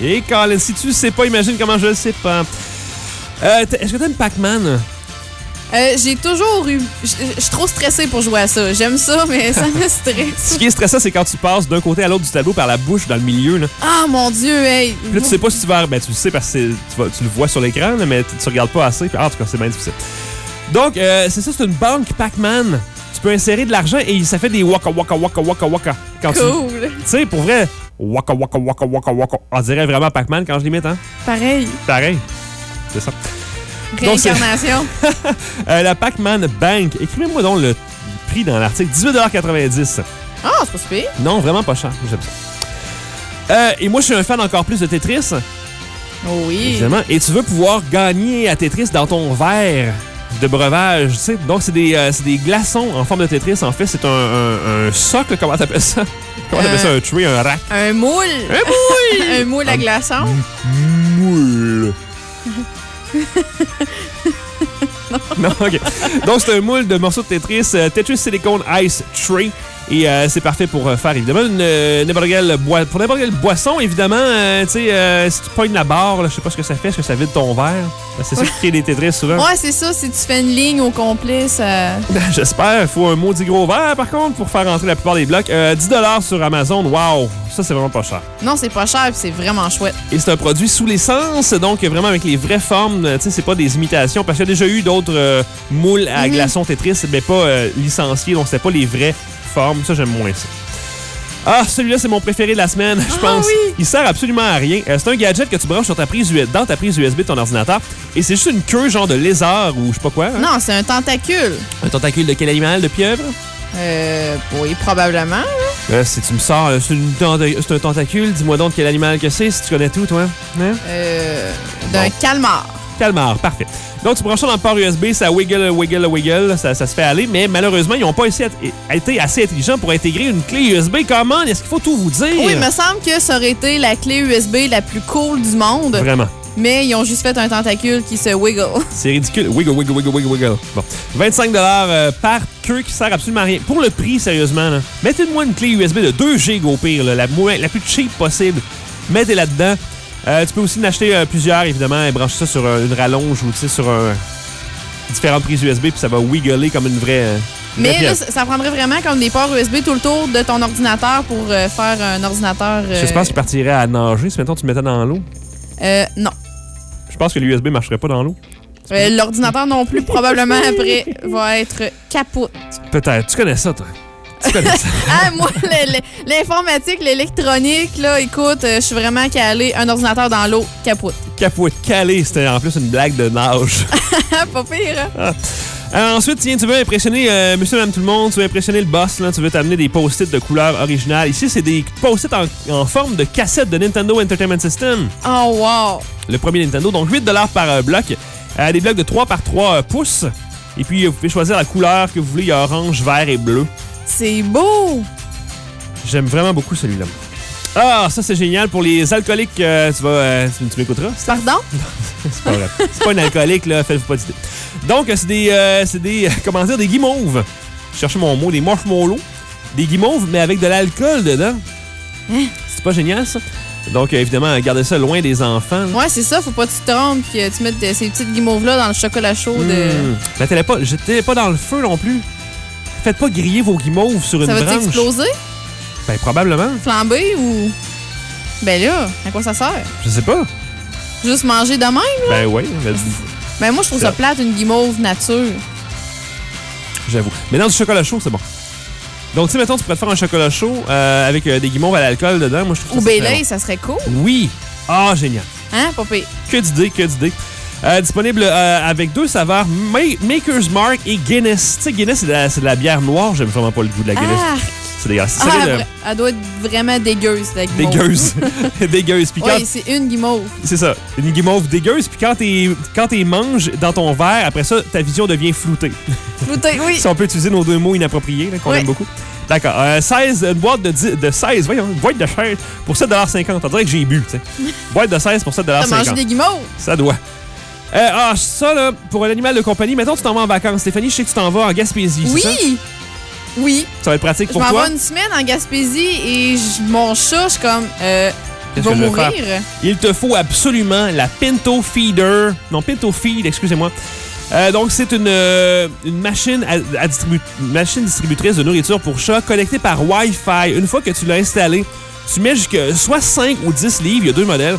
et Colin, si tu sais pas, imagine comment je le sais pas. Euh, Est-ce que t'aimes Pac-Man? Euh, J'ai toujours eu. Je suis trop stressée pour jouer à ça. J'aime ça, mais ça me <laughs> stresse. Ce qui est stressant, c'est quand tu passes d'un côté à l'autre du tableau par la bouche dans le milieu. Là. Ah, mon Dieu, hey. Puis là, tu sais pas si tu vas. Ben, tu le sais parce que tu, vas- tu le vois sur l'écran, mais tu, tu regardes pas assez. Puis, ah, en tout cas, c'est bien difficile. Donc, euh, c'est ça, c'est une banque Pac-Man. Tu peux insérer de l'argent et ça fait des waka waka waka waka waka. Quand tu- Cool. Tu sais, pour vrai, waka waka waka waka waka. On dirait vraiment Pac-Man quand je l'imite, hein? Pareil. Pareil. C'est ça. Donc, Réincarnation. <laughs> Euh, la Pac-Man Bank. Écrivez-moi donc le prix dans l'article. 18,90 Ah, c'est pas super. Non, vraiment pas cher. J'aime ça. Euh, et moi, je suis un fan encore plus de Tetris. Oui. Évidemment. Et tu veux pouvoir gagner à Tetris dans ton verre de breuvage. tu sais. Donc, c'est des, euh, des glaçons en forme de Tetris. En fait, c'est un, un- un socle. Comment t'appelles ça? Comment t'appelles ça? Un tray, un rack? Un moule. Un moule! <laughs> un moule à glaçons. moule. <laughs> non, ok. Donc, c'est un moule de morceaux de Tetris, euh, Tetris Silicone Ice Tray. Et euh, c'est parfait pour euh, faire, évidemment, une, euh, n'importe quelle boi- pour n'importe quelle boisson, évidemment. euh, tu sais, si tu pognes la barre, je sais pas ce que ça fait, est-ce que ça vide ton verre? Ben, C'est ça qui crée des Tetris souvent. Ouais, c'est ça. Si tu fais une ligne au complet, ça. <laughs> J'espère. Il faut un maudit gros verre, par contre, pour faire rentrer la plupart des blocs. Euh, 10 sur Amazon. Wow! Ça, c'est vraiment pas cher. Non, c'est pas cher, c'est vraiment chouette. Et c'est un produit sous licence, donc vraiment avec les vraies formes. Tu sais, c'est pas des imitations. Parce qu'il y a déjà eu d'autres moules à Mhm. glaçons Tetris, mais pas licenciés, donc c'était pas les vraies Ça, j'aime moins ça. Ah, celui-là, c'est mon préféré de la semaine, je Ah pense. oui! Il sert absolument à rien. Euh, c'est un gadget que tu branches sur ta prise U- dans ta prise USB de ton ordinateur. Et c'est juste une queue genre de lézard ou je sais pas quoi. hein? Non, c'est un tentacule. Un tentacule de quel animal? De pieuvre? Euh, oui, probablement. Euh, si tu me sors, là, c'est une tenta- c'est un tentacule, dis-moi donc quel animal que c'est, si tu connais tout, toi. Hein? Euh, d'un Bon. calmar. Calmar, parfait. Donc, tu branches ça dans le port USB, ça wiggle, wiggle, wiggle, ça, ça se fait aller, mais malheureusement, ils n'ont pas essayé- été assez intelligents pour intégrer une clé USB. Comment? Est-ce qu'il faut tout vous dire? Oui, il me semble que ça aurait été la clé USB la plus cool du monde. Vraiment. Mais ils ont juste fait un tentacule qui se wiggle. <laughs> C'est ridicule. Wiggle, wiggle, wiggle, wiggle, wiggle. Bon. 25 euh, par queue qui sert absolument à rien. Pour le prix, sérieusement, mettez-moi une clé USB de 2 GB au pire, là, la, moins- la plus cheap possible. Mettez-la dedans. Euh, tu peux aussi en acheter euh, plusieurs, évidemment, et brancher ça sur euh, une rallonge ou tu sur un, différentes prises USB, puis ça va wiggler comme une vraie. Mais là, ça prendrait vraiment comme des ports USB tout le tour de ton ordinateur pour euh, faire un ordinateur. Je pense qu'il partirait à nager si, mettons, tu le mettais dans l'eau. euh, non. Je pense que l'USB marcherait pas dans l'eau. Euh, L'ordinateur non plus, probablement <laughs> après, va être capote. Peut-être. Tu connais ça, toi? Tu connais ça? <laughs> Ah, moi, l'informatique, l'électronique, là, écoute, euh, je suis vraiment calé. Un ordinateur dans l'eau, capote. Capote calé, c'était en plus une blague de nage. <laughs> Pas pire, hein? Euh, ensuite, tiens, tu veux impressionner euh, monsieur, madame, tout le monde, tu veux impressionner le boss, là, tu veux t'amener des post-it de couleur originale. Ici, c'est des post-it en, en forme de cassette de Nintendo Entertainment System. Oh, wow! Le premier Nintendo, donc 8 par bloc. Euh, des blocs de 3 par 3 pouces. Et puis, vous pouvez choisir la couleur que vous voulez. Il y a orange, vert et bleu. C'est beau! J'aime vraiment beaucoup celui-là. Ah, ça, c'est génial. Pour les alcooliques, euh, tu vas... euh, tu, tu m'écouteras? Pardon? <laughs> C'est pas vrai. C'est pas un alcoolique, là. Faites-vous pas d'idée. Donc, euh, c'est des... euh, c'est des... euh, Comment dire? Des guimauves. Je cherchais mon mot. Des marshmallows. Des guimauves, mais avec de l'alcool dedans. Hein? C'est pas génial, ça? Donc, évidemment, gardez ça loin des enfants. Ouais, c'est ça, faut pas que tu te trompes que tu mettes ces petites guimauves-là dans le chocolat chaud. De... Mmh. Pas, jetez-les pas dans le feu non plus. Faites pas griller vos guimauves sur Ça une va branche. exploser? Ben, probablement. Flamber ou? Ben là, à quoi ça sert? Je sais pas. Juste manger de même? là? Ben, oui. mais- Ben moi, je trouve ça Ça. plate, une guimauve nature. J'avoue. Mais dans du chocolat chaud, c'est bon. Donc, tu sais, mettons, tu pourrais te faire un chocolat chaud euh, avec euh, des guimauves à l'alcool dedans. Moi, je trouve Ou ça. ça serait Bailey, ça serait cool. Oui. Ah, génial. Hein, papé? Que d'idées, que d'idées. Euh, disponible euh, avec deux saveurs, Ma- Maker's Mark et Guinness. Tu sais, Guinness, c'est de, la- c'est de la bière noire. J'aime vraiment pas le goût de la Guinness. Ah! C'est dégueulasse. C'est Ah, elle doit être vraiment dégueuse, la guimauve. Dégueuse. <laughs> <laughs> dégueuse. Puis quand- Oui, c'est une guimauve. C'est ça, une guimauve dégueuse. Puis quand t'es quand t'es manges dans ton verre, après ça, ta vision devient floutée. <laughs> Floutée, oui. si on peut utiliser nos deux mots inappropriés, là, qu'on Oui. aime beaucoup. D'accord. Euh, 16, une boîte de, 10 de 16, voyons, une boîte de 16 pour 7,50 On dirait que j'ai bu, tu sais. boîte de 16 pour T'as mangé 7,50 des guimauves? Ça doit. Euh, ah, ça, là, pour un animal de compagnie, mettons, tu t'en vas en vacances. Stéphanie, je sais que tu t'en vas en Gaspésie, c'est ça? Oui! Oui. Ça va être pratique Je pour m'en toi? vais une semaine en Gaspésie et je- mon chat, je suis comme, euh, va je mourir. Il te faut absolument la Pinto Feeder. Non, Pinto Feed, excusez-moi. Euh, donc, c'est une, euh, une machine, à, à distribu- une machine distributrice de nourriture pour chat connectée par Wi-Fi. Une fois que tu l'as installée, tu mets jusqu'à soit 5 ou 10 livres, il y a deux modèles,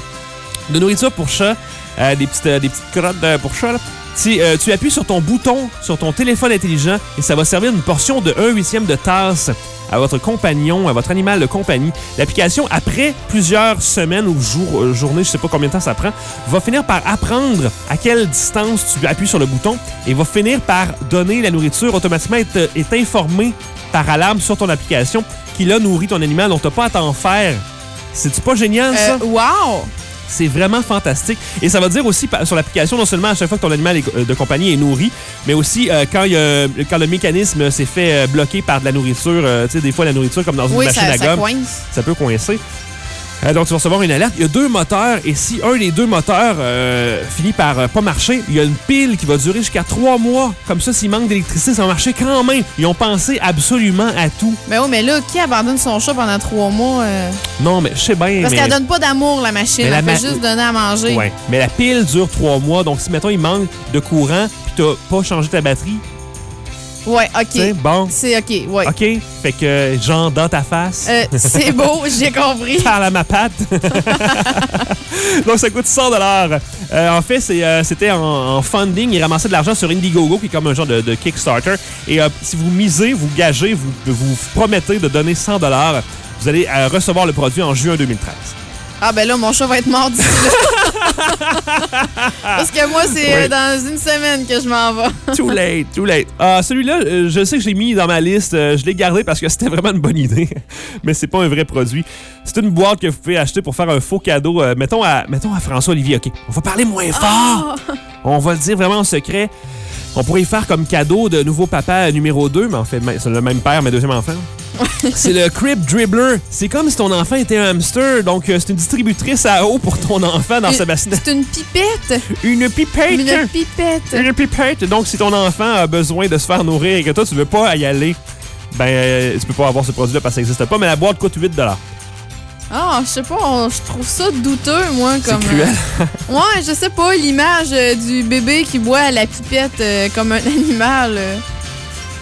de nourriture pour chat, euh, des, petites, euh, des petites crottes euh, pour chat. Tu, euh, tu appuies sur ton bouton, sur ton téléphone intelligent, et ça va servir une portion de 1 huitième de tasse à votre compagnon, à votre animal de compagnie. L'application, après plusieurs semaines ou jours, euh, journées, je sais pas combien de temps ça prend, va finir par apprendre à quelle distance tu appuies sur le bouton et va finir par donner la nourriture automatiquement, est, est informé par alarme sur ton application qui là nourrit ton animal, donc t'as pas à t'en faire. C'est-tu pas génial, ça? Euh, wow! C'est vraiment fantastique. Et ça va dire aussi sur l'application, non seulement à chaque fois que ton animal euh, de compagnie est nourri, mais aussi euh, quand, il y a- quand le mécanisme s'est fait euh, bloquer par de la nourriture. euh, tu sais, des fois, la nourriture, comme dans une Oui, machine ça, à ça gomme, coince. ça peut coincer. Euh, donc, tu vas recevoir une alerte. Il y a deux moteurs, et si un des deux moteurs euh, finit par euh, pas marcher, il y a une pile qui va durer jusqu'à trois mois. Comme ça, s'il manque d'électricité, ça va marcher quand même. Ils ont pensé absolument à tout. Mais oui, mais là, qui abandonne son chat pendant trois mois? Non, mais je sais bien. Parce mais... qu'elle donne pas d'amour, la machine. Mais la Elle fait juste donner à manger. Ouais. Mais la pile dure trois mois. Donc, si, mettons, il manque de courant, puis t'as pas changé ta batterie, Ouais, OK. bon. C'est OK, ouais. OK. Fait que, genre, dans ta face. Euh, c'est beau, <laughs> j'ai compris. Parle à ma patte. <laughs> Donc, ça coûte 100 Euh, En fait, euh, c'était en, en funding. Ils ramassaient de l'argent sur Indiegogo, qui est comme un genre de, de Kickstarter. Et euh, si vous misez, vous gagez, vous, vous promettez de donner 100 vous allez recevoir le produit en juin 2013. Ah, ben là, mon chat va être mort d'ici là. <laughs> Parce que moi, c'est dans une semaine que je m'en vais. Too late, too late. Ah, celui-là, euh, je sais que je l'ai mis dans ma liste. euh, je l'ai gardé parce que c'était vraiment une bonne idée. <laughs> Mais c'est pas un vrai produit. C'est une boîte que vous pouvez acheter pour faire un faux cadeau. euh, mettons, à, mettons à François-Olivier, OK? On va parler moins fort. On va le dire vraiment en secret. On pourrait y faire comme cadeau de nouveau papa numéro 2, mais en fait, c'est le même père, mais deuxième enfant. <laughs> c'est le Crib Dribbler. C'est comme si ton enfant était un hamster. Donc, euh, c'est une distributrice à eau pour ton enfant dans Une- sa bassine. C'est une pipette. Une pipette. Une pipette. Une pipette. Donc, si ton enfant a besoin de se faire nourrir et que toi, tu veux pas y aller, ben, euh, tu peux pas avoir ce produit-là parce que ça n'existe pas, mais la boîte coûte 8 Ah, je sais pas, je trouve ça douteux, moi. C'est comme cruel. euh, ouais, je sais pas, l'image euh, du bébé qui boit à la pipette euh, comme un <laughs> animal.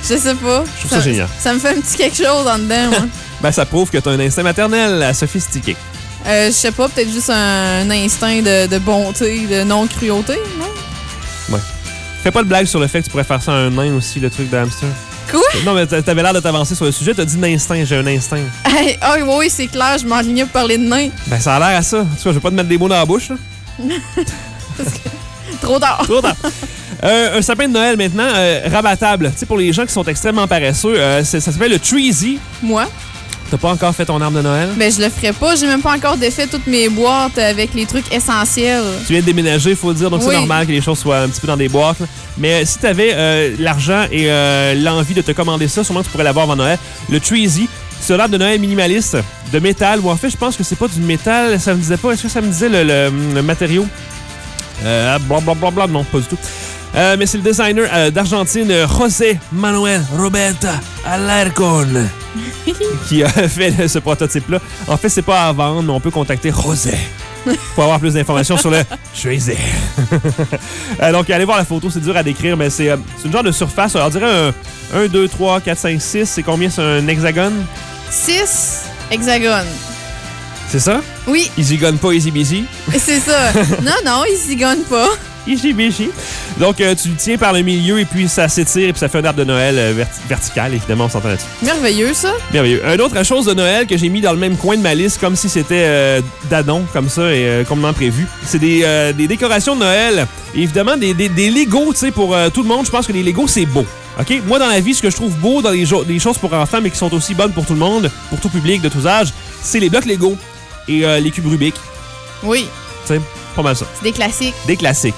Je sais pas. Je trouve ça génial. Ça me fait un petit quelque chose en dedans, moi. <laughs> Ben, ça prouve que tu as un instinct maternel euh, sophistiqué. Euh, je sais pas, peut-être juste un, instinct de, de bonté, de non-cruauté, non? Fais pas de blague sur le fait que tu pourrais faire ça à un nain aussi, le truc de hamster. Quoi? Non, mais t'a- t'avais l'air de t'avancer sur le sujet. T'as dit d'instinct, j'ai un instinct. <laughs> Hey, ah oui, oui, c'est clair, je m'enlignais pour parler de nain. Ben, ça a l'air à ça. En tout cas, je vais pas te mettre des mots dans la bouche, là. <laughs> Trop tard. Trop tard. Euh, un sapin de Noël maintenant, euh, rabattable. Tu sais, pour les gens qui sont extrêmement paresseux, euh, ça s'appelle le Treezy. Moi? T'as pas encore fait ton arbre de Noël? Ben, je le ferai pas. J'ai même pas encore défait toutes mes boîtes avec les trucs essentiels. Tu viens de déménager, il faut le dire, donc Oui. c'est normal que les choses soient un petit peu dans des boîtes. là. Mais euh, si tu avais l'argent et l'envie de te commander ça, sûrement que tu pourrais l'avoir avant Noël. Le Treezy, c'est un arbre de Noël minimaliste, de métal, ou en fait, je pense que c'est pas du métal, ça me disait pas. Est-ce que ça me disait le, le- le matériau? Euh, blablabla, non, pas du tout. Euh, mais c'est le designer euh, d'Argentine, José Manuel Roberta Alarcon, <laughs> qui a fait ce prototype-là. En fait, c'est pas à vendre, mais on peut contacter José pour avoir plus d'informations sur le <laughs> Treezy. <laughs> Euh, donc, allez voir la photo, c'est dur à décrire, mais c'est euh, une genre de surface. On dirait un 1, 2, 3, 4, 5, 6. C'est combien? C'est un hexagone? 6 hexagones. C'est ça? Oui, Easy gun, pas easy busy. c'est ça. non, non, ils s'y gagnent pas. Busy. Donc, euh, tu le tiens par le milieu et puis ça s'étire et puis ça fait un arbre de Noël euh, verti- vertical, évidemment, on s'entend là-dessus. Merveilleux, ça. Merveilleux. Une autre chose de Noël que j'ai mis dans le même coin de ma liste, comme si c'était euh, d'adon, comme ça, et euh, comme prévu. C'est des, euh, des décorations de Noël. Et évidemment, des, des, des Legos, tu sais, pour tout le monde. Je pense que les Legos, c'est beau. OK? Moi, dans la vie, ce que je trouve beau dans les, choses pour enfants, mais qui sont aussi bonnes pour tout le monde, pour tout public de tous âges, c'est les blocs Lego et les cubes Rubik. Oui, Tu sais, pas mal ça. c'est des classiques. Des classiques.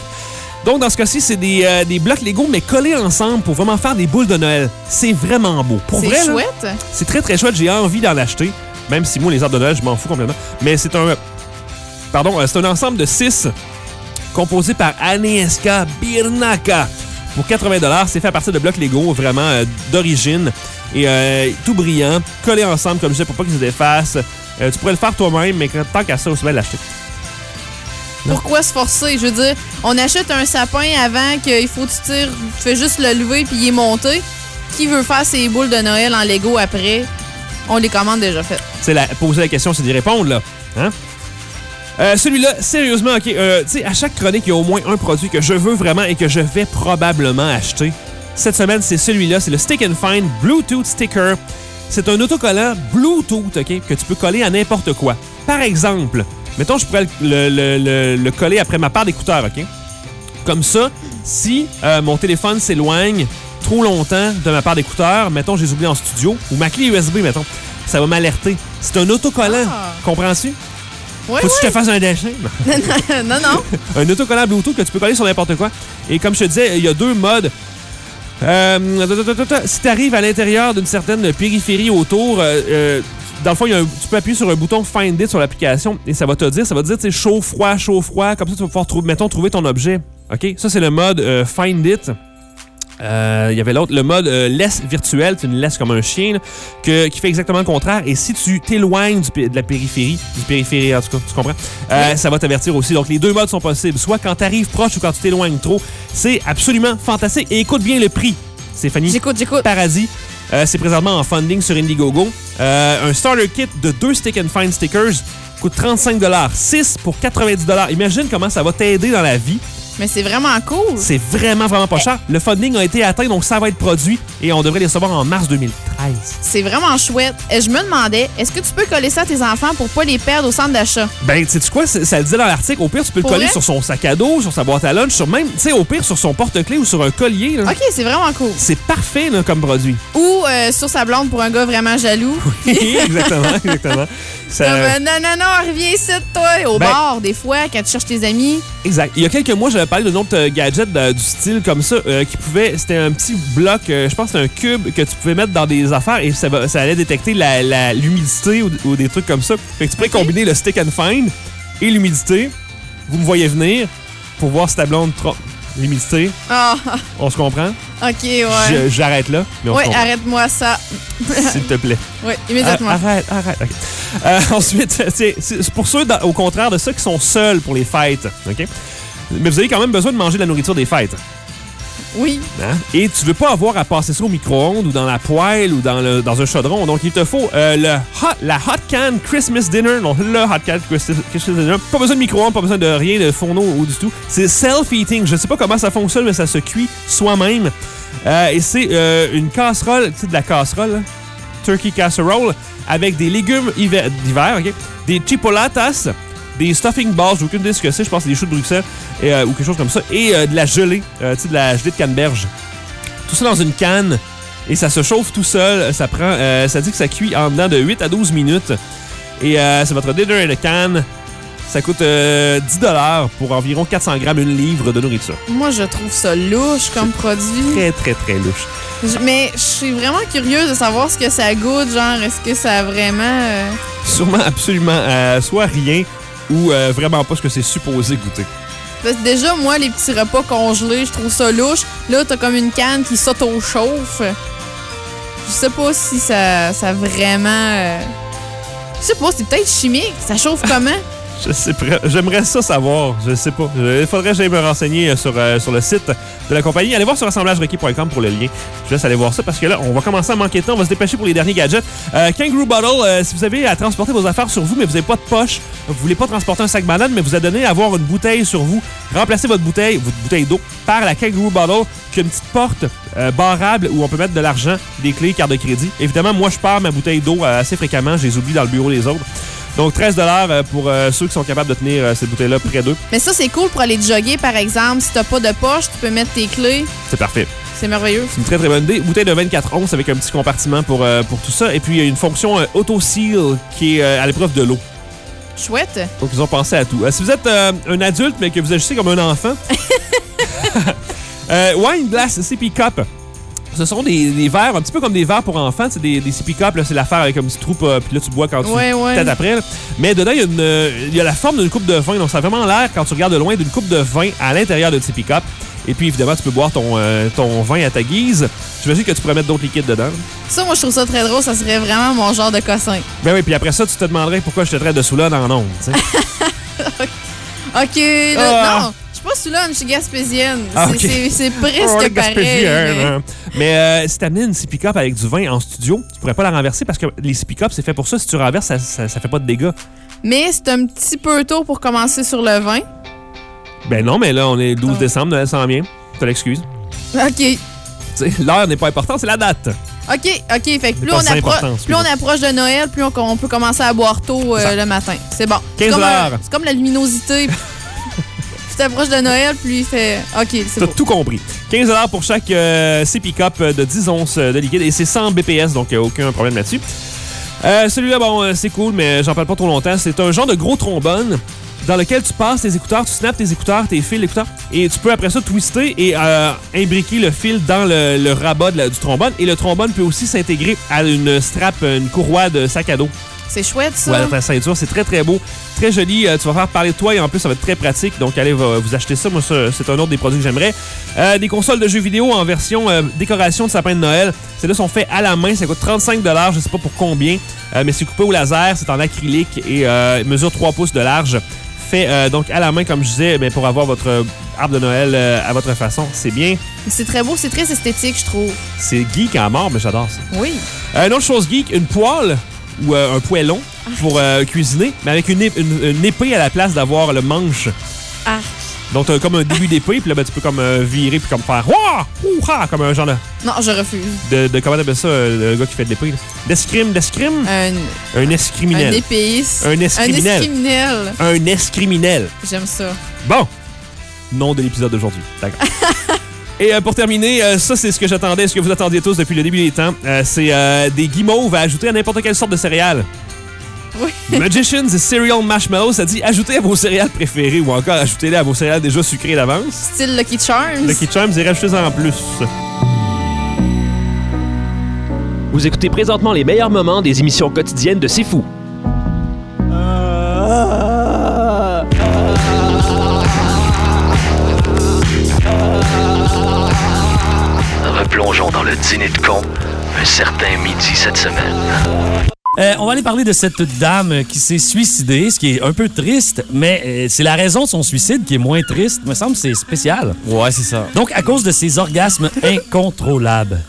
Donc, dans ce cas-ci, c'est des, euh, des blocs Lego, mais collés ensemble pour vraiment faire des boules de Noël. C'est vraiment beau. Pour vrai, C'est chouette. c'est très très chouette, j'ai envie d'en acheter. Même si moi, les arbres de Noël, je m'en fous complètement. Mais c'est un. Pardon, euh, c'est un ensemble de 6 composé par Anieska Birnaka. Pour 80 c'est fait à partir de blocs Lego, vraiment euh, d'origine. Et euh, tout brillant, collé ensemble, comme je disais, pour pas qu'ils se défassent. Euh, tu pourrais le faire toi-même, mais tant qu'à ça, aussi bien l'acheter. Pourquoi se forcer? Je veux dire, on achète un sapin avant qu'il faut que tu tires, tu fais juste le lever puis il est monté. Qui veut faire ses boules de Noël en Lego après? On les commande déjà faites. C'est la, poser la question, c'est d'y répondre, là. Hein? Euh, Celui-là, sérieusement, OK, euh, tu sais, à chaque chronique, il y a au moins un produit que je veux vraiment et que je vais probablement acheter. Cette semaine, c'est celui-là, c'est le Stick and Find Bluetooth Sticker. C'est un autocollant Bluetooth, OK, que tu peux coller à n'importe quoi. Par exemple, mettons, je pourrais le, le- le- le coller après ma paire d'écouteurs, OK? Comme ça, si euh, mon téléphone s'éloigne trop longtemps de ma part d'écouteurs, mettons, je les oublie en studio, ou ma clé USB, mettons, ça va m'alerter. C'est un autocollant. Ah. Comprends-tu? Ouais, Faut que je te fasse un dessin. <laughs> <laughs> non, non. un autocollant Bluetooth que tu peux coller sur n'importe quoi. Et comme je te disais, il y a deux modes. Euh, si tu arrives à l'intérieur d'une certaine périphérie autour, euh, euh, dans le fond, il y a un- tu peux appuyer sur un bouton Find It sur l'application et ça va te dire, ça va te dire, tu sais, chaud, froid, chaud, froid. Comme ça, tu vas pouvoir, trouver, mettons, trouver ton objet. OK? Ça, c'est le mode euh, Find It. Euh, Il y avait l'autre, le mode euh, laisse virtuelle, tu une laisse comme un chien, là, que- qui fait exactement le contraire. Et si tu t'éloignes de la périphérie, du périphérie, en tout cas, tu comprends, euh, ça va t'avertir aussi. Donc, les deux modes sont possibles, soit quand tu arrives proche ou quand tu t'éloignes trop. C'est absolument fantastique. Et écoute bien le prix, Stéphanie. J'écoute, j'écoute. Paradis. Euh, c'est présentement en funding sur Indiegogo. Euh, un starter kit de deux Stick and Find stickers coûte 35 6 pour 90 Imagine comment ça va t'aider dans la vie. Mais c'est vraiment cool. C'est vraiment, vraiment pas cher. Le funding a été atteint, donc ça va être produit et on devrait les recevoir en mars 2013. C'est vraiment chouette. Et je me demandais, est-ce que tu peux coller ça à tes enfants pour pas les perdre au centre d'achat? Ben, tu sais quoi, c'est- ça le dit dans l'article. Au pire, tu peux le coller vrai? sur son sac à dos, sur sa boîte à lunch, sur même, tu sais, au pire, sur son porte-clés ou sur un collier. là. OK, c'est vraiment cool. C'est parfait là, comme produit. Ou euh, sur sa blonde pour un gars vraiment jaloux. <laughs> exactement, exactement. <laughs> Ça- Comme, euh, non, non, non, reviens ici, toi. Au Ben- bar, des fois, quand tu cherches tes amis. Exact. Il y a quelques mois, j'avais parlé d'un autre euh, gadget de- du style comme ça euh, qui pouvait. C'était un petit bloc, euh, je pense c'était un cube que tu pouvais mettre dans des affaires et ça, ça allait détecter la- la- l'humidité ou, ou des trucs comme ça. Fait que tu pourrais combiner le stick and find et l'humidité. Vous me voyez venir pour voir si ta blonde trompe l'humidité. Ah, On se comprend? OK, ouais. J'arrête là, mais on comprend. arrête-moi ça. <laughs> S'il te plaît. Oui, immédiatement. Ah, Arrête, arrête. Euh, <laughs> ensuite, c'est pour ceux, au contraire de ceux qui sont seuls pour les fêtes. OK? Mais vous avez quand même besoin de manger de la nourriture des fêtes. Oui. Hein? Et tu veux pas avoir à passer ça au micro-ondes ou dans la poêle ou dans, le, dans un chaudron. Donc, il te faut euh, le hot, la Hot Can Christmas Dinner. Donc, le Hot Can Christmas Dinner. Pas besoin de micro-ondes, pas besoin de rien, de fourneau ou du tout. C'est self-eating. Je sais pas comment ça fonctionne, mais ça se cuit soi-même. Euh, et c'est euh, une casserole, tu sais, de la casserole, là. turkey casserole, avec des légumes hiver- d'hiver, OK? des chipolatas, des stuffing balls, j'ai aucune idée de ce que c'est, je pense que c'est des choux de Bruxelles et, euh, ou quelque chose comme ça, et euh, de la gelée, euh, tu sais, de la gelée de canneberge. Tout ça dans une canne et ça se chauffe tout seul. Ça prend, ça dit que ça cuit en dedans de 8 à 12 minutes. Et c'est votre dinner in a can. Ça coûte euh, 10 pour environ 400 grammes, une livre de nourriture. Moi, je trouve ça louche comme produit. Très, très, très louche. Je- Mais je suis vraiment curieuse de savoir ce que ça goûte. Genre, est-ce que ça a vraiment. Sûrement absolument soit rien ou euh, vraiment pas ce que c'est supposé goûter. Parce que déjà, moi, les petits repas congelés, je trouve ça louche. Là, t'as comme une canne qui s'auto-chauffe. Je sais pas si ça, ça vraiment. euh, Je sais pas, c'est peut-être chimique. Ça chauffe comment? <laughs> Je sais. J'aimerais ça savoir. Je sais pas. Il faudrait que j'aille me renseigner euh, sur, euh, sur le site de la compagnie. Allez voir sur assemblagerequis.com pour le lien. Je laisse aller voir ça parce que là, on va commencer à manquer de temps. On va se dépêcher pour les derniers gadgets. Euh, Kangaroo Bottle, si vous avez à transporter vos affaires sur vous, mais vous n'avez pas de poche, vous voulez pas transporter un sac banane, mais vous avez donné à avoir une bouteille sur vous, remplacez votre bouteille, votre bouteille d'eau, par la Kangaroo Bottle, qui a une petite porte barrable où on peut mettre de l'argent, des clés, carte de crédit. Évidemment, moi, je pars ma bouteille d'eau assez fréquemment. Je les oublie dans le bureau des autres. Donc, 13 euh, pour euh, ceux qui sont capables de tenir euh, cette bouteille-là près d'eux. Mais ça, c'est cool pour aller jogger, par exemple. Si t'as pas de poche, tu peux mettre tes clés. C'est parfait. C'est merveilleux. C'est une très très bonne idée. Bouteille de 24 onces avec un petit compartiment pour, euh, pour tout ça. Et puis il y a une fonction euh, auto-seal qui est euh, à l'épreuve de l'eau. Chouette. Donc ils ont pensé à tout. Si vous êtes un adulte mais que vous agissez comme un enfant, <laughs> <laughs> Wine Glass CP Cup. Ce sont des, des verres, un petit peu comme des verres pour enfants. C'est des, des CP Cup, là, c'est l'affaire avec un petit trou, puis là tu bois quand tu Ouais, ouais. peut-être après. là. Mais dedans, il y, a une, euh, il y a la forme d'une coupe de vin. Donc ça a vraiment l'air, quand tu regardes de loin, d'une coupe de vin à l'intérieur de CP Cup. Et puis évidemment, tu peux boire ton, euh, ton vin à ta guise. J'imagine que tu pourrais mettre d'autres liquides dedans. Ça, moi, je trouve ça très drôle. Ça serait vraiment mon genre de cossin. Ben oui, puis après ça, tu te demanderais pourquoi je te traite de Soulon en ondes. tu sais. <laughs> OK, là, Ah. non. Je suis pas sous je suis gaspésienne. Ah, C'est- Oh, <laughs> presque le pareil. Hein. Mais euh, si t'amenais une CP Cup avec du vin en studio, tu pourrais pas la renverser parce que les CP Cup, c'est fait pour ça. Si tu renverses, ça, ça, ça fait pas de dégâts. Mais c'est un petit peu tôt pour commencer sur le vin. Ben non, mais là, on est le 12 Ah. décembre, Noël s'en vient. Je te l'excuse. OK. L'heure n'est pas importante, c'est la date. OK, OK. Fait que plus on, appro- plus on approche de Noël, plus on, on peut commencer à boire tôt euh, le matin. C'est bon. C'est 15 comme, un- heures. c'est comme la luminosité. <laughs> t'approches de Noël, plus il fait. OK, c'est T'as tout compris. 15 pour chaque euh, CP Cup de 10 onces de liquide et c'est 100 BPS, donc euh, aucun problème là-dessus. Euh, Celui-là, bon, c'est cool, mais j'en parle pas trop longtemps. C'est un genre de gros trombone dans lequel tu passes tes écouteurs, tu snaps tes écouteurs, tes fils d'écouteurs, et tu peux après ça twister et euh, imbriquer le fil dans le, le rabat de la- du trombone. Et le trombone peut aussi s'intégrer à une strap, une courroie de sac à dos. C'est chouette, ça. Ouais, ta ceinture, c'est très très beau, très joli. Euh, tu vas faire parler de toi et en plus ça va être très pratique. Donc allez va- vous acheter ça. Moi, ça, c'est un autre des produits que j'aimerais. Euh, des consoles de jeux vidéo en version euh, décoration de sapin de Noël. Celles-là sont faites à la main. Ça coûte 35 Je sais pas pour combien, mais c'est coupé au laser. C'est en acrylique et mesure 3 pouces de large. Fait donc à la main, comme je disais, ben, pour avoir votre arbre de Noël à votre façon. C'est bien. C'est très beau, c'est très esthétique, je trouve. C'est geek en mort, mais j'adore ça. Oui. Une autre chose geek, une poêle ou euh, un poêlon pour euh, cuisiner, mais avec une, une- une épée à la place d'avoir le manche. Ah. Donc, t'as comme un début d'épée, puis là, ben, tu peux comme euh, virer, puis comme faire Wouah! Ouha! Comme un genre de, Non, je refuse. de, de- comment t'appelles ça, le gars qui fait de l'épée? D'escrime, d'escrime? Un, Un un escriminel. épéiste. Un escriminel. Un escriminel. Un escriminel. J'aime ça. Bon. Nom de l'épisode d'aujourd'hui. D'accord. <laughs> Et euh, pour terminer, euh, ça c'est ce que j'attendais, ce que vous attendiez tous depuis le début des temps. Euh, c'est euh, des guimauves à ajouter à n'importe quelle sorte de céréales. Oui. <laughs> Magicians Cereal Marshmallow, ça dit ajoutez à vos céréales préférées ou encore ajoutez-les à vos céréales déjà sucrées d'avance. Style Lucky Charms. Lucky Charms et rajoutez-en en plus. Vous écoutez présentement les meilleurs moments des émissions quotidiennes de C'est Fou. Replongeons dans le dîner de con un certain midi cette semaine. Euh, on va aller parler de cette dame qui s'est suicidée, ce qui est un peu triste, mais euh, c'est la raison de son suicide qui est moins triste. me semble que c'est spécial. Ouais, c'est ça. Donc, à cause de ses orgasmes incontrôlables.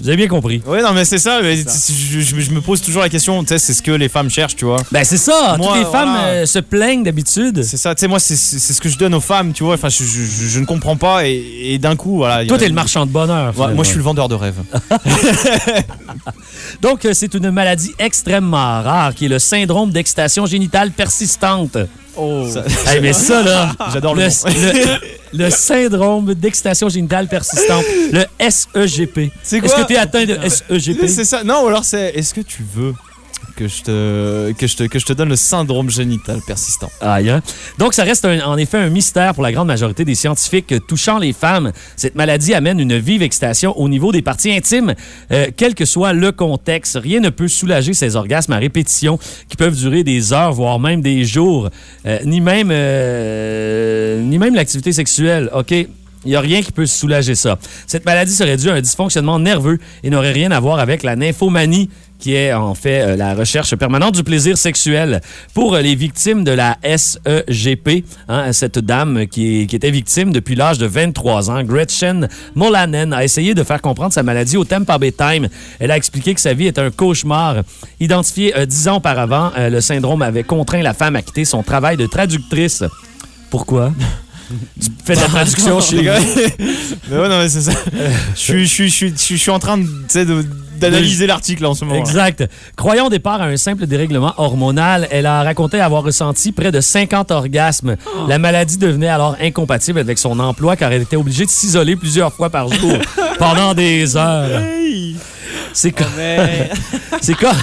Vous avez bien compris. Ouais, non, mais c'est ça. mais Je, je- je me pose toujours la question, tu sais, c'est ce que les femmes cherchent, tu vois. Ben, c'est ça. Moi, Toutes les femmes voilà. euh, se plaignent d'habitude. C'est ça, tu sais, moi, c'est ce que je donne aux femmes, tu vois. Enfin, je, je- ne comprends pas et, et d'un coup, voilà. Toi, a- t'es le marchand de bonheur. Ouais, moi, je suis le vendeur de rêves. <laughs> Donc, euh, c'est une maladie extrêmement rare qui est le syndrome d'excitation génitale persistante. Oh. Hey, mais ça, là. <laughs> J'adore le, le, nom. le- le <laughs> syndrome d'excitation génitale persistante, le SEGP. C'est Est-ce que tu es atteint de SEGP? C'est ça. Non, ou alors c'est est-ce que tu veux? Que je te que je te que je te donne le syndrome génital persistant Aïe, hein? Donc, ça reste en effet un mystère pour la grande majorité des scientifiques touchant les femmes. Cette maladie amène une vive excitation au niveau des parties intimes, euh, quel que soit le contexte. Rien ne peut soulager ces orgasmes à répétition qui peuvent durer des heures, voire même des jours, euh, ni même, euh, ni même l'activité sexuelle. OK? Il n'y a rien qui peut soulager ça. Cette maladie serait due à un dysfonctionnement nerveux et n'aurait rien à voir avec la nymphomanie, qui est en fait euh, la recherche permanente du plaisir sexuel. Pour euh, les victimes de la SEGP, hein, cette dame qui, était victime depuis l'âge de 23 ans, Gretchen Molanen, a essayé de faire comprendre sa maladie au Tampa Bay Time. Elle a expliqué que sa vie est un cauchemar. Identifié euh, dix ans auparavant, le syndrome avait contraint la femme à quitter son travail de traductrice. Pourquoi? <laughs> tu fais de la traduction chez Les gars. ouais, non, mais c'est ça. Je suis, en train de, d'analyser l'article en ce moment. Exact. Croyant au départ à un simple dérèglement hormonal, elle a raconté avoir ressenti près de 50 orgasmes. La maladie devenait alors incompatible avec son emploi car elle était obligée de s'isoler plusieurs fois par jour <laughs> pendant des heures. C'est comme... <laughs> C'est comme...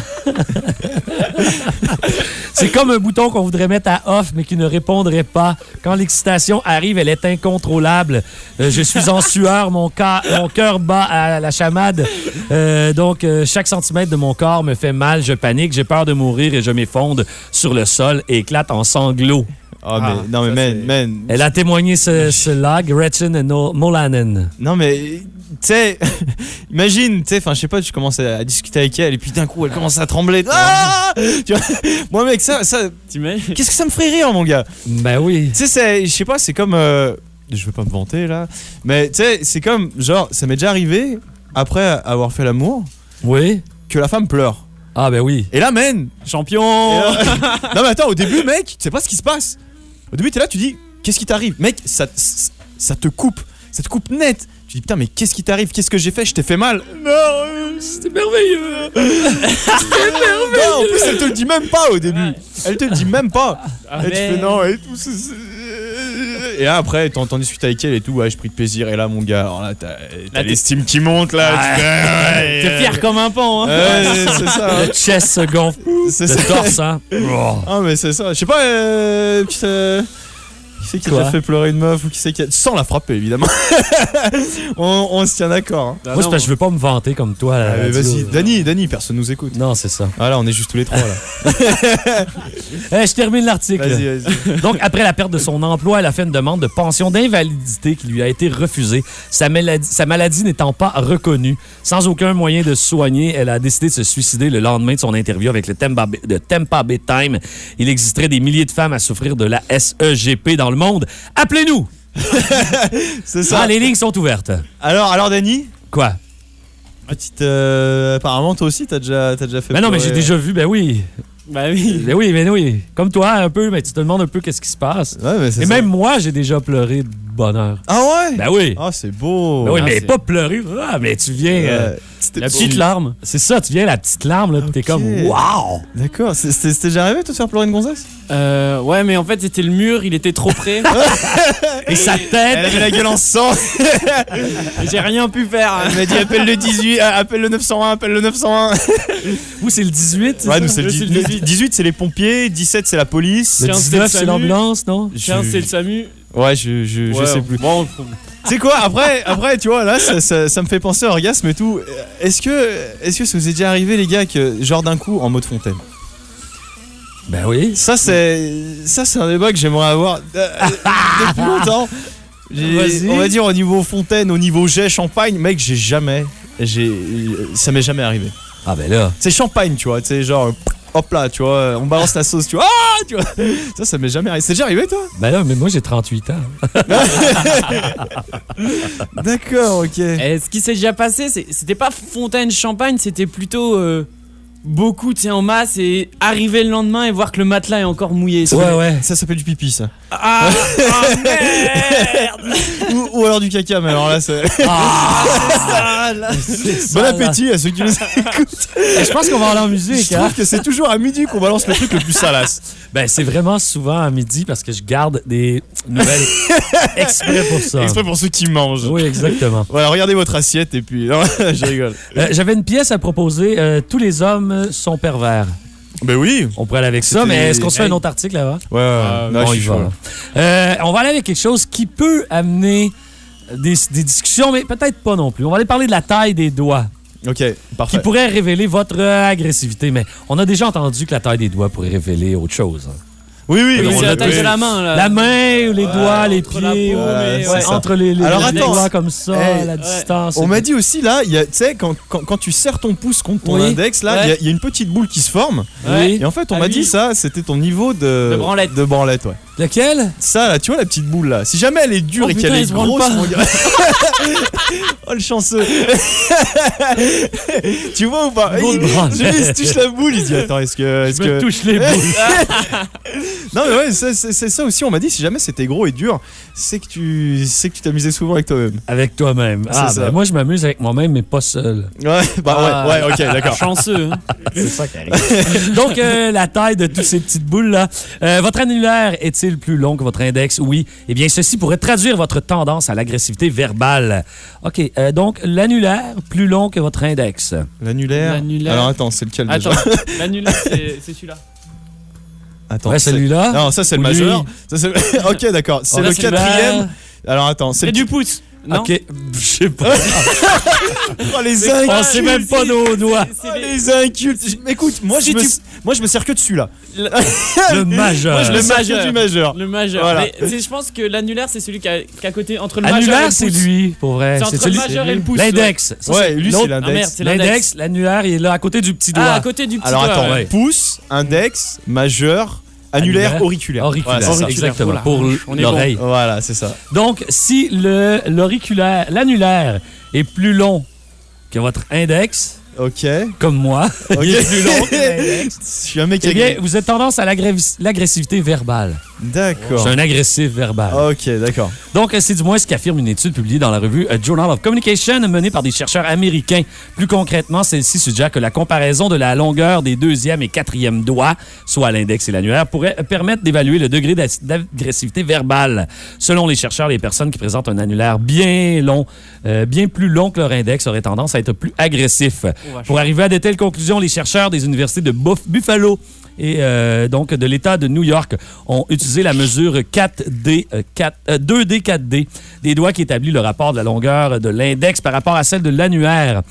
C'est comme un bouton qu'on voudrait mettre à off, mais qui ne répondrait pas. Quand l'excitation arrive, elle est incontrôlable. Euh, je suis en <laughs> sueur, mon, ca- mon cœur bat à la chamade. Euh, donc, euh, chaque centimètre de mon corps me fait mal, je panique, j'ai peur de mourir et je m'effondre sur le sol et éclate en sanglots. Ah, mais, non, mais man, man. Elle a témoigné ce- cela, Gretchen No- Molanen. Non, mais, tu sais, <laughs> imagine, tu sais, enfin, je sais pas, tu commences à, à discuter avec elle et puis d'un coup, elle commence à trembler. Ah Tu vois <laughs> Moi, mec, ça, ça qu'est-ce que ça me ferait rire, mon gars? Ben oui. Tu sais, c'est- je sais pas, c'est comme. euh, je veux pas me vanter là, mais tu sais, c'est comme, genre, ça m'est déjà arrivé, après avoir fait l'amour, Oui. que la femme pleure. Ah ben oui. Et là, man, Champion Et là- <laughs> non mais attends, au début, mec, tu sais pas ce qui se passe. Au début, t'es là, tu dis, qu'est-ce qui t'arrive? Mec, ça, ça, te coupe, ça te coupe net. Tu dis, putain, mais qu'est-ce qui t'arrive? Qu'est-ce que j'ai fait? Je t'ai fait mal Non, <laughs> c'était merveilleux Non, en plus, elle te le dit même pas au début. Elle te le dit même pas. Ah, tu mais- fais non, et tout. Et là, après, t'en discutes avec elle et tout. Ouais, j'ai pris de plaisir. Et là, mon gars, alors là, t'as l'estime qui monte là. Ah, tu fais, ouais, T'es ouais, fier comme un pan, hein. Ouais, c'est ça. Le chest se gonfle. C'est ça. torse, hein. Oh. Ah, mais c'est ça. Je sais pas, euh, c'est qui c'est qui a fait pleurer une meuf ou qui c'est qui a. Sans la frapper, évidemment. <laughs> on, on se tient d'accord. hein. Moi, c'est parce que je veux pas me vanter comme toi. Ah. Vas-y, Dani, Dani, personne nous écoute. Non, c'est ça. Ah là, on est juste tous les trois là. <laughs> Eh, je termine l'article. Vas-y, vas-y. Donc, après la perte de son emploi, elle a fait une demande de pension d'invalidité qui lui a été refusée. Sa maladie, sa maladie n'étant pas reconnue, sans aucun moyen de se soigner, elle a décidé de se suicider le lendemain de son interview avec le Tampa Bay, de Tampa Bay Time. Il existerait des milliers de femmes à souffrir de la SEGP dans le monde. Appelez-nous! <laughs> C'est ça. Ah, les lignes sont ouvertes. Alors, alors, Dani, Quoi? petite. euh, apparemment, toi aussi, t'as déjà, t'as déjà fait. Ben non, mais j'ai déjà vu, ben oui. Bah oui. Ben oui, ben oui. Comme toi, un peu, mais tu te demandes un peu qu'est-ce qui se passe. Ouais, mais c'est Et ça. même moi, j'ai déjà pleuré de bonheur. Ah ouais? Ben oui. Ah, c'est beau. Ben oui, Ah, mais pas pleurer. Ah, mais tu viens. euh. C'était La petite larme. c'est ça, tu viens la petite larme, là, pis t'es comme Waouh! D'accord, c'était c'était déjà arrivé, toi, de faire pleurer une gonzesse? Euh, ouais, mais en fait, c'était le mur, il était trop près. <laughs> Et sa Elle tête! avait la gueule en sang. <laughs> J'ai rien pu faire. Elle m'a dit appelle le 18, euh, appelle le 901, appelle le 901. Vous, <laughs> c'est le 18? c'est Ouais, nous c'est le Nous, c'est le 18. 18, c'est les pompiers, 17 c'est la police. Le Tiens, 19, c'est l'ambulance, non? Tiens, Je- c'est le SAMU. Ouais, je, je, je Ouais, sais plus. Bon, Tu sais quoi, après, après, tu vois, là, ça, ça- ça me fait penser à orgasme et tout. Est-ce que, est-ce que ça vous est déjà arrivé, les gars, que genre d'un coup en mode fontaine? Ben oui. Ça, c'est, ça, c'est un débat que j'aimerais avoir euh, depuis <laughs> longtemps. On va dire au niveau fontaine, au niveau jet, champagne, mec, j'ai jamais, j'ai, ça m'est jamais arrivé. Ah, ben là. C'est champagne, tu vois, tu sais, genre, hop là, tu vois, on balance la sauce, tu vois, ah, tu vois. Ça, ça m'est jamais arrivé. C'est déjà arrivé, toi? Ben là, mais moi, j'ai 38 ans. <laughs> D'accord, ok. Eh, ce qui s'est déjà passé, c'est- c'était pas fontaine champagne, c'était plutôt euh, beaucoup, tu sais, en masse et arriver le lendemain et voir que le matelas est encore mouillé. Ouais, ouais. Ça s'appelle du pipi, ça. Ah, ah, merde <laughs> ou, ou alors du caca, mais alors là, c'est. Ah, là. Bon appétit à ceux qui nous écoutent. Je pense qu'on va aller en musique, Je hein? trouve que c'est toujours à midi qu'on balance le truc le plus salace. Ben, c'est vraiment souvent à midi parce que je garde des nouvelles <laughs> exprès pour ça. Exprès pour ceux qui mangent. Oui, exactement. Voilà, regardez votre assiette et puis. <laughs> Non, je rigole. Euh, J'avais une pièce à proposer. euh, tous les hommes sont pervers. Ben oui. On pourrait aller avec ça, mais est-ce qu'on se fait Hey. un autre article là-bas? Ouais, ouais. non, on je y suis va. Euh, on va aller avec quelque chose qui peut amener des, des discussions, mais peut-être pas non plus. On va aller parler de la taille des doigts, Ok, qui parfait. pourrait révéler votre euh, agressivité. Mais on a déjà entendu que la taille des doigts pourrait révéler autre chose. hein. Oui, oui, Oui, c'est l'a la taille fait. de la main, là. La main, les doigts, les pieds, paume ouais, entre les, les- Alors, les attends. doigts comme ça, Hey, la ouais. distance. On m'a dit aussi là, tu sais, quand, quand, quand tu serres ton pouce contre ton Oui. index, là, il Ouais. y a- il y, a une petite boule qui se forme. Oui. Et en fait, on m'a dit ça, c'était ton niveau de. De branlette. De branlette, ouais. Lequel? Ça, là, tu vois la petite boule là. Si jamais elle est dure Oh, et qu'elle est grosse, pas. mon gars. <laughs> oh le chanceux. <laughs> tu vois ou pas? Il, il se touche la boule, il dit attends, est-ce que. Est-ce Je me que... touche les boules. <laughs> Non, mais ouais, c'est ça aussi. On m'a dit si jamais c'était gros et dur, c'est que tu c'est que tu t'amusais souvent avec toi-même. Avec toi-même. Ah, C'est ça. moi, je m'amuse avec moi-même, mais pas seul. Ouais, bah Ah. ouais, ouais, ok, d'accord. Chanceux. hein. C'est ça qui arrive. Donc, euh, la taille de toutes ces petites boules-là. Euh, votre annulaire est-il plus long que votre index? Oui. Eh bien, ceci pourrait traduire votre tendance à l'agressivité verbale. OK. euh, donc, l'annulaire plus long que votre index. L'annulaire? L'annulaire. Alors attends, c'est lequel déjà? Attends, <laughs> l'annulaire, c'est c'est celui-là. Attends, Ouais, c'est- celui-là? Non, ça c'est le majeur. Ça, c'est- <laughs> ok, d'accord. C'est Oh, le quatrième. Alors attends, c'est C'est le du pouce. Non OK. <laughs> Je sais pas. <laughs> Oh, les C'est- incultes. On sait même pas nos doigts. Oh, les- incultes. Écoute, moi tu- moi je me sers que de celui-là. Le <laughs> majeur. Je Le me sers que majeur. du majeur. Le majeur. Voilà. Mais, je pense que l'annulaire, c'est celui qui a, qui a côté entre le majeur et Annulaire, le c'est pouce. lui, pour vrai. C'est entre celui- le majeur et le pouce. L'index. Ouais, lui c'est l'autre. Ah merde, l'index. c'est l'index. L'index, l'annulaire, il est là à côté du petit doigt. Ah, à côté du petit Alors doigt. attends, ouais. pouce, index, majeur, annulaire, auriculaire. Auriculaire, Voilà, ça. exactement. La pour l'oreille. Voilà, c'est ça. Donc, si l'auriculaire, l'annulaire est plus long que votre index, Ok. comme moi, Ok. <laughs> il est plus long que l'index, <laughs> Je suis un mec eh bien, vous êtes tendance à l'agressivité verbale. D'accord. C'est un agressif verbal. Ok, d'accord. Donc, c'est du moins ce qu'affirme une étude publiée dans la revue Journal of Communication menée par des chercheurs américains. Plus concrètement, celle-ci suggère que la comparaison de la longueur des deuxième et quatrième doigts, soit l'index et l'annulaire, pourrait permettre d'évaluer le degré d'ag- d'agressivité verbale. Selon les chercheurs, les personnes qui présentent un annulaire bien long, euh, bien plus long que leur index, auraient tendance à être plus agressifs. Pour arriver à de telles conclusions, les chercheurs des universités de Buff- Buffalo et euh, donc de l'État de New York ont utilisé la mesure 4D, euh, 4, euh, 2D 4D des doigts qui établit le rapport de la longueur de l'index par rapport à celle de l'annulaire.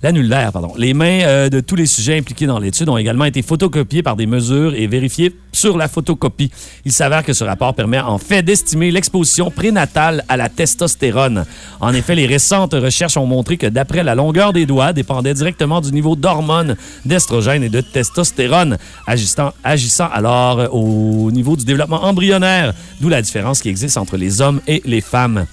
L'annulaire, pardon. Les mains euh, de tous les sujets impliqués dans l'étude ont également été photocopiées par des mesures et vérifiées sur la photocopie. Il s'avère que ce rapport permet en fait d'estimer l'exposition prénatale à la testostérone. En effet, les récentes recherches ont montré que d'après la longueur des doigts dépendait directement du niveau d'hormones, d'estrogène et de testostérone, agissant, agissant alors euh, au niveau du développement embryonnaire, d'où la différence qui existe entre les hommes et les femmes.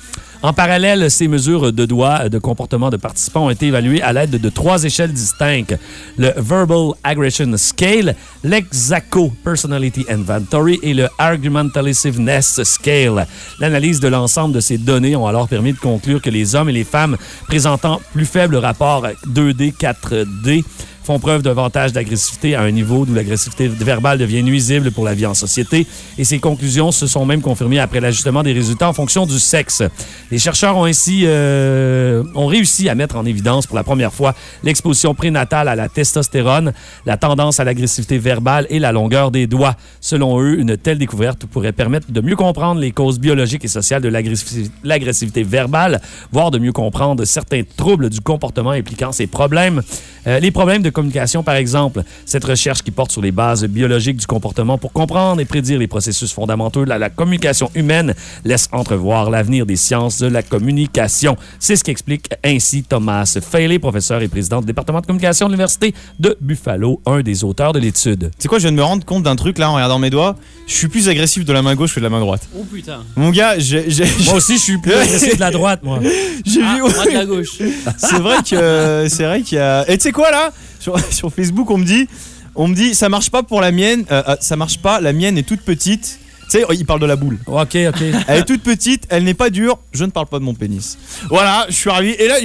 En parallèle, ces mesures de doigts de comportement de participants ont été évaluées à l'aide de trois échelles distinctes. Le Verbal Aggression Scale, l'Exaco Personality Inventory et le Argumentativeness Scale. L'analyse de l'ensemble de ces données ont alors permis de conclure que les hommes et les femmes présentant plus faible rapport 2D, 4D font preuve davantage d'agressivité à un niveau d'où l'agressivité verbale devient nuisible pour la vie en société. Et ces conclusions se sont même confirmées après l'ajustement des résultats en fonction du sexe. Les chercheurs ont ainsi euh, ont réussi à mettre en évidence pour la première fois l'exposition prénatale à la testostérone, la tendance à l'agressivité verbale et la longueur des doigts. Selon eux, une telle découverte pourrait permettre de mieux comprendre les causes biologiques et sociales de l'agressi- l'agressivité verbale, voire de mieux comprendre certains troubles du comportement impliquant ces problèmes. Euh, les problèmes de communication, par exemple. Cette recherche qui porte sur les bases biologiques du comportement pour comprendre et prédire les processus fondamentaux de la, la communication humaine laisse entrevoir l'avenir des sciences de la communication. C'est ce qu'explique ainsi Thomas Faley, professeur et président du département de communication de l'Université de Buffalo, un des auteurs de l'étude. C'est quoi, je viens de me rendre compte d'un truc là en regardant mes doigts. Je suis plus agressif de la main gauche que de la main droite. Oh putain. Mon gars, j'ai. Moi aussi, je suis plus agressif de la droite, moi. <laughs> J'ai Ah, vu. moi de la <laughs> gauche. C'est vrai que c'est vrai qu'il y a. Et tu sais quoi là? Sur, <laughs> sur Facebook, on me dit, on me dit, ça marche pas pour la mienne. euh, euh, ça marche pas. La mienne est toute petite. Tu sais, il parle de la boule. OK, OK. <laughs> Elle est toute petite, elle n'est pas dure. Je ne parle pas de mon pénis. Voilà, je suis arrivé. Et là,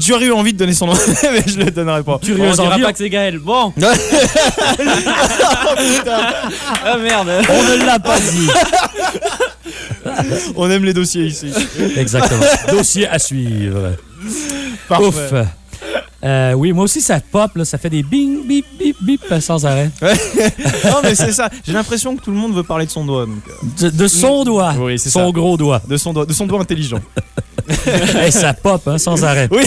j'aurais eu envie de donner son nom, <laughs> mais je le donnerai pas. On Curieuse dira pas que c'est Gaël. Bon. ah merde. On ne l'a pas dit. On aime les dossiers ici. Exactement. Dossier à suivre. Parfait. Ouf. Euh, oui, moi aussi, ça pop, là, ça fait des bing, bip, bip, bip euh, sans arrêt. <laughs> non, mais c'est ça. J'ai l'impression que tout le monde veut parler de son doigt. donc, euh, De, de son doigt. Oui, c'est son ça. gros doigt. de son doigt, de son doigt intelligent. <laughs> Hey, ça pop, hein, sans <laughs> arrêt. Oui.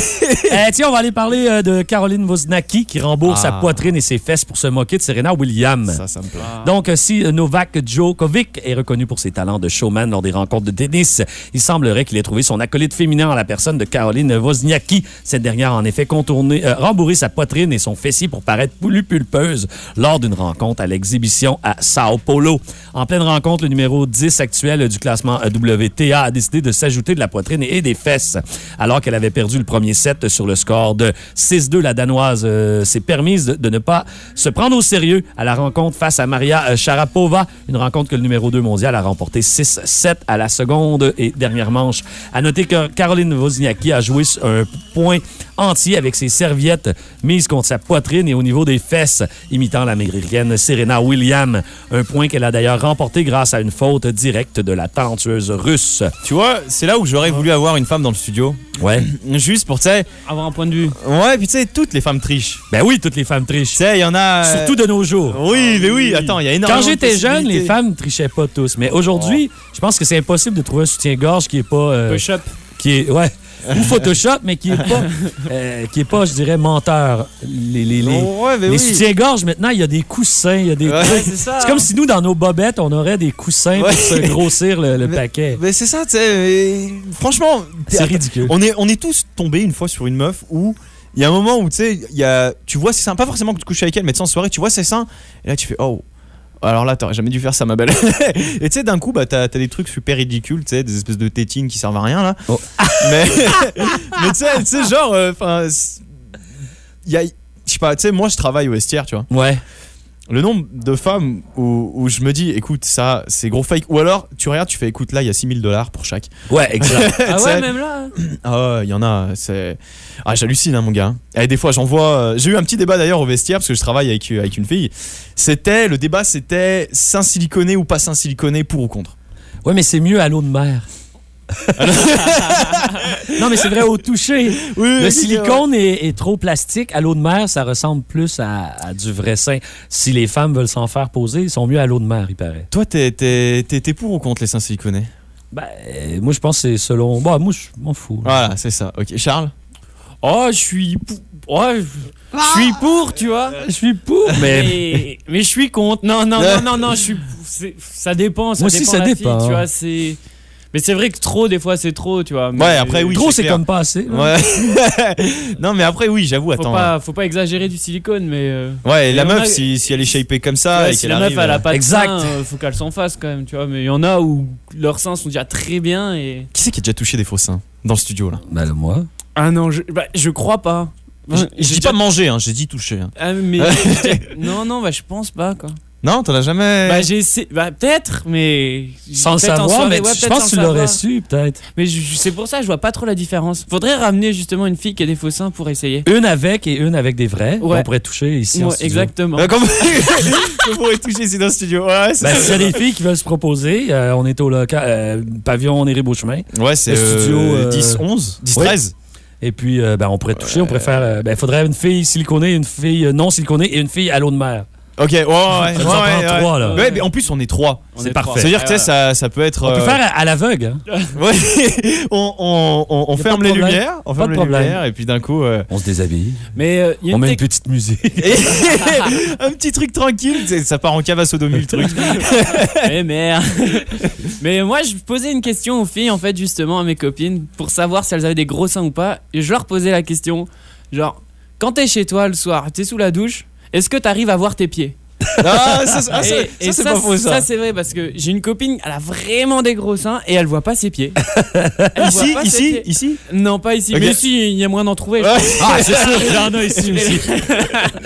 Euh, tiens, on va aller parler euh, de Caroline Wozniacki qui rembourse sa Ah. poitrine et ses fesses pour se moquer de Serena Williams. Ça, ça me plaît. Donc, si Novak Djokovic est reconnu pour ses talents de showman lors des rencontres de tennis, il semblerait qu'il ait trouvé son acolyte féminin en la personne de Caroline Wozniacki. Cette dernière a en effet euh, rembourré sa poitrine et son fessier pour paraître plus pulpeuse lors d'une rencontre à l'exhibition à Sao Paulo. En pleine rencontre, le numéro 10 actuel du classement WTA a décidé de s'ajouter de la poitrine et des fesses. Alors qu'elle avait perdu le premier set sur le score de 6-2, la Danoise euh, s'est permise de, de ne pas se prendre au sérieux à la rencontre face à Maria euh, Sharapova, une rencontre que le numéro 2 mondial a remporté 6-7 à la seconde et dernière manche. À noter que Caroline Wozniacki a joué un point entier avec ses serviettes mises contre sa poitrine et au niveau des fesses, imitant l'américaine Serena Williams. Un point qu'elle a d'ailleurs remporté grâce à une faute directe de la talentueuse russe. Tu vois, c'est là où j'aurais voulu avoir une femme dans le studio. Ouais. <clears throat> Juste pour, tu sais. Avoir un point de vue. Ouais, puis tu sais, toutes les femmes trichent. Ben oui, toutes les femmes Tu trichent. sais, il y en a. euh, Surtout de nos jours. Oui, mais oui, attends, il y a énormément Quand j'étais jeune, les femmes trichaient pas tous. Mais aujourd'hui, je pense que c'est impossible de trouver un soutien-gorge qui est pas. euh, Push-up. qui est. Ouais. Ou Photoshop, mais qui est pas. <laughs> euh, qui est pas, je dirais, menteur. Les, les, les, Oh, ouais, les oui. soutiens-gorge, maintenant, il y a des coussins, il y a des Ouais, trucs. c'est comme si nous, dans nos bobettes, on aurait des coussins Ouais. pour se grossir le, le Mais- paquet. Mais c'est ça, tu sais. Franchement, C'est ridicule. On est, on est tous tombés une fois sur une meuf où il y a un moment où tu sais, tu vois ses seins, pas forcément que tu couches avec elle, mais tu sais, en soirée, tu vois ses seins, et là tu fais oh. Alors là, t'aurais jamais dû faire ça, ma belle. <laughs> et tu sais, d'un coup, bah, t'as as des trucs super ridicules, tu sais, des espèces de tétines qui servent à rien, là. Oh. <laughs> Mais, mais tu sais, genre, euh, enfin, y a, je sais pas, tu sais, moi je travaille au vestiaire, tu vois. Ouais. Le nombre de femmes où, où je me dis, écoute, ça, c'est gros fake. Ou alors, tu regardes, tu fais, écoute, là, il y a 6000 dollars pour chaque. Ouais, exact. <laughs> Ah ouais, même là Ah ouais, il y en a, c'est. Ah, j'hallucine, hein, mon gars. Et des fois, j'en vois. euh, J'ai eu un petit débat d'ailleurs au vestiaire parce que je travaille avec, avec une fille. C'était. Le débat, c'était sein siliconé ou pas sein siliconé, pour ou contre? Ouais, mais c'est mieux à l'eau de mer. Non, mais c'est vrai, au toucher. Oui, Le silicone est, est trop plastique. À l'eau de mer, ça ressemble plus à, à du vrai sein. Si les femmes veulent s'en faire poser, ils sont mieux à l'eau de mer, il paraît. Toi, t'es- t'es t'es- t'es pour ou contre les seins siliconés? Ben, euh, moi, je pense que c'est selon. Bah, moi, je m'en fous. là. Voilà, c'est ça. Ok, Charles? Oh, je suis pour. Oh, je je suis pour, tu vois. Je suis pour, mais. Mais, mais je suis contre. Non, non, non, non, non, je suis. Ça dépend. Ça Moi aussi, ça la dépend. fille, tu vois, c'est. Mais c'est vrai que trop, des fois, c'est trop, tu vois. mais- Ouais, après, oui. Trop, c'est comme pas assez. là. Ouais. <laughs> non, mais après, oui, j'avoue, Faut attends. pas, faut pas exagérer du silicone, mais. euh, Ouais, et la meuf, a- si, si elle est shapée comme ça ouais, et si qu'elle la arrive. meuf, elle a euh, pas de Exact. sein, euh, faut qu'elle s'en fasse quand même, tu vois. Mais il y en a où leurs seins sont déjà très bien et. Qui c'est qui a déjà touché des faux seins dans le studio là? Ben, là, moi. Ah non, je, bah, je crois pas. Je, je J'ai dis déjà- pas manger, hein, j'ai dit toucher. hein. Ah, mais. <laughs> non, non, bah, je pense pas, quoi. Non, t'en as jamais. Bah, j'ai essayé. Bah, peut-être, mais. Sans en savoir, soirée, mais ouais, je pense que tu l'aurais su, peut-être. Mais c'est pour ça, je vois pas trop la différence. Faudrait ramener justement une fille qui a des faux seins pour essayer. Une avec et une avec des vrais. Ouais. On pourrait toucher ici. en Ouais, studio. exactement. Euh, on <laughs> pourrait toucher ici dans le studio Ouais, Ben, s'il y a des filles qui veulent se proposer, euh, on est au local, euh, pavillon Néré Beauchemin. Ouais, c'est Le studio, euh, euh, 10, 11, 10, oui. 13. Et puis, euh, ben, on pourrait toucher, on pourrait faire. euh, ben, il faudrait une fille siliconée, une fille non siliconée et une fille à l'eau de mer. Ok, ouais, ouais, ouais. Ouais, trois, là. Ouais, mais en plus, on est trois. C'est est parfait. C'est-à-dire que tu sais, Ouais, ça, ça peut être. On peut euh, faire à, l'aveugle. <laughs> Ouais, on, on, on, ferme les lumières, on ferme les problème. lumières, et puis d'un coup, euh, On se déshabille. Mais euh, il y a On une met une petite musique. <laughs> un petit truc tranquille, ça part en cave à sodomie le truc. <laughs> Eh merde. Mais moi, je posais une question aux filles, en fait, justement, à mes copines, pour savoir si elles avaient des gros seins ou pas. Et je leur posais la question, genre, quand t'es chez toi le soir, t'es sous la douche, est-ce que t'arrives à voir tes pieds <laughs> Ah, ça, ah, Et- ça, pas faux ça. Ça, c'est vrai, parce que j'ai une copine, elle a vraiment des gros seins et elle voit pas ses pieds. <laughs> Elle voit Ici, ses ici, pieds. ici? Non, pas ici. Mais si, il y a moyen d'en trouver. Ouais. <laughs> Ah, c'est sûr, il y en a ici aussi.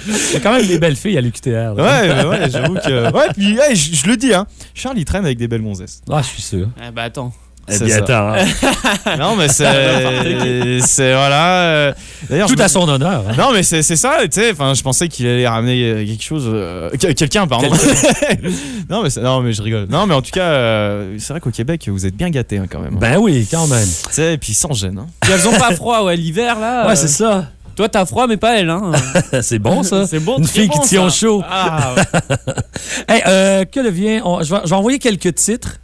Il y a quand même des belles filles à l'UQTR. Ouais, ouais, ouais, j'avoue que. Ouais, puis ouais, je le dis, hein. Charles, il traîne avec des belles gonzesses. Ah, je suis sûr. Ah, bah attends. Eh C'est bien, attends. hein. <laughs> Non, mais c'est. <laughs> c'est. Voilà. euh, D'ailleurs, Tout me- à son honneur. hein. Non, mais c'est c'est ça, tu sais. Enfin, je pensais qu'il allait ramener euh, quelque chose. euh, que- Quelqu'un, pardon. <laughs> non, mais non, mais je rigole. Non, mais en tout cas, euh, c'est vrai qu'au Québec, vous êtes bien gâtés hein, quand même. Ben oui, quand même. Tu sais, et puis sans gêne. Hein. Puis elles ont pas froid, ouais, l'hiver là. Ouais, euh, c'est ça. Toi, t'as froid, mais pas elle, hein. C'est bon, ça. C'est bon, Une fille bon, qui tient ça. chaud. Ah, ouais. Hey, euh, que devient. on- je, vais, je vais envoyer quelques titres.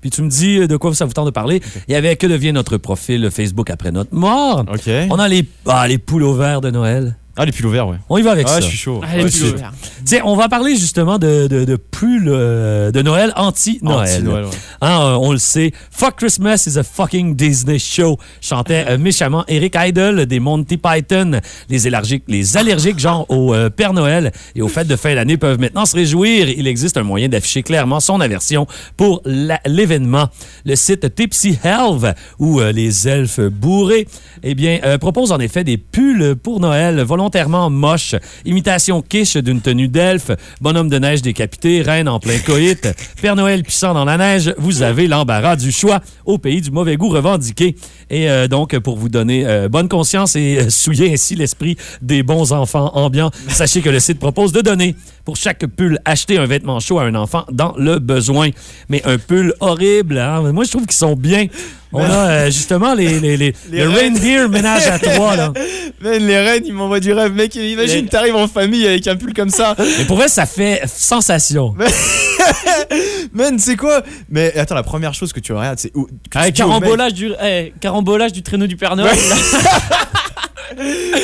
Puis tu me dis euh, de quoi ça vous tente de parler? Il y avait Que devient notre profil Facebook après notre mort? On a les, ah, les poules au vert de Noël. Ah, les pulls ouverts, ouais. On y va avec Ah, ça. je suis chaud. Puis suite. ouvert. Tiens, on va parler justement de, de, de pulls euh, de Noël anti-Noël. Anti-Noël, ouais. Hein, euh, on le sait. Fuck Christmas is a fucking Disney show. Chantait euh, méchamment Eric Idle des Monty Python. Les allergiques, les allergiques genre au euh, Père Noël et aux fêtes de fin d'année peuvent maintenant se réjouir. Il existe un moyen d'afficher clairement son aversion pour l'événement. Le site Tipsy Helve, où euh, les elfes bourrés, eh bien, euh, propose en effet des pulls pour Noël volontairement moches. Imitation quiche d'une tenue d'elfe, bonhomme de neige décapité, reine en plein coït, <laughs> Père Noël puissant dans la neige, vous avez l'embarras du choix au pays du mauvais goût revendiqué. Et euh, donc, pour vous donner euh, bonne conscience et euh, souiller ainsi l'esprit des bons enfants ambiants, sachez que le site propose de donner pour chaque pull acheté un vêtement chaud à un enfant dans le besoin. Mais un pull horrible, hein? moi je trouve qu'ils sont bien. On a euh, justement les, les, les, Les le reines. reindeer ménage à trois. Là. <laughs> Man, les reines, ils m'envoient du rêve. Mec, imagine, Les- t'arrives en famille avec un pull comme ça. Mais pour vrai, ça fait sensation. <laughs> Man, c'est quoi? Mais attends, la première chose que tu regardes, c'est. Ah, carambolage, du, eh, carambolage du traîneau du Père Noël.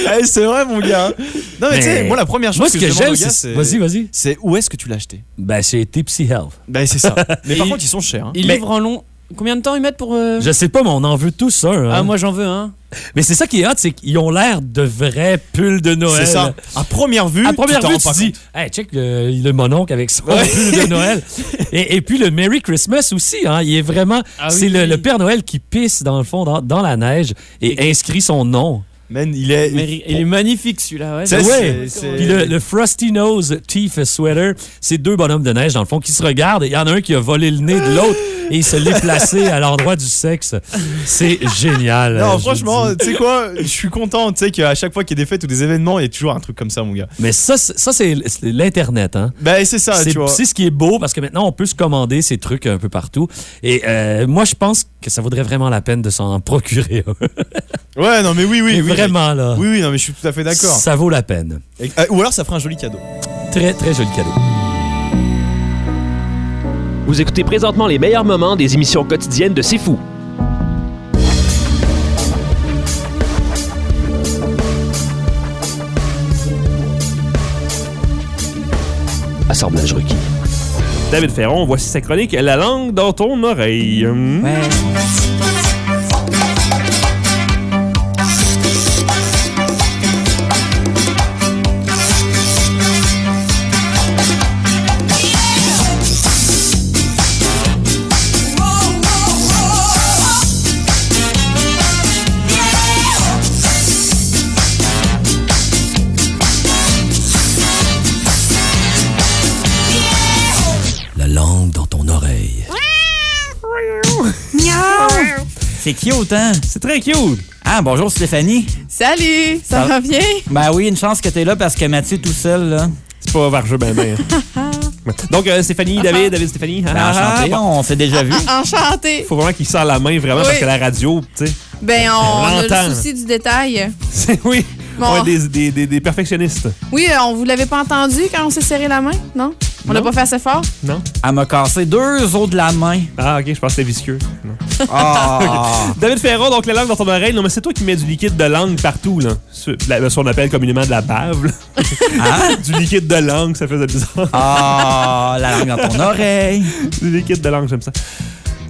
Ah, <laughs> c'est vrai, mon gars. Non, mais, Mais tu sais, moi, la première chose Moi, que, j'aime, c'est. Vas-y, vas-y. C'est où est-ce que tu l'as acheté? Ben, c'est Tipsy Health. Ben, c'est ça. Mais par contre, ils sont chers. hein. Il Mais- livre en long. Combien de temps ils mettent pour. euh, Je sais pas, mais on en veut tous un. hein. Ah, moi j'en veux un. Mais c'est ça qui est hot, c'est qu'ils ont l'air de vrais pulls de Noël. C'est ça. À première vue, À première tu vue, tu dis, hey, check le, le mononcle avec son pull de Noël. <laughs> Et, et puis le Merry Christmas aussi, hein, il est vraiment. Ah c'est oui, le, le Père Noël qui pisse dans le fond, dans, dans la neige, et inscrit son nom. Man, il est. Il est magnifique celui-là, ouais. Ouais. Puis le, le Frosty Nose Teeth Sweater, c'est deux bonhommes de neige, dans le fond, qui se regardent. Il y en a un qui a volé le nez de l'autre et il se l'est placé à l'endroit du sexe. C'est génial. Non, franchement, tu sais quoi, je suis content, tu sais qu'à chaque fois qu'il y a des fêtes ou des événements, il y a toujours un truc comme ça, mon gars. Mais ça, c'est- ça c'est c'est l'Internet, hein? Ben, c'est ça, tu vois. c'est ce qui est beau parce que maintenant, on peut se commander ces trucs un peu partout. Et euh, moi, je pense que ça vaudrait vraiment la peine de s'en procurer un. <laughs> Ouais, non, mais oui, oui. Mais oui, vraiment, là. Oui, oui, non, mais je suis tout à fait d'accord. Ça vaut la peine. Et- euh, Ou alors ça fera un joli cadeau. Très, très joli cadeau. Vous écoutez présentement les meilleurs moments des émissions quotidiennes de C'est Fou. Assemblage requis. David Ferron, voici sa chronique La langue dans ton oreille. Hum. C'est cute, hein? C'est très cute. Ah, bonjour Stéphanie. Salut, ça, Ça- va bien? Ben oui, une chance que t'es là parce que Mathieu tout seul, là. C'est pas vargeux ben ben. <laughs> Donc, euh, Stéphanie, David, David, Stéphanie. Ben, ah, ah, enchanté, bon. on s'est déjà vu. <laughs> Enchanté. Faut vraiment qu'il serre la main, vraiment, Oui. parce que la radio, tu sais. Ben, on, On a le souci du détail. <laughs> c'est- Oui. Bon. On est des, des, des, des perfectionnistes. Oui, euh, on vous l'avait pas entendu quand on s'est serré la main, non? On Non. pas fait assez fort? Non? Elle m'a cassé deux os de la main. Ah, ok, je pense que c'était visqueux. Non. Ah! <laughs> David Ferron, donc la langue dans ton oreille. Non, mais c'est toi qui mets du liquide de langue partout, là. Ce la- ce qu'on appelle communément de la bave, là. <laughs> Hein? Du liquide de langue, ça faisait bizarre. Ah, la langue dans ton <laughs> oreille. du liquide de langue, j'aime ça.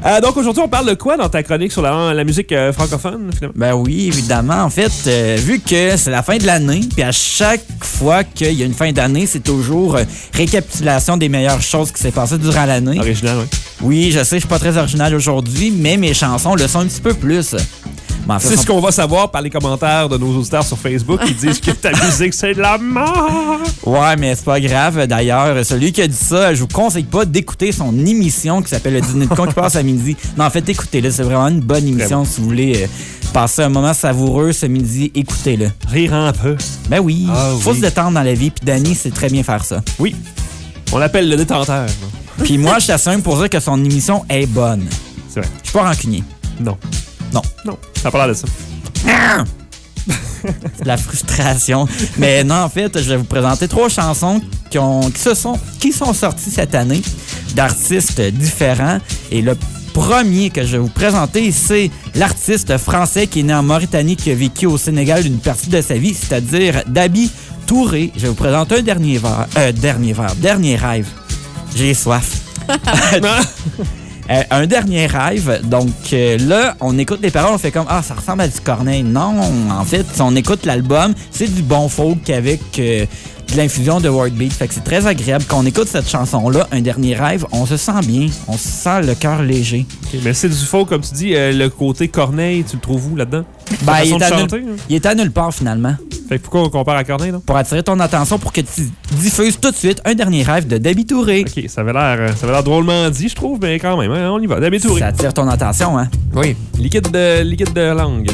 Euh, donc aujourd'hui, on parle de quoi dans ta chronique sur la, la musique euh, francophone, finalement? Ben oui, évidemment. En fait, euh, vu que c'est la fin de l'année, puis à chaque fois qu'il y a une fin d'année, c'est toujours récapitulation des meilleures choses qui s'est passées durant l'année. Original, oui. Oui, je sais, je suis pas très original aujourd'hui, mais mes chansons le sont un petit peu plus. En fait, C'est ce qu'on va savoir par les commentaires de nos auditeurs sur Facebook qui disent que ta musique, c'est de la mort. Ouais, mais c'est pas grave. D'ailleurs, celui qui a dit ça, je vous conseille pas d'écouter son émission qui s'appelle Le Dîner de con qui passe à midi. Non, en fait, écoutez-le. C'est vraiment une bonne émission si vous voulez euh, passer un moment savoureux ce midi. Écoutez-le. Rire un peu. Ben oui, Ah faut oui. se détendre dans la vie. Puis Danny sait très bien faire ça. Oui. On l'appelle le détenteur. Puis moi, je t'assure pour dire que son émission est bonne. C'est vrai. Je suis pas rancunier. Non. Non. Non. Ça parle de ça. C'est <laughs> de la frustration. Mais non, en fait, je vais vous présenter trois chansons qui, ont, qui, se sont, qui sont sorties cette année d'artistes différents. Et le premier que je vais vous présenter, c'est l'artiste français qui est né en Mauritanie, qui a vécu au Sénégal une partie de sa vie, c'est-à-dire Dabi Touré. Je vais vous présenter un dernier verre. Euh, dernier verre. Dernier rêve. J'ai soif. <laughs> <laughs> Euh, un dernier rêve. Donc euh, là, on écoute les paroles, on fait comme Ah, ça ressemble à du Corneille. Non, en fait, on écoute l'album, c'est du bon folk avec euh, de l'infusion de word beat. Fait que c'est très agréable. Quand on écoute cette chanson-là, Un dernier rêve, on se sent bien. On se sent le cœur léger. Ok, Mais c'est du faux, comme tu dis, euh, le côté Corneille, tu le trouves où là-dedans? Ben, il, est de à chanter, hein? il est à nulle part finalement. Fait que pourquoi on compare à Corneille, là? Pour attirer ton attention, pour que tu diffuses tout de suite Un dernier rêve de Dabi Touré. Ok, ça avait l'air euh, ça avait l'air drôlement dit, je trouve, mais quand même, hein, on y va. David Touré. Ça attire ton attention, hein? Oui. Liquide de, liquide de langue.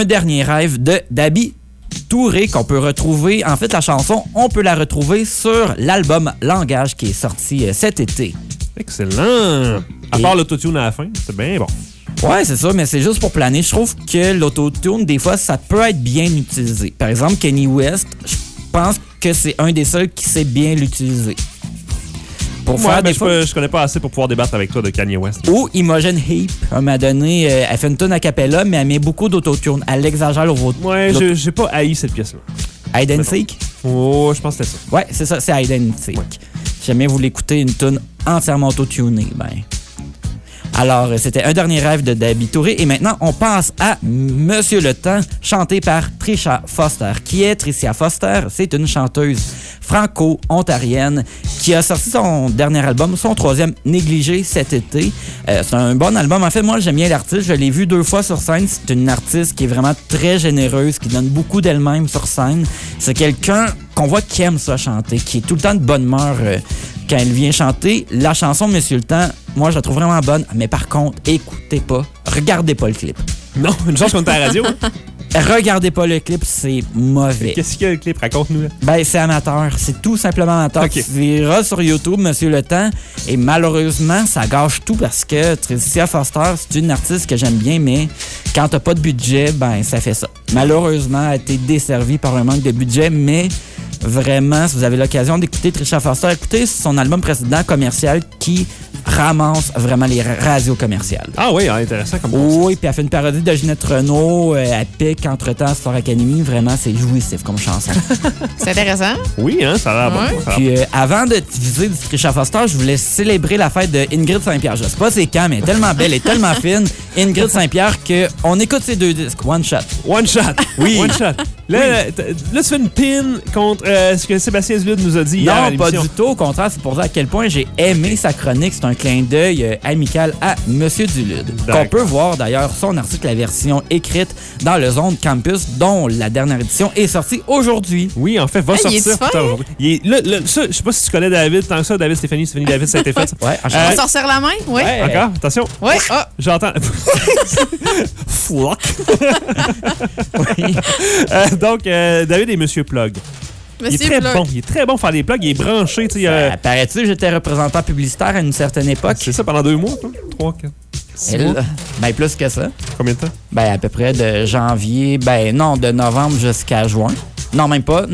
Un dernier rêve de Dabi Touré qu'on peut retrouver. En fait, la chanson, on peut la retrouver sur l'album Langage qui est sorti euh, cet été. Excellent. À part l'autotune à la fin, c'est bien bon. Ouais, c'est ça, mais c'est juste pour planer. Je trouve que l'autotune, des fois, ça peut être bien utilisé. Par exemple, Kenny West, je pense que c'est un des seuls qui sait bien l'utiliser. Pour Ouais, faire mais des je, peux- je connais pas assez pour pouvoir débattre avec toi de Kanye West. Ou Imogen Heap, à un moment donné, euh, elle fait une tune a cappella, mais elle met beaucoup d'autotune. Elle l'exagère au vote. Ouais, je- j'ai pas haï cette pièce-là. Hide and Seek? Oh, je pense que c'était ça. Ouais, c'est ça, c'est Hide and Seek. Si jamais vous voulez écouter une tune entièrement autotunée, ben. Alors, euh, c'était un dernier rêve de Dabi Touré. Et maintenant, on passe à Monsieur le Temps, chanté par Trisha Foster. Qui est Tricia Foster? C'est une chanteuse franco-ontarienne qui a sorti son dernier album, son troisième, Négligé, cet été. Euh, c'est un bon album. En fait, moi, j'aime bien l'artiste. Je l'ai vu deux fois sur scène. C'est une artiste qui est vraiment très généreuse, qui donne beaucoup d'elle-même sur scène. C'est quelqu'un qu'on voit qui aime ça chanter, qui est tout le temps de bonne humeur euh, quand elle vient chanter. La chanson Monsieur le Temps, moi, je la trouve vraiment bonne. Mais par contre, écoutez pas, regardez pas le clip. Non, une chance qu'on est à la radio. <laughs> Regardez pas le clip, c'est mauvais. Qu'est-ce qu'il y a le clip? Raconte-nous. Ben, c'est amateur. C'est tout simplement amateur. Ok. Tu verras sur YouTube, Monsieur Le Temps. Et malheureusement, ça gâche tout parce que Tricia Foster, c'est une artiste que j'aime bien, mais quand t'as pas de budget, ben, ça fait ça. Malheureusement, elle a été desservie par un manque de budget, mais vraiment, si vous avez l'occasion d'écouter Tricia Foster, écoutez son album précédent commercial qui ramasse vraiment les ra- radios commerciales. Ah oui, ah, intéressant comme Oui, puis elle fait une parodie de Ginette Renault, euh, elle pique entre-temps Star Academy. Vraiment, c'est jouissif comme chanson. <laughs> C'est intéressant. Oui, hein, ça a l'air bon. Ouais. Puis euh, avant de utiliser du Trisha Foster, je voulais célébrer la fête de Ingrid Saint-Pierre. Je sais pas c'est quand, mais elle est tellement belle et tellement <laughs> fine, Ingrid Saint-Pierre, qu'on écoute ces deux disques, one shot. One shot. <laughs> Oui. One shot. Là, là, tu fais une pin contre euh, ce que Sébastien Zlud nous a dit hier à Non, pas du tout. Au contraire, c'est pour dire à quel point j'ai aimé sa chronique. C'est un clin d'œil euh, amical à Monsieur Dulude. Qu'on peut voir d'ailleurs son article, la version écrite dans le Zone Campus, dont la dernière édition est sortie aujourd'hui. Oui, en fait, va Hey, est sortir fin. plus tard aujourd'hui. Il est- là, là, ça, je sais pas si tu connais David tant que ça, David Stéphanie, Stéphanie David, ça a été fait. <laughs> Ouais, Euh, On s'en serre la main? Oui. Ouais. Encore? Attention. Oui. Ah, J'entends. <laughs> Flock. Oui. <laughs> Euh, donc, euh, David et Monsieur Plug. Il est monsieur très Plug. bon. Il est très bon pour faire des plugs. Il est branché. tu sais, euh, Euh, Paraît-tu, j'étais représentant publicitaire à une certaine époque. c'est ça pendant deux mois, toi? Trois, quatre. Elle- mois? ben, plus que ça. Combien de temps? Ben, à peu près de janvier, ben non, de novembre jusqu'à juin. Non, même pas.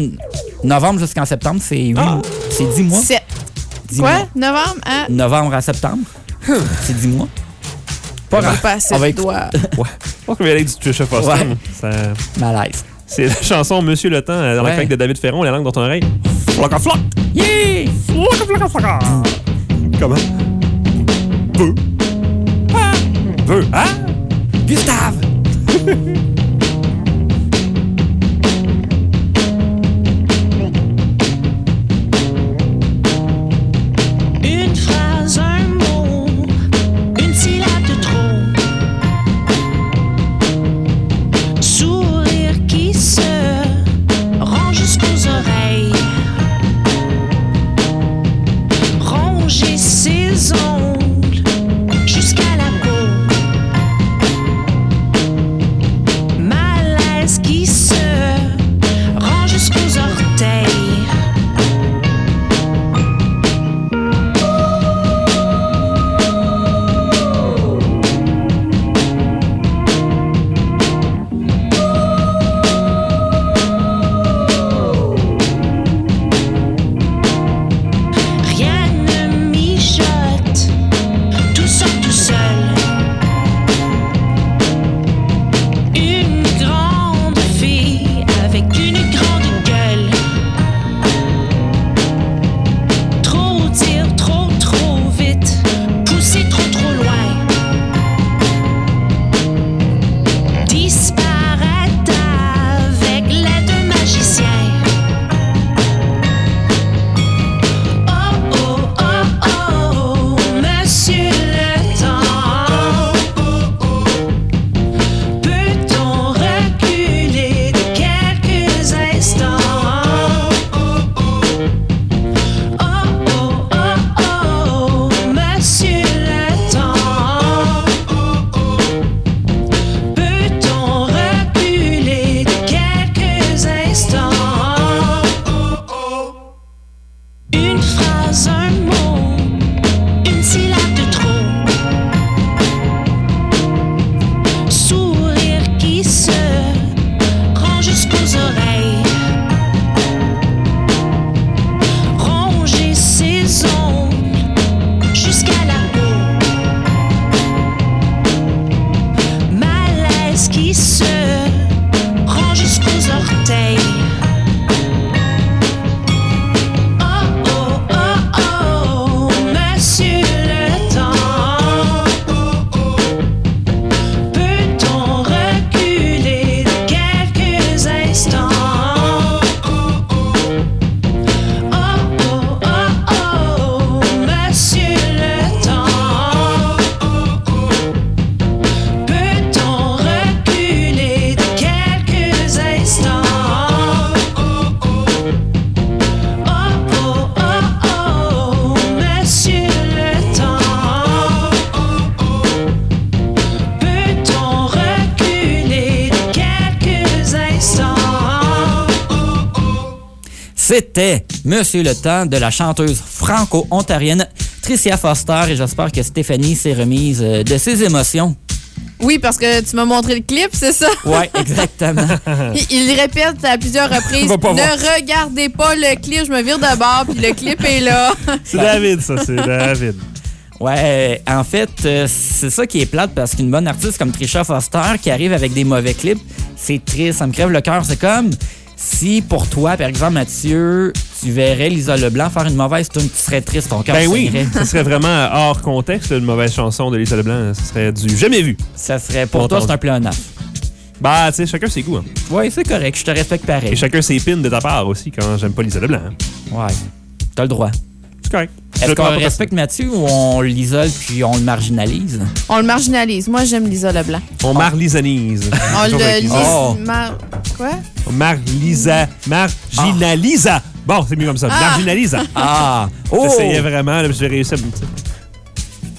Novembre jusqu'en septembre, c'est 8 Ah! C'est 10 mois. Sept. 10 Quoi? mois. Novembre à. Novembre à septembre. c'est 10 mois. Pas grave. Pas assez On va de écouter. doigts. <laughs> Ouais. Je pense qu'on va y aller avec du Trisha Foster. Ouais. moi. Ça- Malaise. C'est la chanson Monsieur le Temps euh, dans la craque de David Ferron, la langue dans ton oreille. Floc floc! Yeah! Floc floc floc! Comment? Veux. Ah! Gustave! <laughs> Le Temps de la chanteuse franco-ontarienne Tricia Foster et j'espère que Stéphanie s'est remise euh, de ses émotions. Oui, parce que tu m'as montré le clip, c'est ça? Ouais, exactement. <laughs> Il, il répète à plusieurs reprises <laughs> voir. Ne regardez pas le clip, je me vire de bord, puis le clip est là. <laughs> C'est David, ça, c'est David. Ouais, en fait, euh, c'est ça qui est plate parce qu'une bonne artiste comme Trisha Foster qui arrive avec des mauvais clips, c'est triste, ça me crève le cœur. C'est comme si pour toi, par exemple, Mathieu, tu verrais Lisa Leblanc faire une mauvaise tune, tu serais triste, ton cœur Ben oui, ça serait vraiment hors contexte, une mauvaise chanson de Lisa Leblanc. Ça serait du jamais vu. Ça serait pour toi, c'est un pléonasme. Bah, tu sais, chacun ses goûts. hein. Ouais, c'est correct, je te respecte pareil. Et chacun ses pins de ta part aussi quand j'aime pas Lisa Leblanc. hein. Ouais, t'as le droit. C'est correct. Je Est-ce qu'on respecte Mathieu ou on l'isole puis on le marginalise? On le marginalise. Moi, j'aime Lisa Leblanc. On marlisanise. On le lise. Oh. mar- Quoi? On marlisa. Marginalisa. Bon, c'est mieux comme ça. Ah. Marginalisa. <laughs> Ah! Oh! J'essayais vraiment, là, j'ai réussi à me-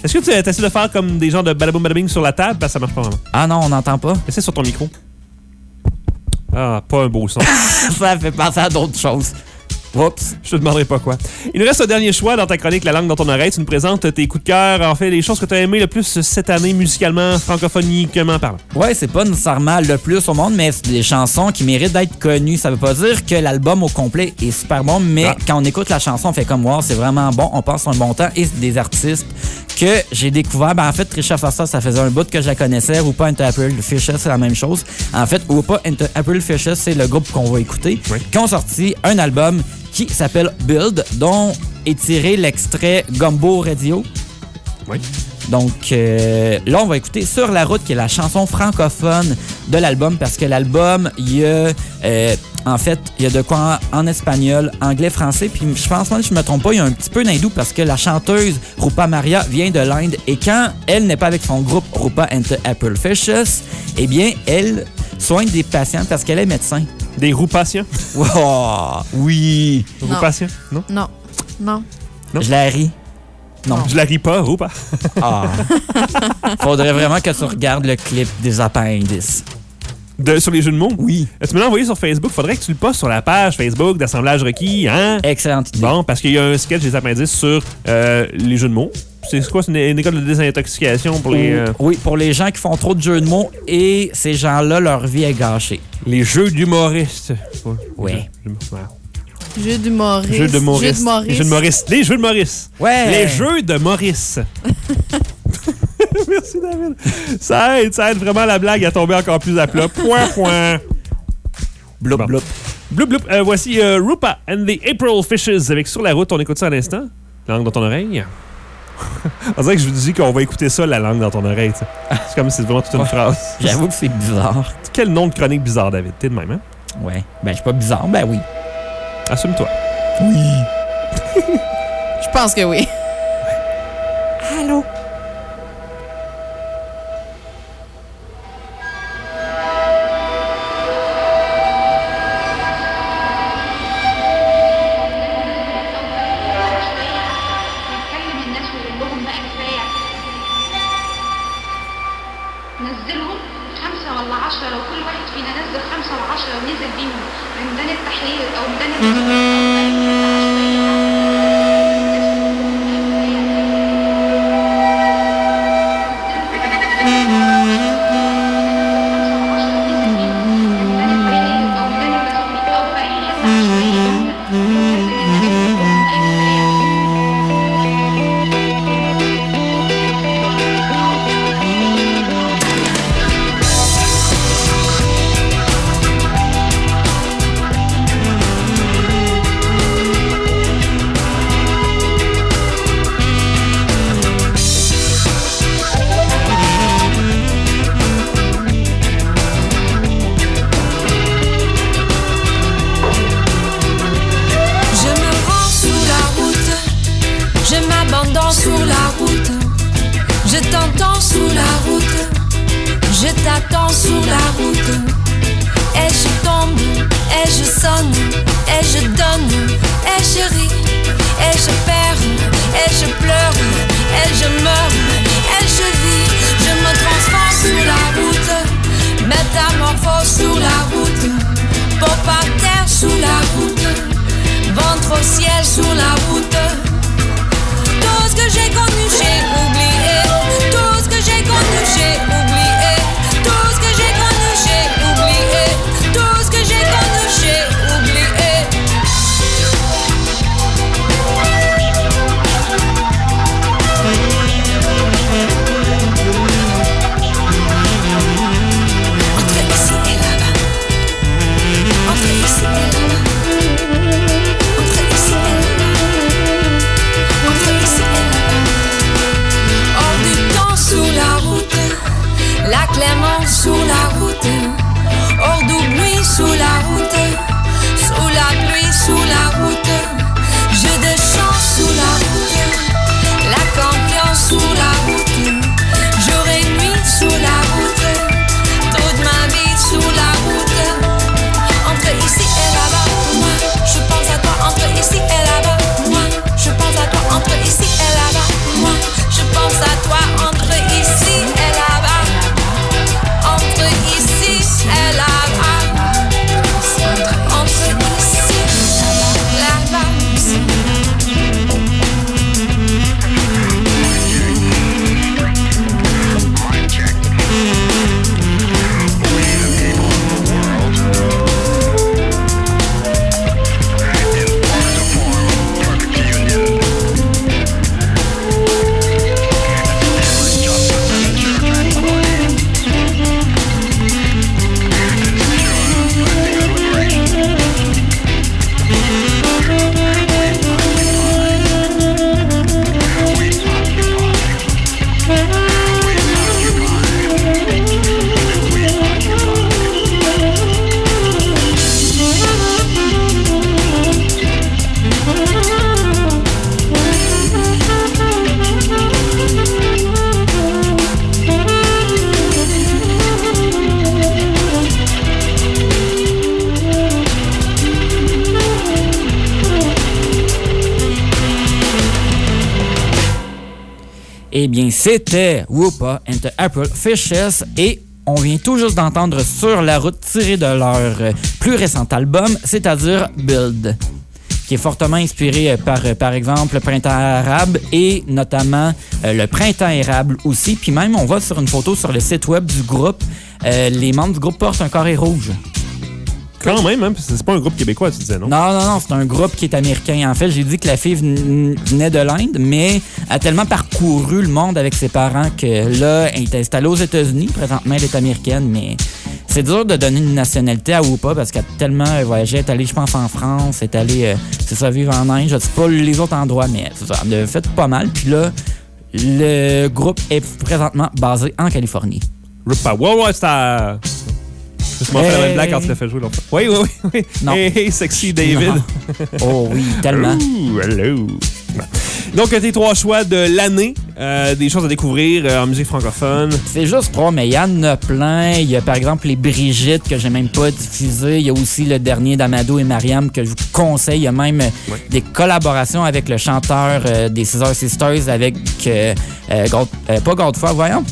Est-ce que tu essaies de faire comme des gens de badaboum badabing sur la table? Parce que ça marche pas vraiment. Ah non, on n'entend pas. Essaie sur ton micro. Ah, pas un beau son. <laughs> ça fait penser à d'autres choses. Oups. Je te demanderai pas quoi. Il nous reste un dernier choix dans ta chronique La langue dans ton oreille. Tu nous présentes tes coups de cœur, en fait, les choses que tu as aimées le plus cette année musicalement, francophoniquement parlant. Ouais, c'est pas nécessairement le plus au monde, mais c'est des chansons qui méritent d'être connues. Ça veut pas dire que l'album au complet est super bon, mais Ah. quand on écoute la chanson, on fait comme wow, c'est vraiment bon, on passe un bon temps et c'est des artistes que j'ai découvert. Ben, en fait, Trisha Foster, ça faisait un bout que je la connaissais. Ou pas Apple Fishes, c'est la même chose. En fait, ou pas Apple Fishes, c'est le groupe qu'on va écouter, qui ont sorti un album qui s'appelle Build, dont est tiré l'extrait Gumbo Radio. Oui. Donc euh, là, on va écouter Sur la route, qui est la chanson francophone de l'album, parce que l'album, il y a, euh, en fait, il y a de quoi en, en espagnol, anglais, français, puis je pense, moi, si je me trompe pas, il y a un petit peu d'hindou, parce que la chanteuse Rupa Maria vient de l'Inde, et quand elle n'est pas avec son groupe Rupa and the Apple Fishes, eh bien, elle soigne des patients parce qu'elle est médecin. Des roues <laughs> patients? Wow, oui. Roues Non. patients? Non? Non. Non. Non? Je la ris. Non. Je la ris pas, roue pas? <laughs> Ah. Faudrait vraiment que tu regardes le clip des appendices. De, sur les jeux de mots? Oui. Tu me l'as envoyé sur Facebook? Faudrait que tu le postes sur la page Facebook d'Assemblage requis, hein? Excellente idée. Bon, parce qu'il y a un sketch des appendices sur euh, les jeux de mots. C'est quoi? C'est une, une école de désintoxication pour les, euh, Oui, pour les gens qui font trop de jeux de mots et ces gens-là, leur vie est gâchée. les jeux d'humoristes. Oui. Jeux- ouais. Jeu du Maurice. Jeux de Maurice. Jeu de Maurice. Les jeux de Maurice. Les jeux de Maurice. Ouais. Les jeux de Maurice. <laughs> Merci, David. Ça aide, ça aide vraiment la blague à tomber encore plus à plat. Point, point. Bloup, Bon. bloup. Bloup, bloup. Euh, voici euh, Rupa and the April Fishes avec Sur la route. On écoute ça à l'instant. Langue dans ton oreille. <laughs> On dirait que je vous dis qu'on va écouter ça, la langue dans ton oreille. C'est comme si c'était vraiment toute une Ouais. phrase. J'avoue que c'est bizarre. Quel nom de chronique bizarre, David? T'es de même, hein? Ouais. Ben, je suis pas bizarre. Ben oui. Assume-toi. <laughs> Je pense que oui. Allô? C'était Whoopa and the April Fishes et on vient tout juste d'entendre sur la route tiré de leur plus récent album, c'est-à-dire Build, qui est fortement inspiré par, par exemple, le printemps arabe et notamment euh, le printemps érable aussi. Puis même, on voit sur une photo sur le site web du groupe, euh, les membres du groupe portent un carré rouge. Quand même, hein, c'est pas un groupe québécois, tu disais, non? Non, non, non, c'est un groupe qui est américain. En fait, j'ai dit que la fille ven- venait de l'Inde, mais a tellement parcouru le monde avec ses parents que là, elle est installée aux États-Unis. Présentement, elle est américaine, mais c'est dur de donner une nationalité à Whoopa parce qu'elle a tellement voyagé. Elle est allée, je pense, en France, elle est allée, euh, c'est ça, vivre en Inde. Je sais pas les autres endroits, mais ça, elle a fait pas mal. Puis là, le groupe est présentement basé en Californie. Rupa Worldwide Star. Je me faire Hey. une blague quand tu l'as fait jouer l'autre fois. Oui, oui, oui. Non. Hey, hey, sexy David. Non. Oh oui, tellement. Ouh, hello. Donc, tes trois choix de l'année, euh, des choses à découvrir euh, en musique francophone. C'est juste trois, mais il y en a plein. Il y a par exemple les Brigitte que j'ai même pas diffusé. Il y a aussi le dernier d'Amado et Mariam que je vous conseille. Il y a même euh, des collaborations avec le chanteur euh, des Scissor Sisters avec pas Godefroy, voyons.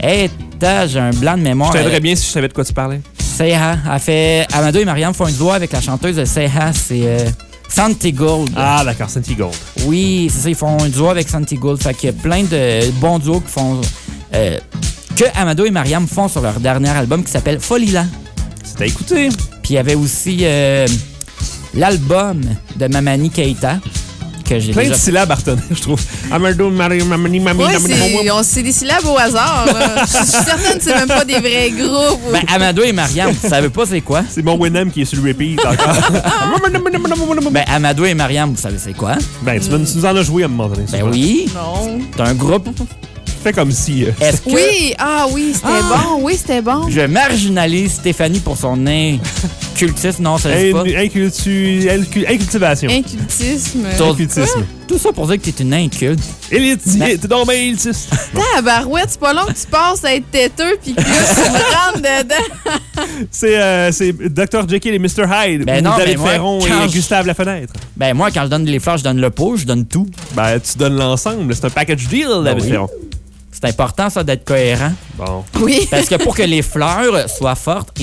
Hey, t'as, j'ai un blanc de mémoire. Je t'aiderais bien si je savais de quoi tu parlais. Seha a fait. Amado et Mariam font un duo avec la chanteuse de Seha, c'est euh, Santi Gold. Ah, d'accord, Santi Gold. Oui, c'est ça, ils font un duo avec Santi Gold. Fait qu'il y a plein de bons duos qui font. euh, que Amado et Mariam font sur leur dernier album qui s'appelle Folila. C'est à écouter. Puis il y avait aussi euh, l'album de Mamani Keita que j'ai Plein déjà de syllabes à retenir, <laughs> je trouve. Amardo, Mari, Mamani, Mami, Ouais, Mami, c'est des syllabes au hasard. <laughs> Je suis certaine que c'est même pas des vrais groupes. Ben, Amado et Mariam, vous savez pas c'est quoi? C'est mon Winham qui est sur le repeat encore. <laughs> Ben, Amado et Mariam, vous savez c'est quoi? ben, tu, nous- tu nous en as joué à un moment donné. Ben oui, Non. c'est un groupe. Fais comme si. euh, Est-ce que Oui, ah oui, c'était bon. Oui, c'était bon. je marginalise Stéphanie pour son incultisme? Non, ça dit pas. in- incultu- incu- Incultivation. Incultisme. Ton- Incultisme. Tout ça pour dire que t'es une inculte. Élite, Ben- t'es donc bien élitiste. Tabarouette, c'est pas long que tu passes à être têteux puis que là, tu te rentres dedans. <laughs> C'est euh, c'est Dr. Jekyll et Mr. Hyde. Ben non, David mais moi, Ferron et je- Gustave Lafenêtre. Ben moi, quand je donne les fleurs, je donne le pot, je donne tout. Ben, tu donnes l'ensemble. C'est un package deal, David oui. Ferron. C'est important, ça, d'être cohérent. Bon, Oui. <laughs> Parce que pour que les fleurs soient fortes,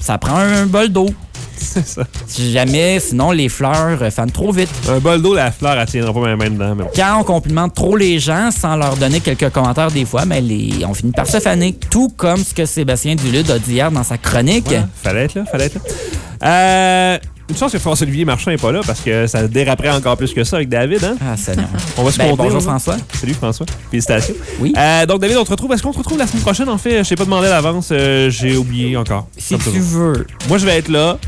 ça prend un bol d'eau. c'est ça. Si jamais, sinon, les fleurs euh, fanent trop vite. Un bol d'eau, la fleur, elle tiendra pas même main dedans. Mais. Quand on complimente trop les gens sans leur donner quelques commentaires des fois, ben les, on finit par se faner. Tout comme ce que Sébastien Dulude a dit hier dans sa chronique. Ouais, fallait être là, fallait être là. Euh, une chance que François-Olivier Marchand n'est pas là parce que ça déraperait encore plus que ça avec David. Hein? Ah, Seigneur. <laughs> On va se Ben, compter, bonjour on va. François. Salut François. Félicitations. Oui. Euh, donc David, on te retrouve. Est-ce qu'on te retrouve la semaine prochaine? En fait? Je t'ai pas demandé à l'avance. euh, J'ai oublié encore. Si tu veux. Moi je vais être là.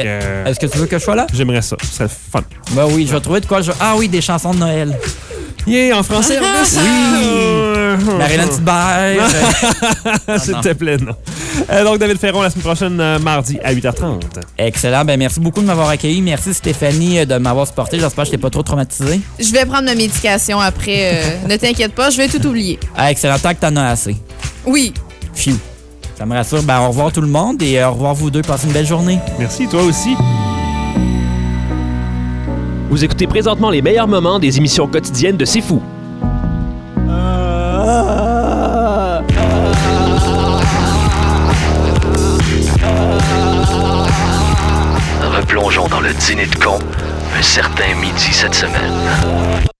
Euh, Est-ce que tu veux que je sois là? j'aimerais ça. Ce serait fun. Ben oui, je vais trouver de quoi. Je... Ah oui, des chansons de Noël. Yeah, en français en plus. Oui. <laughs> Marilyn Thibert. <laughs> S'il te plaît, non. Euh, donc David Ferron la semaine prochaine, euh, mardi à 8h30. Excellent. Ben merci beaucoup de m'avoir accueilli. Merci Stéphanie euh, de m'avoir supporté. J'espère que je t'ai pas trop traumatisé. Je vais prendre ma médication après. euh, <laughs> ne t'inquiète pas, je vais tout oublier. Ah, excellent. Tant que t'en as assez. Oui. Phew. Ça me rassure. Ben au revoir tout le monde et au revoir vous deux. Passez une belle journée. Merci, toi aussi. Vous écoutez présentement les meilleurs moments des émissions quotidiennes de C'est Fou. Replongeons dans le dîner de con un certain midi cette semaine.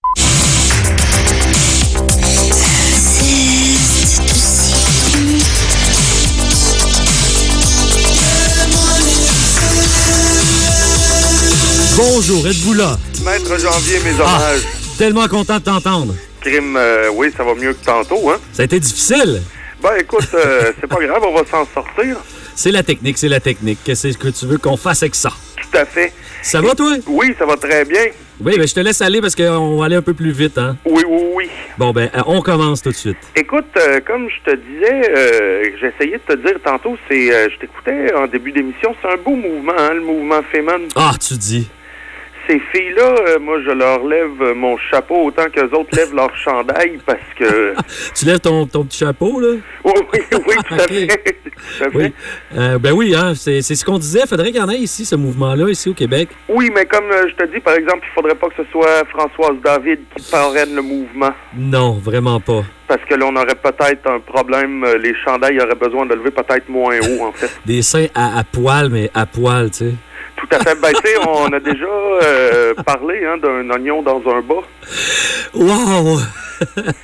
Bonjour, êtes-vous là? Maître Janvier, mes hommages. Tellement content de t'entendre. Crime, euh, oui, ça va mieux que tantôt, hein? Ça a été difficile. Ben, écoute, euh, <laughs> c'est pas grave, on va s'en sortir. C'est la technique, c'est la technique. Qu'est-ce que tu veux qu'on fasse avec ça? Tout à fait. Ça va, toi? Oui, ça va très bien. Oui, ben, je te laisse aller parce qu'on va aller un peu plus vite, hein? Oui, oui, oui. Bon, ben, euh, on commence tout de suite. Écoute, euh, comme je te disais, euh, j'essayais de te dire tantôt, c'est, euh, je t'écoutais en début d'émission, c'est un beau mouvement, hein, le mouvement Femen. Ah, tu dis. Ces filles-là, euh, moi, je leur lève euh, mon chapeau autant qu'eux autres lèvent leur chandail parce que... <laughs> Tu lèves ton, ton petit chapeau, là? Oui, oui, oui, <laughs> tout à fait. Tout à fait. Oui. Euh, ben oui, hein, c'est ce qu'on disait. Il faudrait qu'il y en ait ici, ce mouvement-là, ici au Québec. Oui, mais comme euh, je te dis, par exemple, il faudrait pas que ce soit Françoise David qui parraine le mouvement. Non, vraiment pas. Parce que là, on aurait peut-être un problème. Les chandails auraient besoin de lever peut-être moins haut, en fait. <laughs> Des seins à, à poil, mais à poil, tu sais. Tout à fait. Ben, on a déjà euh, parlé hein, d'un oignon dans un bas. Wow!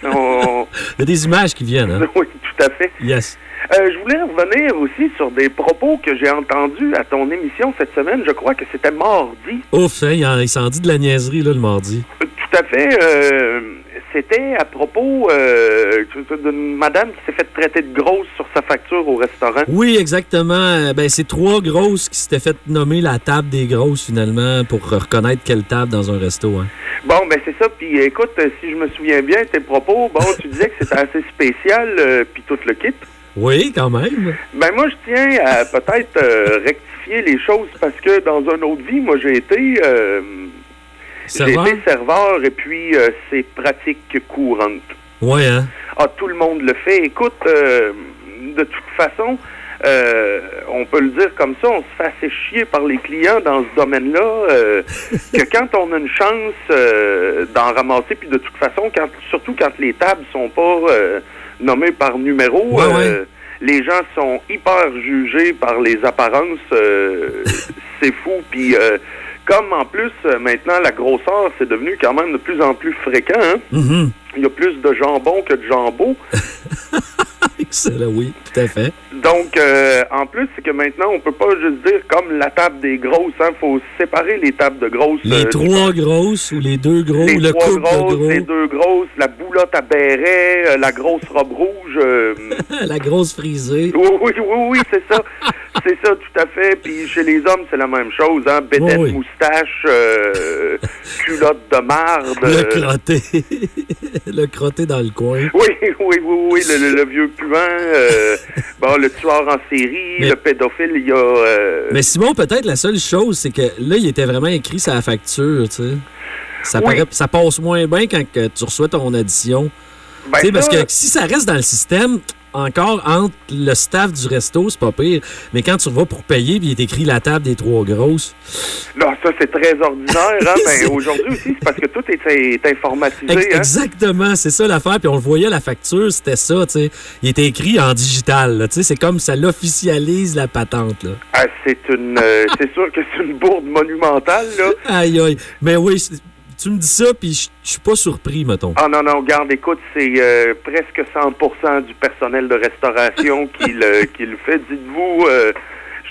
On- Il y a des images qui viennent, hein? <laughs> Oui, tout à fait. Yes. Euh, je voulais revenir aussi sur des propos que j'ai entendus à ton émission cette semaine. Je crois que c'était mardi. Ouf, hein, il en- il s'en dit de la niaiserie, là, le mardi. Tout à fait. euh, c'était à propos euh, d'une madame qui s'est fait traiter de grosse sur sa facture au restaurant. Oui, exactement. Euh, Ben, c'est trois grosses qui s'étaient fait nommer la table des grosses, finalement, pour reconnaître quelle table dans un resto, hein. Bon, ben c'est ça. Puis écoute, euh, si je me souviens bien, tes propos, bon, tu disais que c'était assez spécial, euh, puis tout le kit. Oui, quand même. Ben moi, je tiens à peut-être euh, rectifier les choses parce que dans une autre vie, moi, j'ai été... euh, j'ai Serveur? été serveur et puis euh, c'est pratique courante. Ouais, hein? Ah, tout le monde le fait. Écoute, de toute façon, on peut le dire comme ça, on se fait assez chier par les clients dans ce domaine-là, <laughs> que quand on a une chance d'en ramasser, puis de toute façon, quand, surtout quand les tables sont pas nommées par numéro, Ouais, euh, les gens sont hyper jugés par les apparences. euh, <laughs> c'est fou. Puis euh, comme en plus, maintenant, la grosseur, c'est devenu quand même de plus en plus fréquent. hein. Mhm. Il y a plus de jambon que de jambon. <laughs> <laughs> Excellent, oui, tout à fait. Donc, euh, en plus, c'est que maintenant, on peut pas juste dire comme la table des grosses. Il faut séparer les tables de grosses. Les euh, trois grosses ou les deux gros les ou le trois couple grosses, de gros. les deux grosses, la boulotte à béret, euh, la grosse robe rouge. <laughs> la grosse frisée. oui, oui, oui, oui, c'est ça. c'est ça, tout à fait. Puis chez les hommes, c'est la même chose. Hein? Oui, oui. moustache, <laughs> culotte de marde. Le crotté. le crotté dans le coin. Oui, oui, oui, oui, le, le- le vieux puant, euh, <laughs> bon, le tueur en série, Mais- le pédophile, il y a... euh, Mais Simon, peut-être la seule chose, c'est que là, il était vraiment écrit la facture, tu sais. Ça, Oui. paraît- ça passe moins bien quand que tu reçois ton addition. Ben, Tu sais, parce que si ça reste dans le système, encore entre le staff du resto, c'est pas pire. Mais quand tu vas pour payer, puis il est écrit la table des trois grosses. Là, ça, c'est très ordinaire, hein, <laughs> aujourd'hui aussi, c'est parce que tout est, est informatisé, hein. Exactement, c'est ça l'affaire. Puis on le voyait, la facture, c'était ça, tu sais. Il était écrit en digital, là, tu sais. C'est comme ça l'officialise la patente, là. Ah, c'est une... euh, c'est sûr que c'est une bourde monumentale, là. Aïe, aïe. Mais oui, c'est- tu me dis ça, puis je suis pas surpris, mettons. Ah non, non, garde, écoute, c'est euh, presque 100% du personnel de restauration qui le, qui le fait. Dites-vous, euh,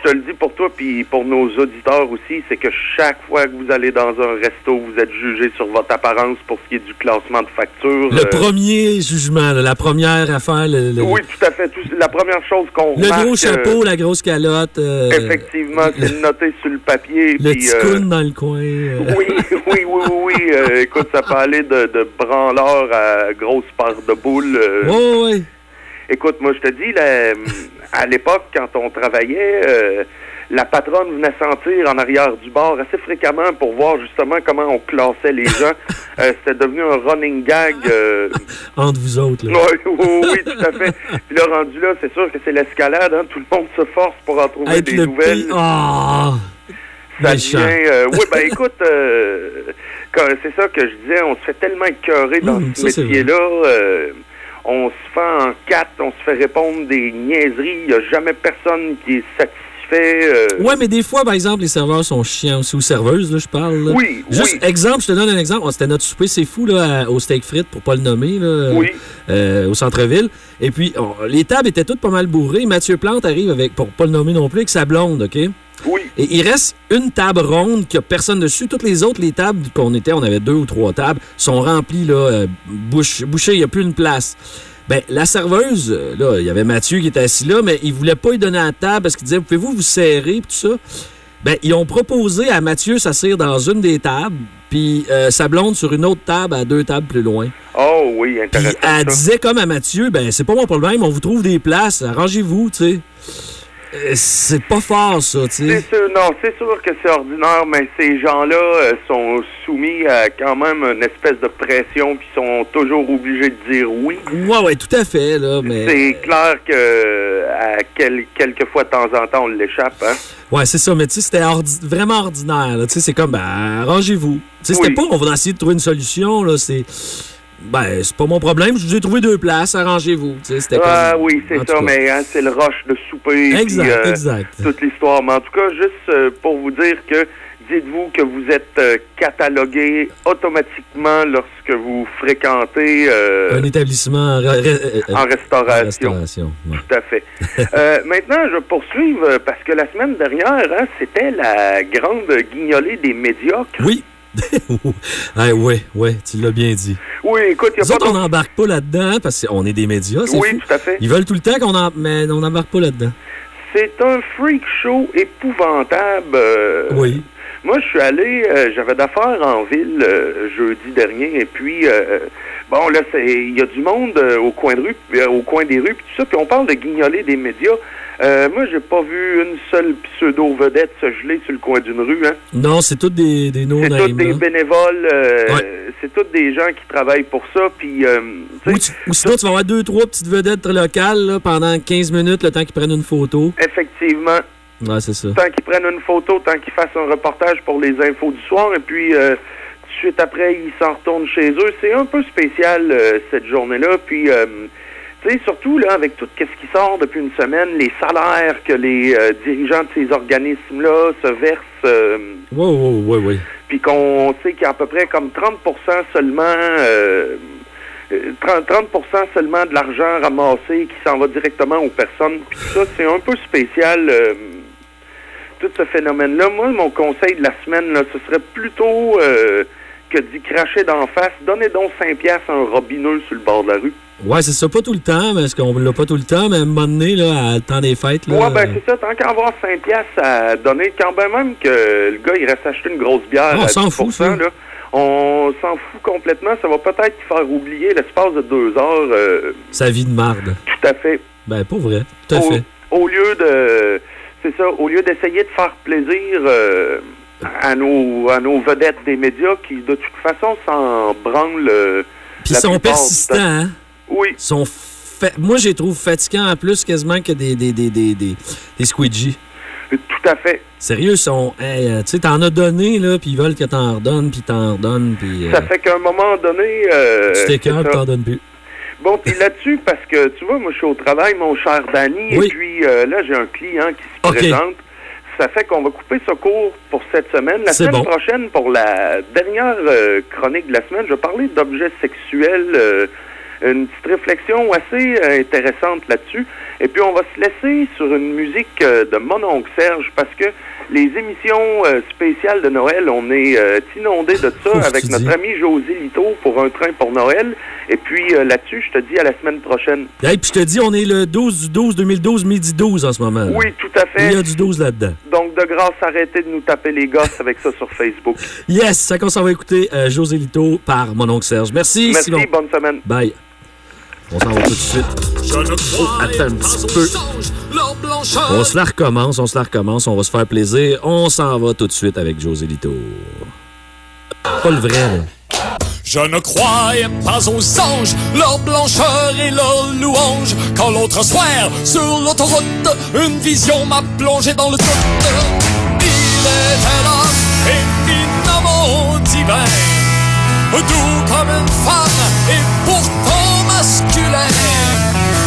je te le dis pour toi, puis pour nos auditeurs aussi, c'est que chaque fois que vous allez dans un resto, vous êtes jugé sur votre apparence pour ce qui est du classement de facture. Le Euh, premier jugement, la première affaire, le, le- Oui, tout à fait. Tout- la première chose qu'on le remarque... gros euh, chapeau, la grosse calotte, euh, Effectivement, c'est noté sur le papier. le euh, coune dans le coin. euh. Oui, oui, oui, oui, oui. euh, écoute, ça peut aller de, de branleur à grosse part de boule. euh. Ouais, ouais. Écoute, moi, je te dis, là, à l'époque, quand on travaillait, euh, la patronne venait sentir en arrière du bar assez fréquemment pour voir justement comment on classait les gens. <laughs> Euh, C'était devenu un running gag. euh, <laughs> Entre vous autres, là. oui, oui, oui, tout à fait. <laughs> Puis là, rendu là, c'est sûr que c'est l'escalade. Hein? Tout le monde se force pour en trouver des le nouvelles. Ah! Ça devient. euh, oui, ben écoute, euh, c'est ça que je disais, on se fait tellement écœurer dans Hum, ce métier-là. Euh, on se fait en quatre, on se fait répondre des niaiseries. Il n'y a jamais personne qui est satisfait. euh, Ouais, mais des fois, par exemple, les serveurs sont chiants aussi, ou serveuses, là, je parle. là. Oui, Juste oui. exemple, je te donne un exemple. Oh, C'était notre souper, c'est fou, là, au steak frites, pour pas le nommer, là, Oui. euh, au centre-ville. Et puis, oh, les tables étaient toutes pas mal bourrées. Mathieu Plante arrive avec, pour pas le nommer non plus, avec sa blonde, OK? Oui. Et il reste une table ronde qui a personne dessus. Toutes les autres, les tables qu'on était, on avait deux ou trois tables, sont remplies, là, euh, bouche- bouchées, il n'y a plus une place. Ben, la serveuse, euh, là, il y avait Mathieu qui était assis là, mais il voulait pas lui donner la table parce qu'il disait, pouvez-vous vous serrer, puis tout ça? Ben, ils ont proposé à Mathieu s'asseoir dans une des tables, puis euh, sa blonde sur une autre table à deux tables plus loin. Oh oui, Puis intéressant. elle ça. disait comme à Mathieu, ben c'est pas mon problème, on vous trouve des places, arrangez-vous, tu sais. Euh, c'est pas fort, ça, tu sais. C'est sûr, non, c'est sûr que c'est ordinaire, mais ces gens-là euh, sont soumis à quand même une espèce de pression, puis sont toujours obligés de dire oui. Ouais, ouais, tout à fait, là, mais... C'est clair que à quel- quelques fois de temps en temps, on l'échappe, hein. Ouais, c'est ça, mais tu sais, c'était ordi- vraiment ordinaire, là. Tu sais, c'est comme, ben, arrangez-vous. Tu sais, c'était pas, on va essayer de trouver une solution, là, c'est... Ben, c'est pas mon problème, je vous ai trouvé deux places, arrangez-vous. Ah oui, c'est ça, mais hein, c'est le rush de souper. Exact, puis, euh, exact. Toute l'histoire. Mais en tout cas, juste euh, pour vous dire que dites-vous que vous êtes euh, catalogué automatiquement lorsque vous fréquentez euh, Un établissement... en re- re- en restauration. restauration, ouais. Tout à fait. <laughs> Euh, maintenant, je poursuis euh, parce que la semaine dernière, hein, c'était la grande guignolée des médiocres. Oui. <laughs> ouais, ouais, tu l'as bien dit. Oui, écoute, il Nous n'y a autres, on n'embarque pas là-dedans parce qu'on est des médias, c'est Oui, fou. tout à fait. Ils veulent tout le temps qu'on en... Mais on n'embarque pas là-dedans. C'est un freak show épouvantable. euh, Oui. Moi, je suis allé, euh, j'avais d'affaires en ville euh, jeudi dernier, et puis, euh, bon, là, c'est- il y a du monde au coin de rue, au coin des rues, puis tout ça, puis on parle de guignoler des médias. Euh, moi, j'ai pas vu une seule pseudo-vedette se geler sur le coin d'une rue, hein. Non, c'est tous des, des C'est tous des bénévoles, euh, Ouais. c'est tous des gens qui travaillent pour ça, puis, euh, Ou, tu- ou sinon, tu vas avoir deux, trois petites vedettes locales là, pendant 15 minutes, le temps qu'ils prennent une photo. effectivement, Ouais, c'est ça. tant qu'ils prennent une photo, tant qu'ils fassent un reportage pour les infos du soir, et puis euh, tout de suite après, ils s'en retournent chez eux. C'est un peu spécial euh, cette journée-là. Puis, euh, tu sais, surtout là, avec tout ce qui sort depuis une semaine, les salaires que les euh, dirigeants de ces organismes-là se versent. euh, Ouais, ouais, ouais, ouais. puis qu'on sait qu'il y a à peu près comme 30% seulement euh, euh, 30, 30 seulement de l'argent ramassé qui s'en va directement aux personnes. Puis ça, c'est un peu spécial, euh, tout ce phénomène-là. Moi, mon conseil de la semaine, là, ce serait plutôt euh, que d'y cracher d'en face. Donnez donc 5 piastres à un robineux sur le bord de la rue. Ouais, c'est ça, pas tout le temps, parce qu'on l'a pas tout le temps, mais à un moment donné, là, à le temps des fêtes, là. Ouais, ben c'est ça. Tant qu'à avoir 5 piastres à donner, quand même que le gars, il reste acheter une grosse bière Ah, on à s'en 10%, fout, ça. là, on s'en fout complètement. Ça va peut-être faire oublier l'espace de deux heures. euh, Sa vie de marde. tout à fait. Ben, pas vrai. Tout à au, fait. au lieu de... C'est ça. Au lieu d'essayer de faire plaisir euh, à, nos, à nos vedettes des médias qui, de toute façon, s'en branlent... euh, Puis sont persistants, hein? Oui. Sont fa- Moi, je les trouve fatigants en plus quasiment que des, des, des, des, des, squeegees. Tout à fait. Sérieux, ils sont. hey, euh, tu sais, t'en as donné, là, puis ils veulent que t'en redonnes, puis t'en redonnes, puis. euh, Ça fait qu'à un moment donné... euh, tu t'écœures, t'en donnes plus. Bon, puis là-dessus, parce que tu vois, moi, je suis au travail, mon cher Danny, Oui. et puis euh, là, j'ai un client qui se présente. Ça fait qu'on va couper ce cours pour cette semaine. La semaine bon. prochaine, pour la dernière euh, chronique de la semaine, je vais parler d'objets sexuels. euh, une petite réflexion assez euh, intéressante là-dessus. Et puis, on va se laisser sur une musique de mon oncle Serge parce que les émissions euh, spéciales de Noël, on est euh, inondé de ça Ouf, avec notre dis? ami José Lito pour un train pour Noël. Et puis, euh, là-dessus, je te dis à la semaine prochaine. Hey, puis je te dis, on est le 12 du 12 2012, midi 12 en ce moment. là. Oui, tout à fait. Il y a du 12 là-dedans. Donc, de grâce, arrêtez de nous taper les gosses avec ça sur Facebook. Yes, ça qu'on s'en va écouter euh, José Lito par mon oncle Serge. Merci, Merci, Simon. bonne semaine. Bye. On s'en va tout de suite. Oh, attends un petit peu. On se la recommence, on se la recommence, on va se faire plaisir. On s'en va tout de suite avec José Lito. Pas le vrai, là. Je ne croyais pas aux anges, leur blancheur et leur louange. Quand l'autre soir, sur l'autoroute, une vision m'a plongé dans le doute. Il était là, éminemment divin, doux comme une femme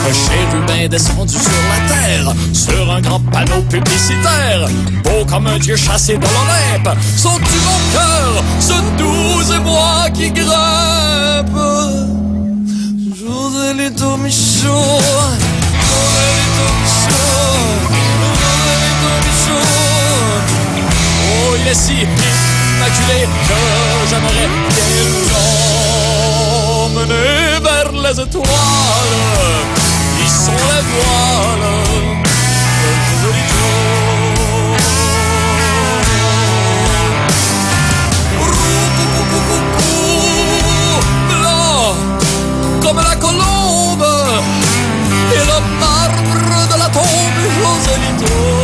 Un chérubin descendu sur la terre, sur un grand panneau publicitaire, beau comme un dieu chassé dans l'Olympe. Sens-tu mon cœur, ce doux émoi qui grimpe? Joselito Michaud, Joselito Michaud, Joselito Michaud. Oh, il est si immaculé que j'aimerais bien l'emmener les étoiles. Ils sont les voiles de Joselito. Blanc comme la colombe et le marbre de la tombe Joselito.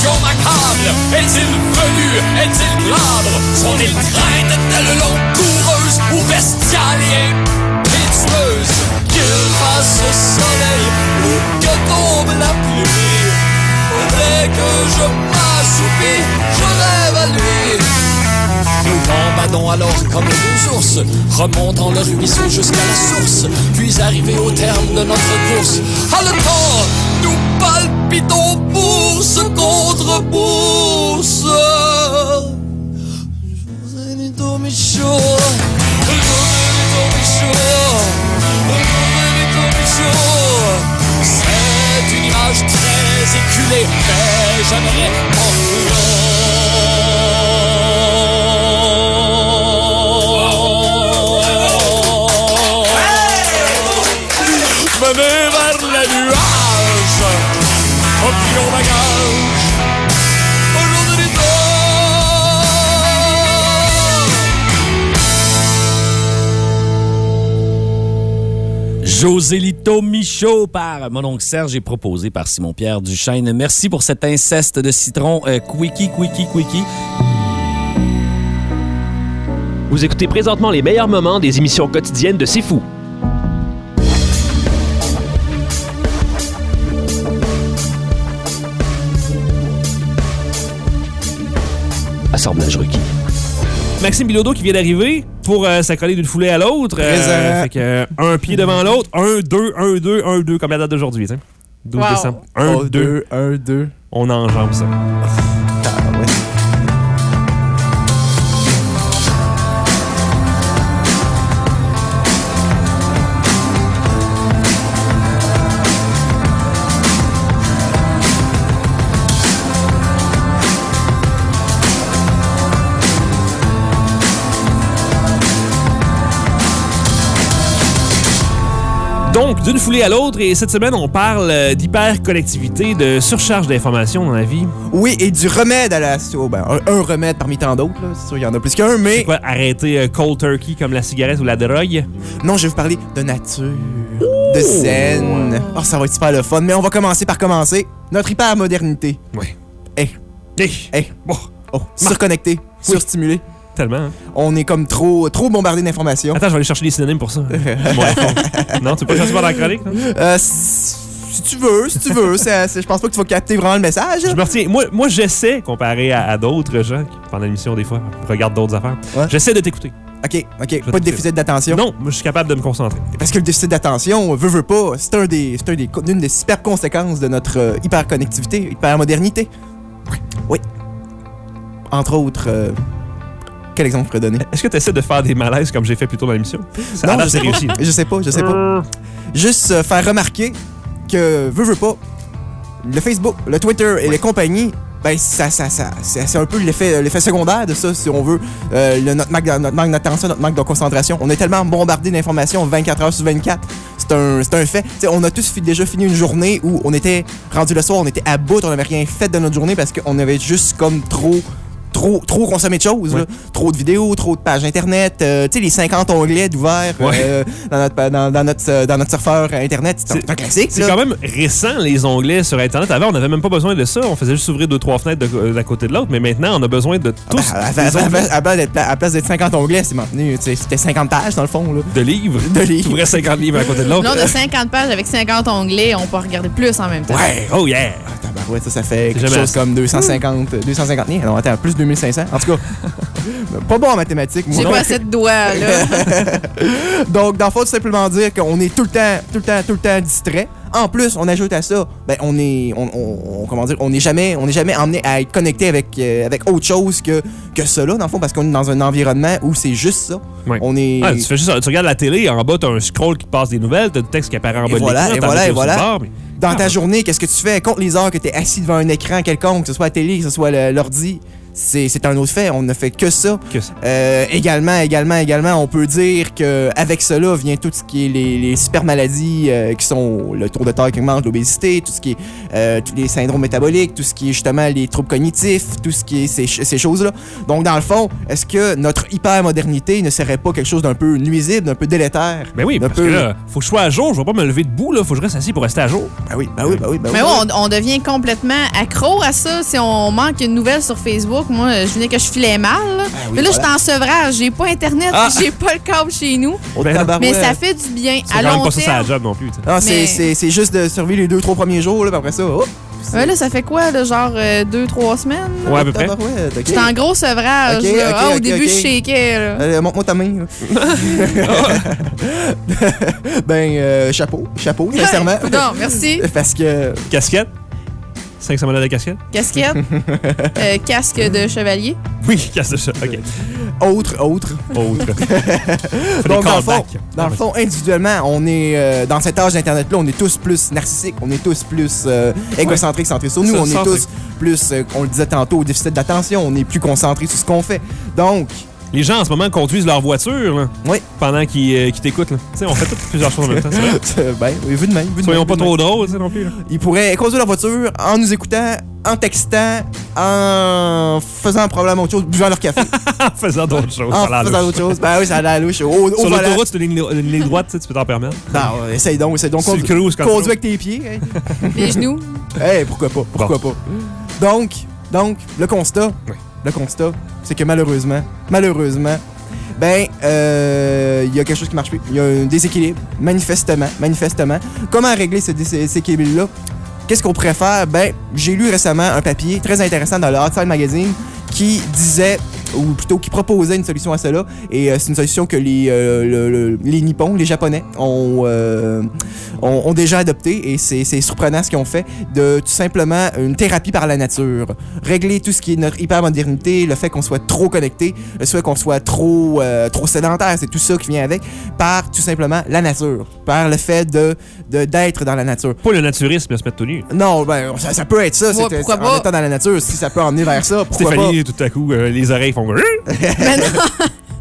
Est-il venu, est-il glabre Sont-ils traîne telle coureuse ou bestiale et impétueuse? Qu'il fasse soleil ou que tombe la pluie Dès que je m'assoupis, je rêve à lui. Nous gambadons alors comme deux ours, remontant le ruisseau jusqu'à la source, puis arrivés au terme de notre course. À le temps, nous palpons palpitons bourse contre bourse. Josénito Michaud, Josénito Michaud, Josénito Michaud. C'est une image très éculée, mais j'aimerais Josélito Michaud par mon oncle Serge et proposé par Simon-Pierre Duchesne. Merci pour cet inceste de citron euh, quickie, quickie, quickie. Vous écoutez présentement les meilleurs moments des émissions quotidiennes de C'est Fou. Assemblage requis. Maxime Bilodeau qui vient d'arriver pour euh, s'accoler d'une foulée à l'autre. Euh, fait que, euh, un pied devant l'autre. Un, deux, un, deux, un, deux, comme la date d'aujourd'hui. tu sais. 12 Wow. décembre. Un, Oh, deux, un, deux. On enjambe ça. Donc, d'une foulée à l'autre, et cette semaine, on parle euh, d'hyperconnectivité, de surcharge d'informations dans la vie. Oui, et du remède à la. oh, ben, un, un remède parmi tant d'autres, là. C'est sûr, il y en a plus qu'un, mais. Quoi, arrêter euh, cold turkey comme la cigarette ou la drogue? Non, je vais vous parler de nature, de zen. Oh, ça va être super le fun, mais on va commencer par commencer. Notre hypermodernité. Oui. Eh. Eh. Eh. Oh, surconnecté, surstimulé. Tellement. hein. On est comme trop, trop bombardé d'informations. Attends, je vais aller chercher des synonymes pour ça. <laughs> Non, tu peux pas chercher par la chronique? non? Euh, si tu veux, si tu veux. je pense pas que tu vas capter vraiment le message. Je me retiens. Moi, moi j'essaie, comparé à, à d'autres gens qui, pendant l'émission, des fois, regardent d'autres affaires, j'essaie de t'écouter. OK, OK. Pas de déficit d'attention. Non, moi, je suis capable de me concentrer. Parce que le déficit d'attention, veut, veut pas, c'est un des, c'est un des, une des super conséquences de notre euh, hyperconnectivité, hypermodernité. Oui. Oui. Entre autres, euh, quel exemple je pourrais donner? Est-ce que tu essaies de faire des malaises comme j'ai fait plus tôt dans l'émission? Non, je sais pas. réussi. Je sais pas, je sais pas. Juste euh, faire remarquer que, veut, veut pas, le Facebook, le Twitter et les compagnies, ben, ça, ça, ça, c'est c'est un peu l'effet l'effet secondaire de ça, si on veut. Euh, le- notre, manque, de- notre manque d'attention, notre manque de concentration. On est tellement bombardé d'informations 24 heures sur 24. C'est un, c'est un fait. On a tous fi- déjà fini une journée où on était rendu le soir, on était à bout, on n'avait rien fait de notre journée parce qu'on avait juste comme trop. Trop, trop consommé de choses, là. trop de vidéos, trop de pages internet, euh, tu sais les 50 onglets d'ouvert euh, <laughs> dans, notre, dans, dans notre, euh, dans notre surfeur internet, c'est un- classique. C'est quand même récent, les onglets sur Internet. Avant, on n'avait même pas besoin de ça. On faisait juste ouvrir deux, trois fenêtres de- d'un côté de l'autre. Mais maintenant, on a besoin de tous. Ah, avant d'être pla- à la place d'être 50 onglets, c'est maintenu. C'était 50 pages dans le fond. Là. De livres. De livres. T'ouvrais 50 livres à côté de l'autre. Non, de 50 pages avec 50 onglets, on peut regarder plus en même temps. Ouais, oh yeah! Ouais, ça, ça fait quelque chose assez. comme 250, 250 liens. Non, attends, plus 2500. En tout cas, <laughs> pas bon en mathématiques. moi. J'ai pas assez de doigts, là. <laughs> Donc, dans le fond, tout simplement dire qu'on est tout le temps, tout le temps, tout le temps distrait. En plus, on ajoute à ça, ben, on est, on, comment dire, on n'est jamais, on n'est jamais emmené à être connecté avec, euh, avec autre chose que, que cela, dans le fond, parce qu'on est dans un environnement où c'est juste ça. On est. Ah, tu, fais juste, tu regardes la télé, en bas, t'as un scroll qui passe des nouvelles, t'as du texte qui apparaît en Et bas voilà, de et l'écran. voilà, et voilà. bord, mais- Dans ta journée, qu'est-ce que tu fais? Compte les heures que tu es assis devant un écran quelconque, que ce soit la télé, que ce soit l'ordi. C'est un autre fait. On ne fait que ça. Euh, également, également, également, on peut dire que avec cela vient tout ce qui est les, les super maladies euh, qui sont le tour de taille qui augmente, l'obésité, tout ce qui est euh, tous les syndromes métaboliques, tout ce qui est justement les troubles cognitifs, tout ce qui est ces, ch- ces choses-là. Donc, dans le fond, est-ce que notre hyper-modernité ne serait pas quelque chose d'un peu nuisible, d'un peu délétère? Ben oui, parce que là, faut que je sois à jour. Je vais pas me lever debout, là. Faut que je reste assis pour rester à jour. Ben oui, ben oui, ben oui. Mais oui, on, on devient complètement accro à ça. Si on manque une nouvelle sur Facebook, que moi, je venais que je filais mal. là. oui, mais là, voilà. j'étais en sevrage. J'ai pas Internet, Ah. j'ai pas le câble chez nous. Oh, mais ça fait du bien. C'est À quand même pas ça, la job non plus. Ah, c'est- Mais- c'est c'est juste de survivre les deux, trois premiers jours, là, puis après ça, oh, Ouais, là, ça fait quoi, là, genre euh, deux, trois semaines? là? Ouais, à peu près. tabarouette, ok. J'étais en gros sevrage. Ah, au début, je shakeais. Là. Euh, Montre-moi ta main. <laughs> <laughs> ben, euh, chapeau, chapeau, sincèrement. Non, merci. Parce que. Casquette? 500 modèles de casquette Casquette, <laughs> euh, casque de chevalier. Oui, casque de chat. OK. Autre, autre. Autre. <laughs> Donc, dans le, fond, callbacks. dans le fond, individuellement, on est euh, dans cet âge d'Internet-là, on est tous plus narcissiques, on est tous plus euh, égocentriques, centrés sur nous, on est tous plus, euh, on le disait tantôt, au déficit d'attention, on est plus concentrés sur ce qu'on fait. Donc, Les gens en ce moment conduisent leur voiture là, Oui. pendant qu'ils euh, qu'ils t'écoutent. là. Tu sais, on fait toutes plusieurs choses en même temps. c'est vrai. <laughs> ben, oui, vu de même. vu de Soyons même, pas trop même. drôles tu non plus. là. Ils pourraient conduire leur voiture en nous écoutant, en textant, en faisant probablement autre chose, buvant leur café. <laughs> En faisant d'autres choses. en ça faisant louche. autre chose. Ben oui, ça a l'air louche. Au, au Sur l'autoroute, c'est une ligne, ligne droite, tu sais, tu peux t'en permettre. Non, ouais, essaye donc, essaye donc. Cruise. Conduis avec tes pieds. hein. Les genoux. Eh, pourquoi pas, pourquoi pas. Donc, donc, le constat, le constat, c'est que malheureusement, malheureusement, ben, euh, il y a quelque chose qui marche plus. Il y a un déséquilibre, manifestement, manifestement. Comment régler ce dés- déséquilibre-là? Qu'est-ce qu'on pourrait faire? Ben, j'ai lu récemment un papier très intéressant dans le Outside Magazine qui disait, ou plutôt qui proposait une solution à cela. Et euh, c'est une solution que les, euh, le- le- les Nippons, les Japonais, ont, euh, ont, ont déjà adopté. Et c'est surprenant ce qu'ils ont fait de tout simplement une thérapie par la nature. Régler tout ce qui est notre hypermodernité, le fait qu'on soit trop connecté, le fait qu'on soit trop, trop sédentaire, c'est tout ça qui vient avec, par tout simplement la nature. Par le fait de d'être dans la nature. Pas le naturisme de se mettre tout nu. Non, ben, ça, ça peut être ça. Ouais, pourquoi en pas? étant dans la nature, si ça peut emmener vers ça, pourquoi Stéphanie, tout à coup, euh, les oreilles font. <laughs> Mais non,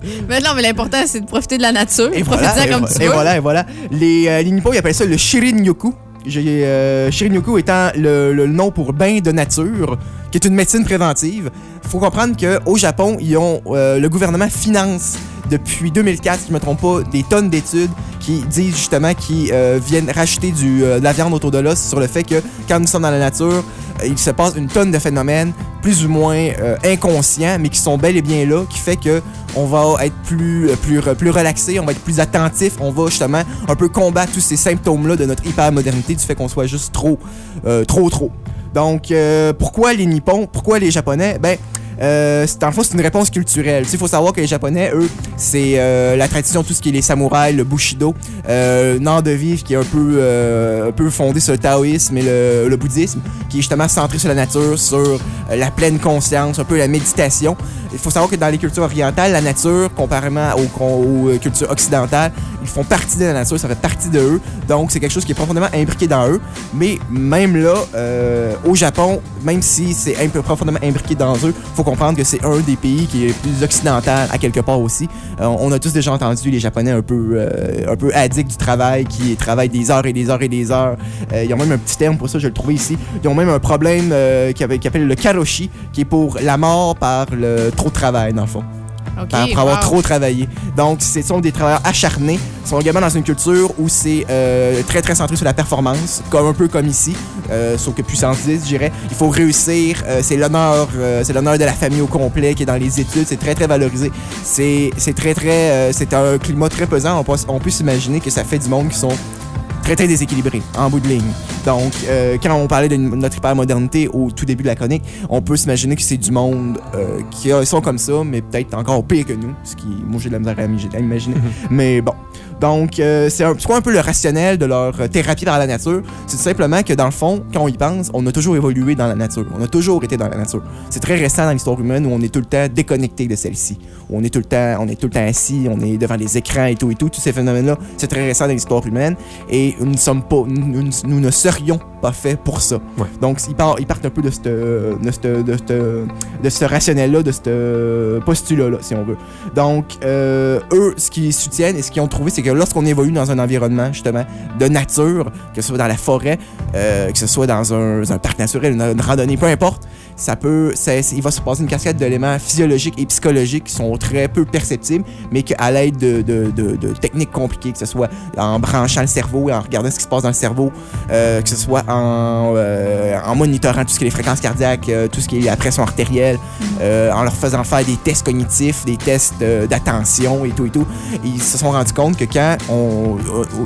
<laughs> mais non, mais l'important, c'est de profiter de la nature. Et Profite-en voilà, et, comme vo- tu et veux. voilà, et voilà. Les, euh, les Nippons, ils appellent ça le Shirin-yoku. J'ai, euh, Shirin-yoku étant le, nom pour bain de nature, qui est une médecine préventive. Faut comprendre qu'au Japon, euh, le gouvernement finance depuis 2004, si je ne me trompe pas, des tonnes d'études qui disent justement qu'ils euh, viennent racheter du, euh, de la viande autour de l'os sur le fait que quand nous sommes dans la nature, il se passe une tonne de phénomènes plus ou moins euh, inconscients, mais qui sont bel et bien là, qui fait que on va être plus, euh, plus, re- plus relaxé, on va être plus attentif, on va justement un peu combattre tous ces symptômes-là de notre hypermodernité, du fait qu'on soit juste trop, euh, trop, trop. Donc, pourquoi les Nippons, pourquoi les Japonais? Ben, euh, dans le fond, c'est une réponse culturelle. Il faut savoir que les Japonais, eux, c'est euh, la tradition, tout ce qui est les samouraïs, le bushido, euh, un art de vivre qui est un peu, euh, un peu fondé sur le taoïsme et le, bouddhisme, qui est justement centré sur la nature, sur euh, la pleine conscience, un peu la méditation. Il faut savoir que dans les cultures orientales, la nature, comparément aux, cultures occidentales, ils font partie de la nature, ça fait partie de eux. Donc, c'est quelque chose qui est profondément imbriqué dans eux. Mais même là, au Japon, même si c'est un peu profondément imbriqué dans eux, comprendre que c'est un des pays qui est plus occidental à quelque part aussi. Euh, on a tous déjà entendu les Japonais un peu, euh, un peu addicts du travail, qui travaillent des heures et des heures et des heures. Euh, ils ont même un petit terme pour ça, je le trouvais ici. Ils ont même un problème qui, qui appelle le karoshi, qui est pour la mort par le trop de travail, dans le fond. OK, Par, pour avoir wow. trop travaillé. Donc, ce sont des travailleurs acharnés. Ils sont également dans une culture où c'est euh, très, très centré sur la performance, comme un peu comme ici, euh, sauf que puissance 10, je dirais. Il faut réussir. euh, c'est l'honneur c'est l'honneur de la famille au complet qui est dans les études. C'est très, très valorisé. C'est c'est très, très... c'est un climat très pesant. On peut, on peut s'imaginer que ça fait du monde qui sont très déséquilibré en bout de ligne. Donc, euh, quand on parlait de notre hypermodernité au tout début de la chronique, on peut s'imaginer que c'est du monde euh, qui sont comme ça, mais peut-être encore pire que nous, ce qui, moi j'ai de la misère à imagi- à imaginer. mais bon. Donc, euh, c'est quoi un peu le rationnel de leur euh, thérapie par la nature? C'est simplement que dans le fond, quand on y pense, on a toujours évolué dans la nature. On a toujours été dans la nature. C'est très récent dans l'histoire humaine où on est tout le temps déconnecté de celle-ci. On est tout le temps, on est tout le temps assis, on est devant les écrans et tout et tout. Tous ces phénomènes-là, c'est très récent dans l'histoire humaine et nous ne sommes pas, nous ne serions pas faits pour ça. Donc, ils partent, ils partent un peu de ce de cette- de cette- de ce rationnel-là, de ce postulat-là, si on veut. Donc, euh, eux, ce qu'ils soutiennent et ce qu'ils ont trouvé, c'est que lorsqu'on évolue dans un environnement, justement, de nature, que ce soit dans la forêt, euh, que ce soit dans un, un parc naturel, une, une randonnée, peu importe, ça peut, ça- il va se passer une cascade d'éléments physiologiques et psychologiques qui sont très peu perceptibles, mais qu'à l'aide de, de- techniques compliquées, que ce soit en branchant le cerveau et en regardant ce qui se passe dans le cerveau, euh, que ce soit en, euh, en monitorant tout ce qui est les fréquences cardiaques, euh, tout ce qui est la pression artérielle, en leur faisant faire des tests cognitifs, des tests d'attention et tout et tout. Ils se sont rendus compte que quand on,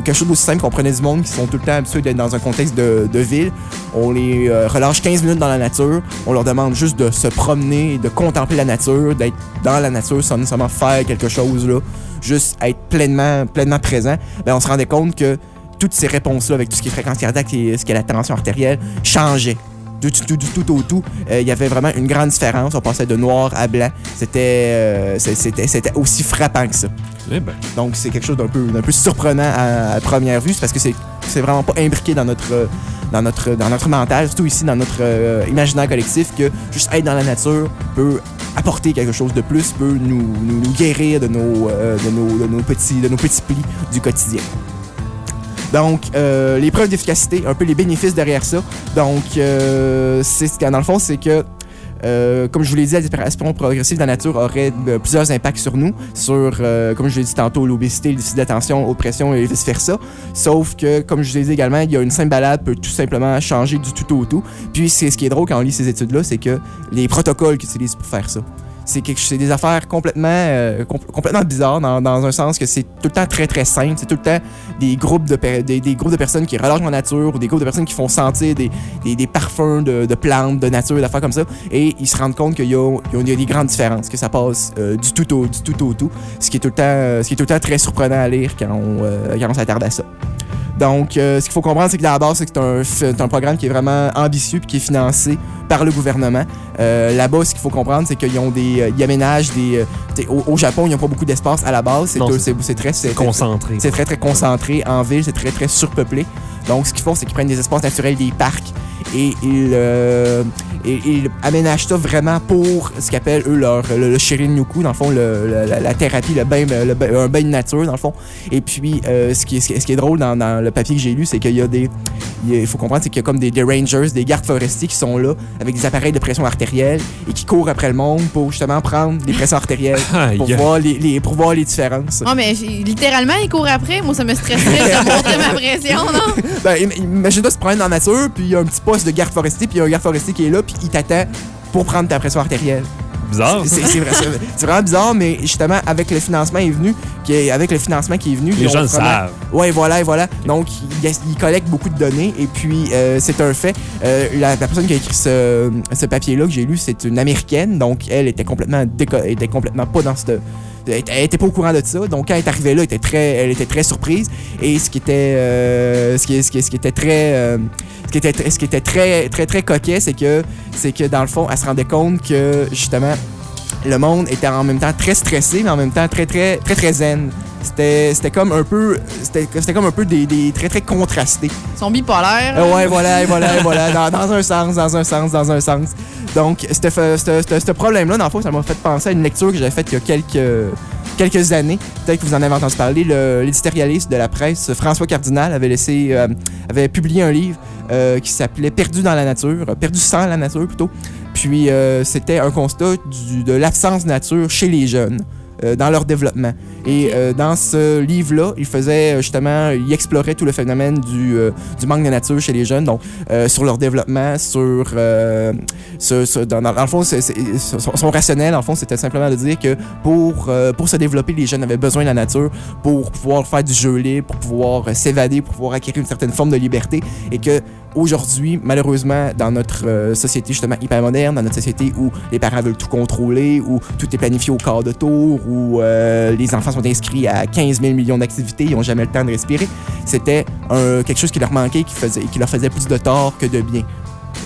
quelque chose d'aussi simple qu'on prenait du monde qui sont tout le temps habitués d'être dans un contexte de, ville, on les relâche 15 minutes dans la nature, on leur demande juste de se promener, de contempler la nature, d'être dans la nature sans nécessairement faire quelque chose là, juste être pleinement, pleinement présent. Ben, on se rendait compte que toutes ces réponses-là, avec tout ce qui est fréquence cardiaque et ce qui est la tension artérielle, changeaient. Du tout, du, du tout au tout, Euh, il y avait vraiment une grande différence. On passait de noir à blanc. C'était euh, c'était c'était aussi frappant que ça. Eh ben. Donc, c'est quelque chose d'un peu, d'un peu surprenant à, à première vue. C'est parce que c'est c'est vraiment pas imbriqué dans notre, dans notre, dans notre mental, surtout ici dans notre euh, imaginaire collectif, que juste être dans la nature peut apporter quelque chose de plus, peut nous, nous, nous guérir de nos, de, nos, de, nos petits, de nos petits plis du quotidien. Donc, euh, les preuves d'efficacité, un peu les bénéfices derrière ça. Donc, euh, c'est dans le fond, c'est que euh, comme je vous l'ai dit, la disparition progressive de la nature aurait euh, plusieurs impacts sur nous, sur, euh, comme je l'ai dit tantôt, l'obésité, le déficit d'attention, haute pression et vice-versa. Sauf que, comme je vous l'ai dit également, il y a une simple balade peut tout simplement changer du tout au tout. Puis, c'est ce qui est drôle quand on lit ces études-là, c'est que les protocoles qu'ils utilisent pour faire ça, c'est des affaires complètement, euh, com- complètement bizarres dans, dans un sens que c'est tout le temps très très simple. C'est tout le temps des groupes de, des, groupes de personnes qui relâchent en nature ou des groupes de personnes qui font sentir des, des, parfums de, plantes, de nature, d'affaires comme ça. Et ils se rendent compte qu'il y, y a des grandes différences, que ça passe euh, du tout au du tout au tout. Ce qui est tout le temps, ce qui est tout le temps très surprenant à lire quand euh, quand on s'attarde à ça. Donc, euh, ce qu'il faut comprendre, c'est que base, c'est que c'est un, programme qui est vraiment ambitieux puis qui est financé par le gouvernement. Euh, Là-bas, ce qu'il faut comprendre, c'est qu'ils ont des, euh, ils aménagent des. au, au Japon, ils n'ont pas beaucoup d'espace à la base. C'est très, c'est concentré. C'est très très concentré en ville. C'est très très surpeuplé. Donc, ce qu'ils font, c'est qu'ils prennent des espaces naturels, des parcs, et ils, euh, et- ils aménagent ça vraiment pour ce qu'ils appellent eux leur le, le dans le fond, le- la, la thérapie, le bain, le bain- un bain de nature, dans le fond. Et puis, euh, ce, qui est, ce qui est- ce qui est drôle dans, dans le papier que j'ai lu, c'est qu'il y a des. Il faut comprendre, c'est qu'il y a comme des, des rangers, des gardes forestiers qui sont là avec des appareils de pression artérielle et qui courent après le monde pour justement prendre les pressions artérielles <laughs> pour voir les, les- pour voir les différences. Non, mais littéralement, il court après. Moi, ça me stresserait de monter ma pression, non? Ben, im- imagine-toi se prendre dans la nature, puis il y a un petit poste de garde forestier, puis il y a un garde forestier qui est là, puis il t'attend pour prendre ta pression artérielle. Bizarre. C'est vrai- vraiment bizarre, mais justement, avec le financement est venu, qui est, avec le financement qui est venu, Les gens le savent. Ouais, voilà, et voilà. Donc, ils, ils collectent beaucoup de données, et puis euh, c'est un fait. Euh, la, la personne qui a écrit ce, ce papier-là que j'ai lu, c'est une américaine, donc elle était complètement était complètement pas dans cette elle était- pas au courant de ça, donc quand elle est arrivée là, elle était très, elle était très surprise. Et ce qui était, euh, ce qui, ce qui, était très, euh, ce qui était, ce qui était très, très, très coquet, c'est que, c'est que dans le fond, elle se rendait compte que justement, le monde était en même temps très stressé, mais en même temps très, très, très, très zen. C'était, c'était comme un peu, c'était, c'était comme un peu des, des très, très contrastés. Ils sont bipolaires. Euh, ouais, voilà, <laughs> voilà, voilà. Dans, dans un sens, dans un sens, dans un sens. Donc, ce- problème-là, dans le fond, ça m'a fait penser à une lecture que j'avais faite il y a quelques, quelques années. Peut-être que vous en avez entendu parler. Le- L'éditorialiste de la presse, François Cardinal, avait, laissé, euh, avait publié un livre euh, qui s'appelait Perdu dans la nature, Perdu sans la nature plutôt. Puis, euh, c'était un constat de l'absence de nature chez les jeunes. Euh, dans leur développement. Et euh, dans ce livre-là, il faisait euh, justement, il explorait tout le phénomène du, euh, du manque de nature chez les jeunes, donc sur leur développement, sur, sur- sur- dans, le fond, c'est- c'est- son, son rationnel, en fond, c'était simplement de dire que pour, pour se développer, les jeunes avaient besoin de la nature pour pouvoir faire du jeu libre, pour pouvoir s'évader, pour pouvoir acquérir une certaine forme de liberté, et que aujourd'hui, malheureusement, dans notre euh, société justement hyper moderne, dans notre société où les parents veulent tout contrôler, où tout est planifié au quart de tour, où euh, les enfants sont inscrits à 15 000 millions d'activités, ils n'ont jamais le temps de respirer, c'était quelque chose qui leur manquait, qui leur faisait plus de tort que de bien.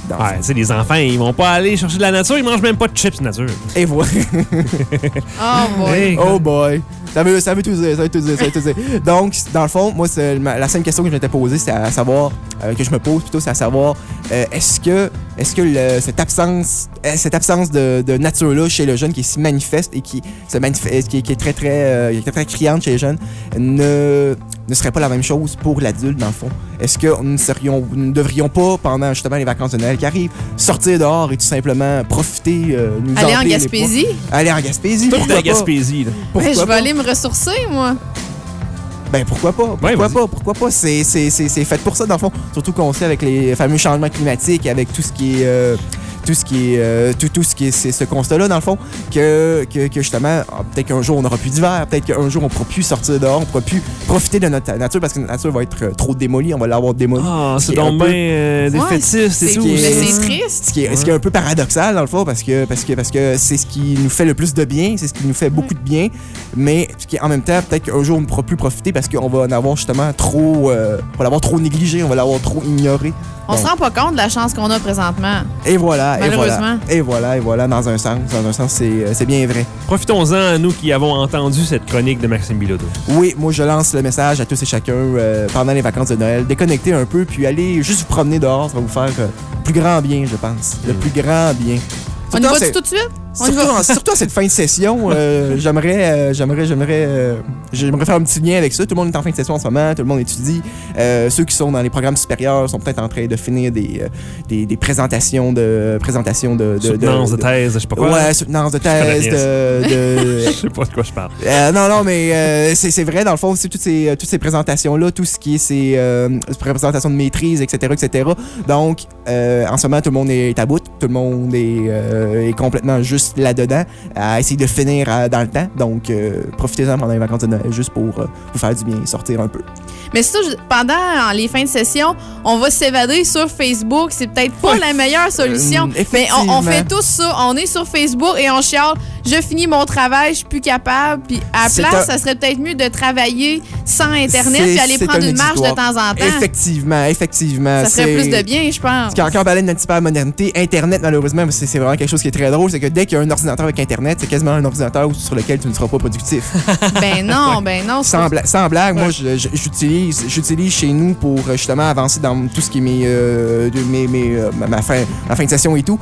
Dans Ouais, fond. tu sais, les enfants, ils vont pas aller chercher de la nature, ils mangent même pas de chips nature. Et voilà. <laughs> Oh boy. Hey, Oh boy. Ça veut, ça veut tout dire, ça veut tout dire, ça veut tout dire. Donc, dans le fond, moi, ma- la seule question que je m'étais posée, c'est à savoir, euh, que je me pose plutôt, c'est à savoir, euh, est-ce que, est-ce que le- cette absence, euh, cette absence de, de nature-là chez le jeune qui est si manifeste et qui, se manifeste, qui, qui est très, très, euh, qui est très, très criante chez les jeunes, ne, ne serait pas la même chose pour l'adulte, dans le fond? Est-ce que nous, serions, nous ne devrions pas, pendant justement les vacances de Noël qui arrivent, sortir dehors et tout simplement profiter, euh, nous Aller en Gaspésie? Aller en Gaspésie. Tout pourquoi la pas? Gaspésie, là? Pourquoi Ben, je vais pas? aller me ressourcer, moi. Ben pourquoi pas? Pourquoi pas? Pourquoi pas? C'est, c'est, c'est, c'est fait pour ça, dans le fond. Surtout qu'on sait avec les fameux changements climatiques, avec tout ce qui est. euh, tout ce qui est euh, tout, tout ce qui est c'est ce constat là dans le fond que, que, que justement ah, peut-être qu'un jour on n'aura plus d'hiver peut-être qu'un jour on pourra plus sortir dehors on pourra plus profiter de notre nature parce que notre nature va être euh, trop démolie on va l'avoir démolie Ah, Ce c'est qui est un donc peu- bien euh, et tout. est- Mais c'est triste. ce qui est, ce qui est un peu paradoxal dans le fond parce que parce que parce que c'est ce qui nous fait le plus de bien, c'est ce qui nous fait beaucoup de bien, mais ce qui est en même temps peut-être qu'un jour on ne pourra plus profiter parce qu'on va en avoir justement trop, euh, on va l'avoir trop négligé, on va l'avoir trop ignoré. On Donc, se rend pas compte de la chance qu'on a présentement. Et voilà, et voilà, Malheureusement. et voilà, et voilà, dans un sens, dans un sens c'est euh, c'est bien vrai. Profitons-en, nous qui avons entendu cette chronique de Maxime Bilodeau. Oui, moi je lance le message à tous et chacun euh, pendant les vacances de Noël, déconnectez un peu puis allez juste vous promener dehors, ça va vous faire euh, plus grand bien, je pense, le plus grand bien. On y va tout de suite? Surtout, va. en, surtout en cette fin de session, euh, <laughs> j'aimerais, euh, j'aimerais, j'aimerais, euh, j'aimerais faire un petit lien avec ça. Tout le monde est en fin de session en ce moment, tout le monde étudie. Euh, ceux qui sont dans les programmes supérieurs sont peut-être en train de finir des, euh, des, des présentations de, présentations de, de, Soutenance de thèse, je sais pas quoi. Ouais, soutenance de Je thèse, rien, de, de- <laughs> Je sais pas de quoi je parle. euh, non, non, mais euh, c'est c'est vrai, dans le fond, aussi, toutes ces, toutes ces présentations-là, tout ce qui est ces euh, présentations de maîtrise, etc., etc. Donc, euh, en ce moment, tout le monde est à bout, tout le monde est, euh, est complètement juste là-dedans, à essayer de finir à- dans le temps. Donc, euh, profitez-en pendant les vacances de Noël, juste pour euh, vous faire du bien et sortir un peu. Mais ça, pendant les fins de session, on va s'évader sur Facebook. C'est peut-être pas la meilleure solution. Euh, mais on, on fait tous ça. On est sur Facebook et on chiale. Je finis mon travail, je suis plus capable. Puis à la place, un- ça serait peut-être mieux de travailler sans Internet puis aller prendre un une marche de temps en temps. Effectivement, effectivement. Ça ferait c'est- plus de bien, je pense. Quand, quand on parlait de notre hyper-modernité, Internet, malheureusement, c'est vraiment quelque chose qui est très drôle. C'est que dès qu'il y a un ordinateur avec Internet, c'est quasiment un ordinateur sur lequel tu ne seras pas productif. <laughs> Ben non, ben non. Sans, pas- bla- sans blague, moi, j'utilise j'utilise chez nous pour justement avancer dans tout ce qui est mes, euh, mes, mes, euh, ma, ma fin, ma fin de session et tout.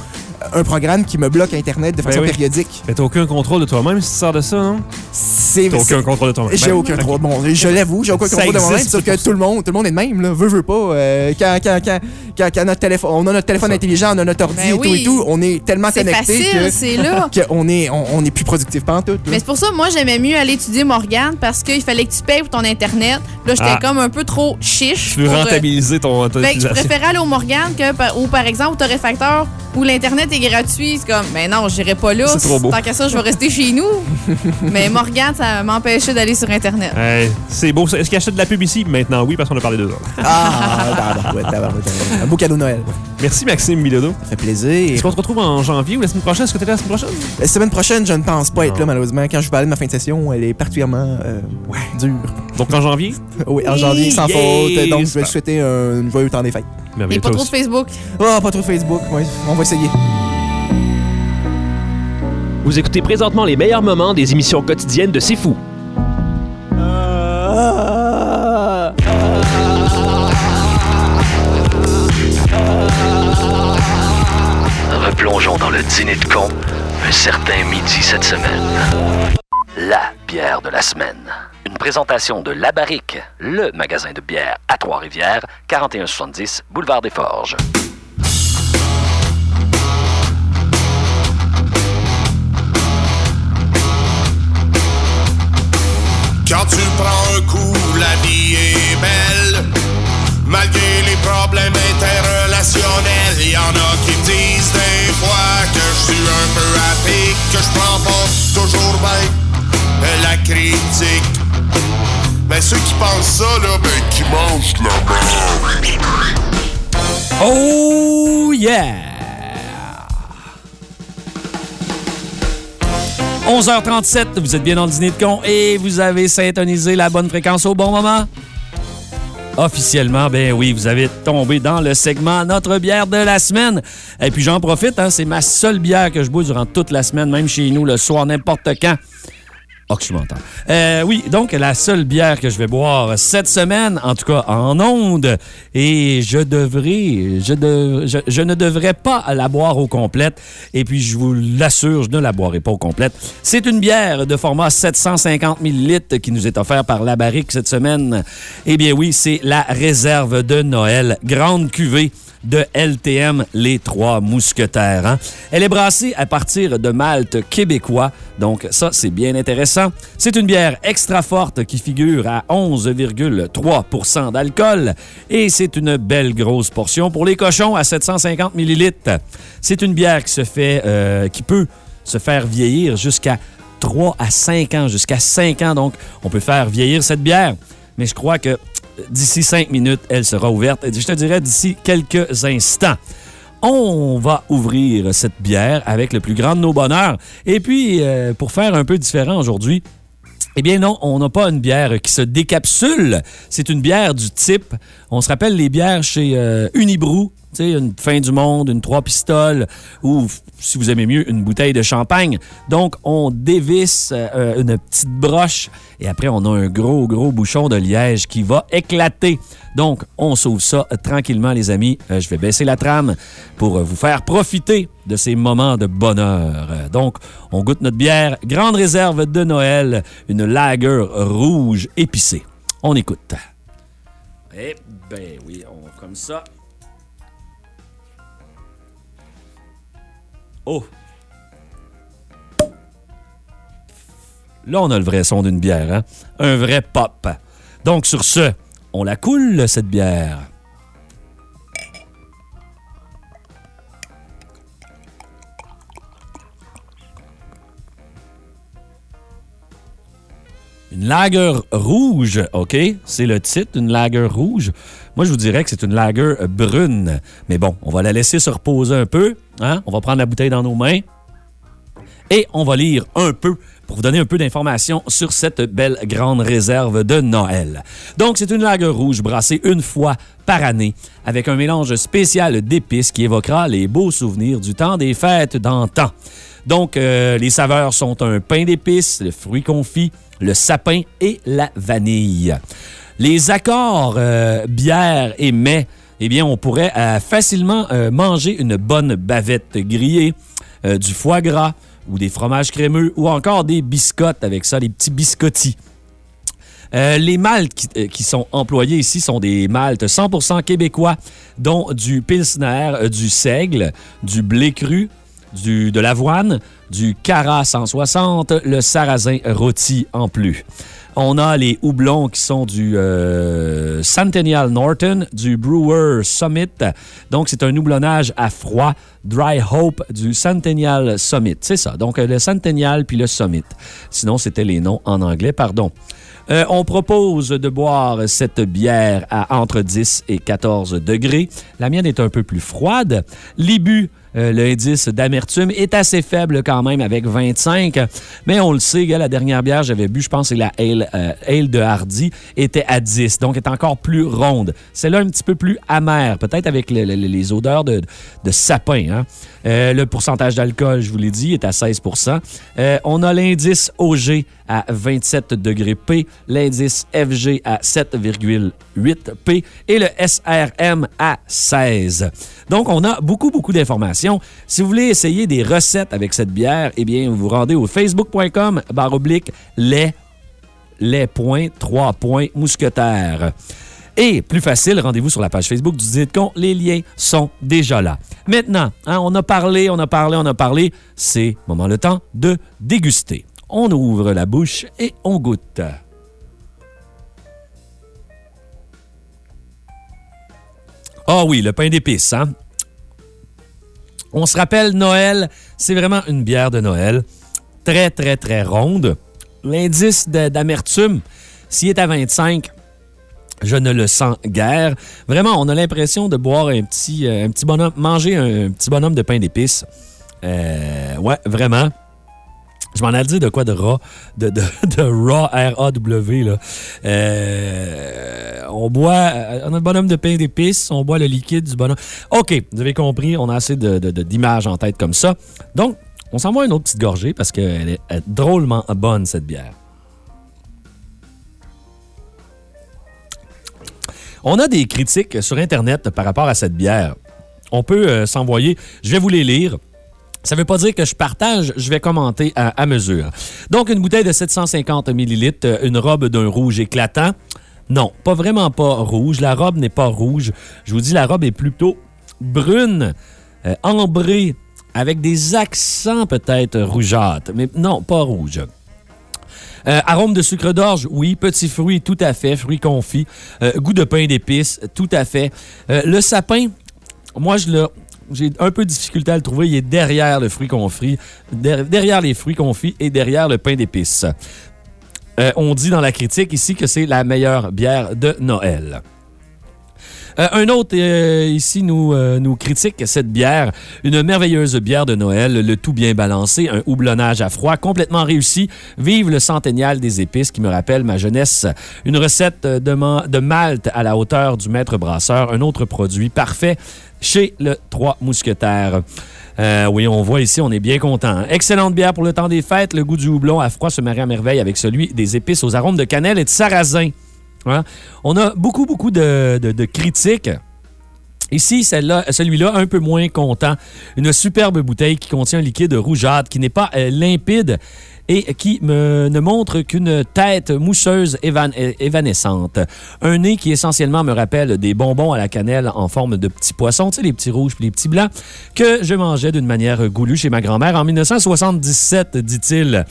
Un programme qui me bloque Internet de façon Ben oui. périodique. Mais t'as aucun contrôle de toi-même si tu sors de ça, non? C'est T'as aucun contrôle de toi-même. J'ai Ben, aucun contrôle. Bon, je l'avoue, j'ai aucun Ça contrôle de moi-même. existe, Sauf c'est que tout le monde, tout le monde est de même, là. Veut, veut pas. euh, quand, quand, quand, quand, quand notre téléphone, on a notre téléphone intelligent, on a notre ordi Ben et tout oui. et tout, on est tellement C'est connecté facile, que, c'est là. <laughs> qu'on est, on, on est plus productif pas en tout. Mais c'est pour ça, moi, j'aimais mieux aller étudier Morgane parce qu'il fallait que tu payes pour ton Internet. Là, j'étais Ah. comme un peu trop chiche. Tu veux pour, euh, rentabiliser ton, ton Fait que je préférais aller au Morgane que, par- ou par exemple au torréfacteur où l'Internet est gratuit. C'est comme, mais non, j'irai pas là. C'est trop beau. Tant qu'à ça, je vais rester chez nous. <laughs> mais Morgane, ça m'empêchait d'aller sur Internet. Hey, c'est beau. ça. Est-ce qu'il achète de la pub ici? Maintenant, oui, parce qu'on a parlé d'eux autres. Ah, tabarouette. un beau cadeau de Noël. Merci, Maxime Bilodeau. Ça fait plaisir. Est-ce qu'on se retrouve en janvier ou la semaine prochaine? Est-ce que t'es là la semaine prochaine? La semaine prochaine, je ne pense pas être Non. là, malheureusement. Quand je vais parler de ma fin de session, elle est particulièrement euh, dure. Donc en janvier? <laughs> Oui, en janvier, sans faute. Donc, je vais souhaiter un joyeux temps des fêtes. Et pas trop de aussi. Facebook. Oh, pas trop de Facebook. Ouais, on va essayer. Vous écoutez présentement les meilleurs moments des émissions quotidiennes de C'est Fou. Replongeons dans le dîner de con un certain midi cette semaine. La bière de la semaine. Une présentation de La Barrique, le magasin de bière à Trois-Rivières, 4170 Boulevard des Forges. Quand tu prends un coup, la vie est belle. Malgré les problèmes interrelationnels, y en a qui me disent des fois que je suis un peu à pic, que je prends pas toujours bien la critique. Mais ceux qui pensent ça, là, ben, qui mangent la merde. Oh yeah! 11h37, vous êtes bien dans le dîner de con et vous avez syntonisé la bonne fréquence au bon moment? Officiellement, ben oui, vous avez tombé dans le segment Notre bière de la semaine. Et puis j'en profite, hein, c'est ma seule bière que je bois durant toute la semaine, même chez nous, le soir, n'importe quand. Occidental. Euh, oui, donc la seule bière que je vais boire cette semaine, en tout cas en onde, et je devrais, je, ne devrais pas la boire au complète, et puis je vous l'assure, je ne la boirai pas au complète. C'est une bière de format 750 ml qui nous est offerte par la barrique cette semaine. Eh bien oui, c'est la réserve de Noël, grande cuvée de LTM Les Trois Mousquetaires. hein. Elle est brassée à partir de malt québécois, donc ça, c'est bien intéressant. C'est une bière extra forte qui figure à 11,3% d'alcool et c'est une belle grosse portion pour les cochons à 750 millilitres. C'est une bière qui se fait, euh, qui peut se faire vieillir jusqu'à 3 à 5 ans, jusqu'à 5 ans, donc on peut faire vieillir cette bière. Mais je crois que d'ici 5 minutes, elle sera ouverte. Je te dirais d'ici quelques instants. On va ouvrir cette bière avec le plus grand de nos bonheurs. Et puis, euh, pour faire un peu différent aujourd'hui, eh bien non, on n'a pas une bière qui se décapsule. C'est une bière du type, on se rappelle les bières chez euh, une fin du monde, une trois pistoles, ou si vous aimez mieux, une bouteille de champagne. Donc, on dévisse euh, une petite broche et après, on a un gros, gros bouchon de liège qui va éclater. Donc, on sauve ça euh, tranquillement, les amis. Euh, je vais baisser la trame pour vous faire profiter de ces moments de bonheur. Donc, on goûte notre bière, grande réserve de Noël, une lager rouge épicée. On écoute. Eh ben oui, on comme ça. Oh! Là, on a le vrai son d'une bière, hein? Un vrai pop. Donc, sur ce, on la coule, cette bière. Une lager rouge, OK? C'est le titre, une lager rouge. Moi, je vous dirais que c'est une lager brune. Mais bon, on va la laisser se reposer un peu. Hein? On va prendre la bouteille dans nos mains. Et on va lire un peu pour vous donner un peu d'informations sur cette belle grande réserve de Noël. Donc, c'est une lager rouge brassée une fois par année avec un mélange spécial d'épices qui évoquera les beaux souvenirs du temps des fêtes d'antan. Donc, euh, les saveurs sont un pain d'épices, le fruit confit, le sapin et la vanille. Les accords euh, bière et mets, eh bien, on pourrait euh, facilement euh, manger une bonne bavette grillée, euh, du foie gras ou des fromages crémeux ou encore des biscottes avec ça, les petits biscottis. Les maltes qui, sont employés ici sont des maltes 100% québécois, dont du pilsner, du seigle, du blé cru, du, de l'avoine, du Cara 160, le sarrasin rôti en plus. On a les houblons qui sont du euh, Centennial Norton, du Brewer Summit. Donc, c'est un houblonnage à froid. Dry Hope du Centennial Summit. C'est ça. Donc, euh, le Centennial puis le Summit. Sinon, c'était les noms en anglais, pardon. Euh, on propose de boire cette bière à entre 10 et 14 degrés. La mienne est un peu plus froide. L'Ibu, euh, l'indice d'amertume est assez faible quand même avec 25. Mais on le sait, la dernière bière que j'avais bu, je pense que la Ale, euh, Ale de Hardy, était à 10. Donc, est encore plus ronde. Celle-là, un petit peu plus amère, peut-être avec le- le- les odeurs de, sapin. hein. Euh, le pourcentage d'alcool, je vous l'ai dit, est à 16% Euh, On a l'indice OG à 27 degrés P, l'indice FG à 7,8 P et le SRM à 16. Donc, on a beaucoup, beaucoup d'informations. Si vous voulez essayer des recettes avec cette bière, eh bien, vous vous rendez au facebook.com barre oblique les, les points, 3 points, mousquetaires. Et plus facile, rendez-vous sur la page Facebook du Dîner de con. Les liens sont déjà là. Maintenant, hein, on a parlé, on a parlé, on a parlé. C'est moment le temps de déguster. On ouvre la bouche et on goûte. Ah oui, le pain d'épices, hein? On se rappelle, Noël, c'est vraiment une bière de Noël. Très, très, très ronde. L'indice d'amertume, s'il est à 25, je ne le sens guère. Vraiment, on a l'impression de boire un petit, euh, bonhomme, manger un, petit bonhomme de pain d'épices. Euh, ouais, vraiment. Je m'en ai dit de quoi de raw, de, de, <laughs> raw, R-A-W, là. Euh, on boit, euh, on a le bonhomme de pain d'épices, on boit le liquide du bonhomme. OK, vous avez compris, on a assez de- d'images en tête comme ça. Donc, On s'en va une autre petite gorgée parce qu'elle est, elle est drôlement bonne, cette bière. On a des critiques sur Internet par rapport à cette bière. On peut euh, s'envoyer. Je vais vous les lire. Ça ne veut pas dire que je partage, je vais commenter à, mesure. Donc, une bouteille de 750 ml, euh, une robe d'un rouge éclatant. Non, pas vraiment pas rouge. La robe n'est pas rouge. Je vous dis, la robe est plutôt brune, euh, ambrée, avec des accents peut-être rougeâtres. Mais non, pas rouge. Euh, arôme de sucre d'orge, oui. Petits fruits, tout à fait. Fruits confits. Euh, goût de pain d'épices, tout à fait. Le sapin, moi, je le. J'ai un peu de difficulté à le trouver. Il est derrière le fruit confit, les fruits confits et derrière le pain d'épices. Euh, on dit dans la critique ici que c'est la meilleure bière de Noël. Euh, un autre euh, ici nous, critique cette bière, une merveilleuse bière de Noël, le tout bien balancé, un houblonnage à froid complètement réussi. Vive le centennial des épices qui me rappelle ma jeunesse. Une recette de, de malt à la hauteur du maître brasseur, un autre produit parfait chez le Trois Mousquetaires. Euh, oui, on voit ici, on est bien content. Excellente bière pour le temps des fêtes. Le goût du houblon à froid se marie à merveille avec celui des épices aux arômes de cannelle et de sarrasin. Hein? On a beaucoup, beaucoup de, critiques. Ici, celui-là, un peu moins content. Une superbe bouteille qui contient un liquide rougeâtre qui n'est pas euh, limpide et qui me, ne montre qu'une tête mousseuse évan- évanescente. Un nez qui essentiellement me rappelle des bonbons à la cannelle en forme de petits poissons, tu sais, les petits rouges puis les petits blancs, que je mangeais d'une manière goulue chez ma grand-mère en 1977, dit-il.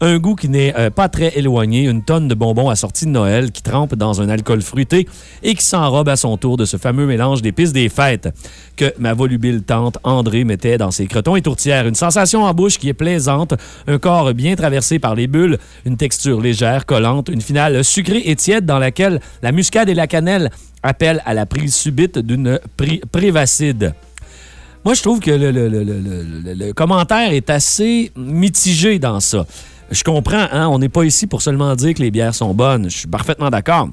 Un goût qui n'est euh, pas très éloigné, une tonne de bonbons assortis de Noël qui trempe dans un alcool fruité et qui s'enrobe à son tour de ce fameux mélange d'épices des fêtes que ma volubile tante André mettait dans ses crotons et tourtières. Une sensation en bouche qui est plaisante, un corps bien traversé par les bulles, une texture légère, collante, une finale sucrée et tiède dans laquelle la muscade et la cannelle appellent à la prise subite d'une prévacide. Moi, je trouve que le, commentaire est assez mitigé dans ça. Je comprends, hein, on n'est pas ici pour seulement dire que les bières sont bonnes. Je suis parfaitement d'accord.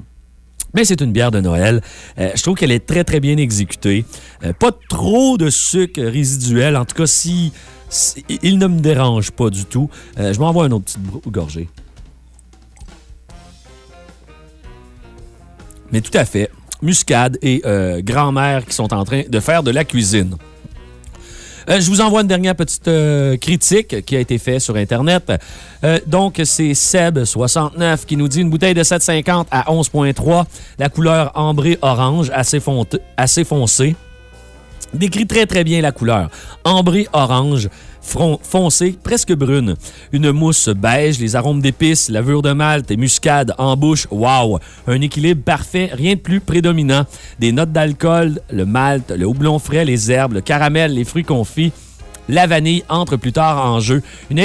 Mais c'est une bière de Noël. Euh, je trouve qu'elle est très, très bien exécutée. Euh, pas trop de sucre résiduel. En tout cas, si- il ne me dérange pas du tout. Euh, je m'envoie une autre petite gorgée. Mais tout à fait. Muscade et euh, grand-mère qui sont en train de faire de la cuisine. Euh, je vous envoie une dernière petite critique qui a été faite sur Internet. Donc, c'est Seb69 qui nous dit une bouteille de 7,50 à 11,3. La couleur ambrée orange, assez foncée. Décrit très très bien la couleur. Ambré orange, foncé, presque brune. Une mousse beige, les arômes d'épices, levure de malt et muscade en bouche. Wow! Un équilibre parfait, rien de plus prédominant. Des notes d'alcool, le malt, le houblon frais, les herbes, le caramel, les fruits confits. La vanille entre plus tard en jeu. Une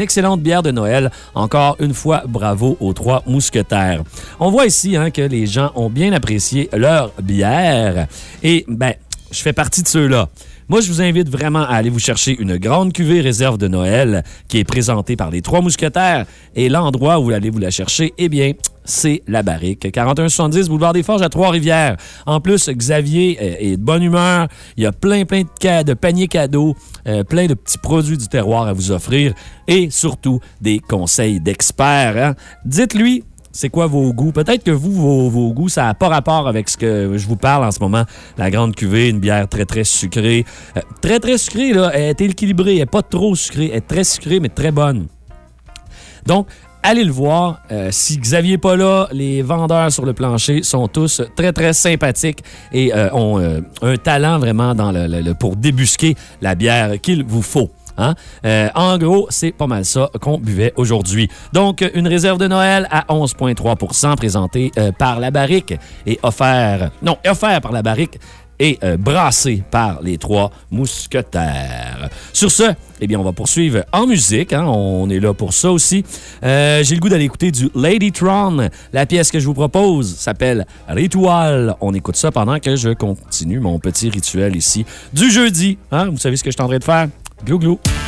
excellente bière de Noël. Encore une fois, bravo aux trois mousquetaires. On voit ici hein, que les gens ont bien apprécié leur bière. Et, ben, je fais partie de ceux-là. Moi, je vous invite vraiment à aller vous chercher une grande cuvée réserve de Noël qui est présentée par les Trois Mousquetaires. Et l'endroit où vous allez vous la chercher, eh bien, c'est la barrique. 4170 Boulevard des Forges à Trois-Rivières. En plus, Xavier est de bonne humeur. Il y a plein, plein de paniers cadeaux, euh, plein de petits produits du terroir à vous offrir et surtout des conseils d'experts. hein. Dites-lui c'est quoi vos goûts? Peut-être que vous, vos, goûts, ça n'a pas rapport avec ce que je vous parle en ce moment. La grande cuvée, une bière très, très sucrée. Euh, très, très sucrée, là. Elle est équilibrée. Elle n'est pas trop sucrée. Elle est très sucrée, mais très bonne. Donc, allez le voir. Euh, si Xavier n'est pas là, les vendeurs sur le plancher sont tous très, très sympathiques et euh, ont un talent vraiment pour débusquer la bière qu'il vous faut. Hein? Euh, en gros, c'est pas mal ça qu'on buvait aujourd'hui. Donc, une réserve de Noël à 11,3% présentée euh, par la barrique et offert, non, offert par la barrique et euh, brassé par les trois mousquetaires. Sur ce, eh bien, on va poursuivre en musique. hein? On est là pour ça aussi. Euh, J'ai le goût d'aller écouter du Ladytron. La pièce que je vous propose s'appelle Ritual. On écoute ça pendant que je continue mon petit rituel ici du jeudi. hein? Vous savez ce que je suis en de faire? Glou glou.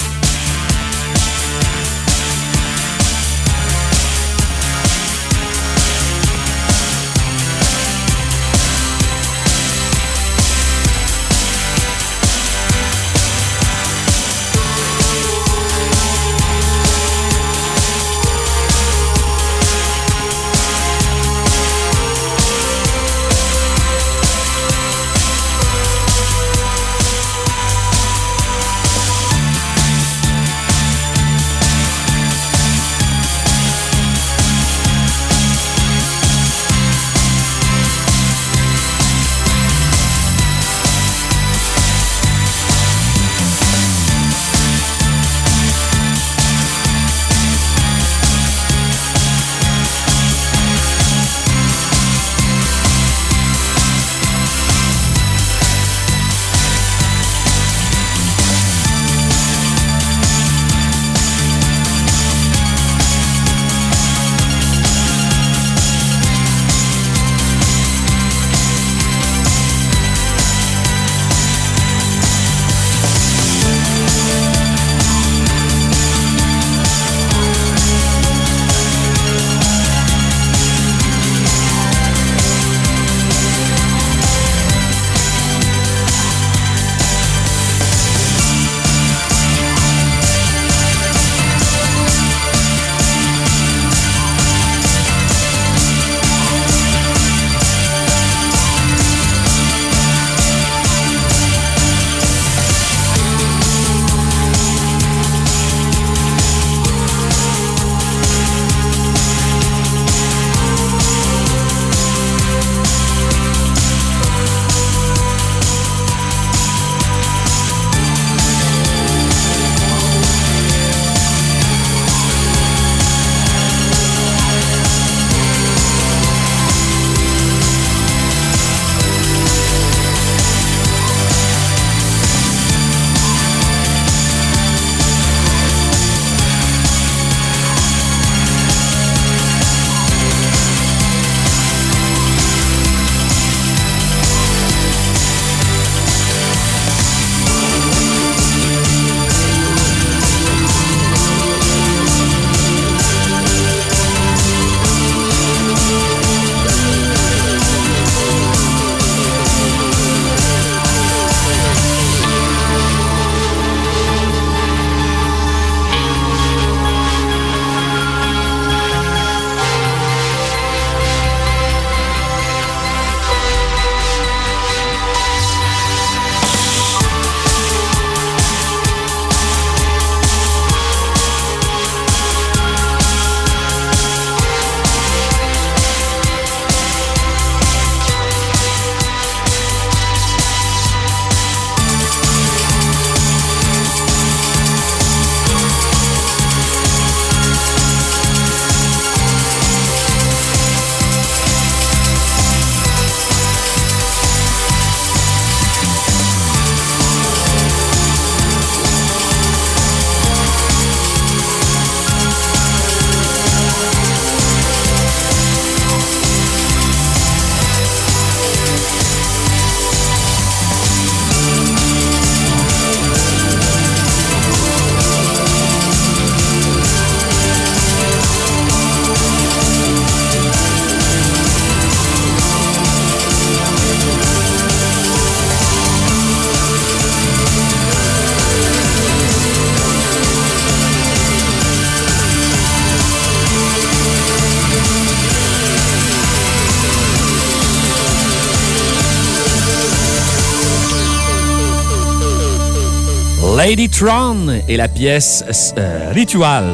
Et la pièce euh, Ritual.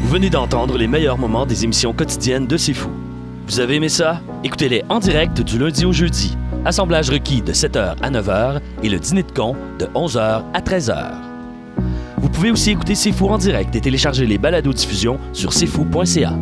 Vous venez d'entendre les meilleurs moments des émissions quotidiennes de C'est. Vous avez aimé ça? Écoutez-les en direct du lundi au jeudi. Assemblage requis de 7h à 9h et le dîner de con de 11h à 13h. Vous pouvez aussi écouter C'est en direct et télécharger les balados diffusion sur cfou.ca.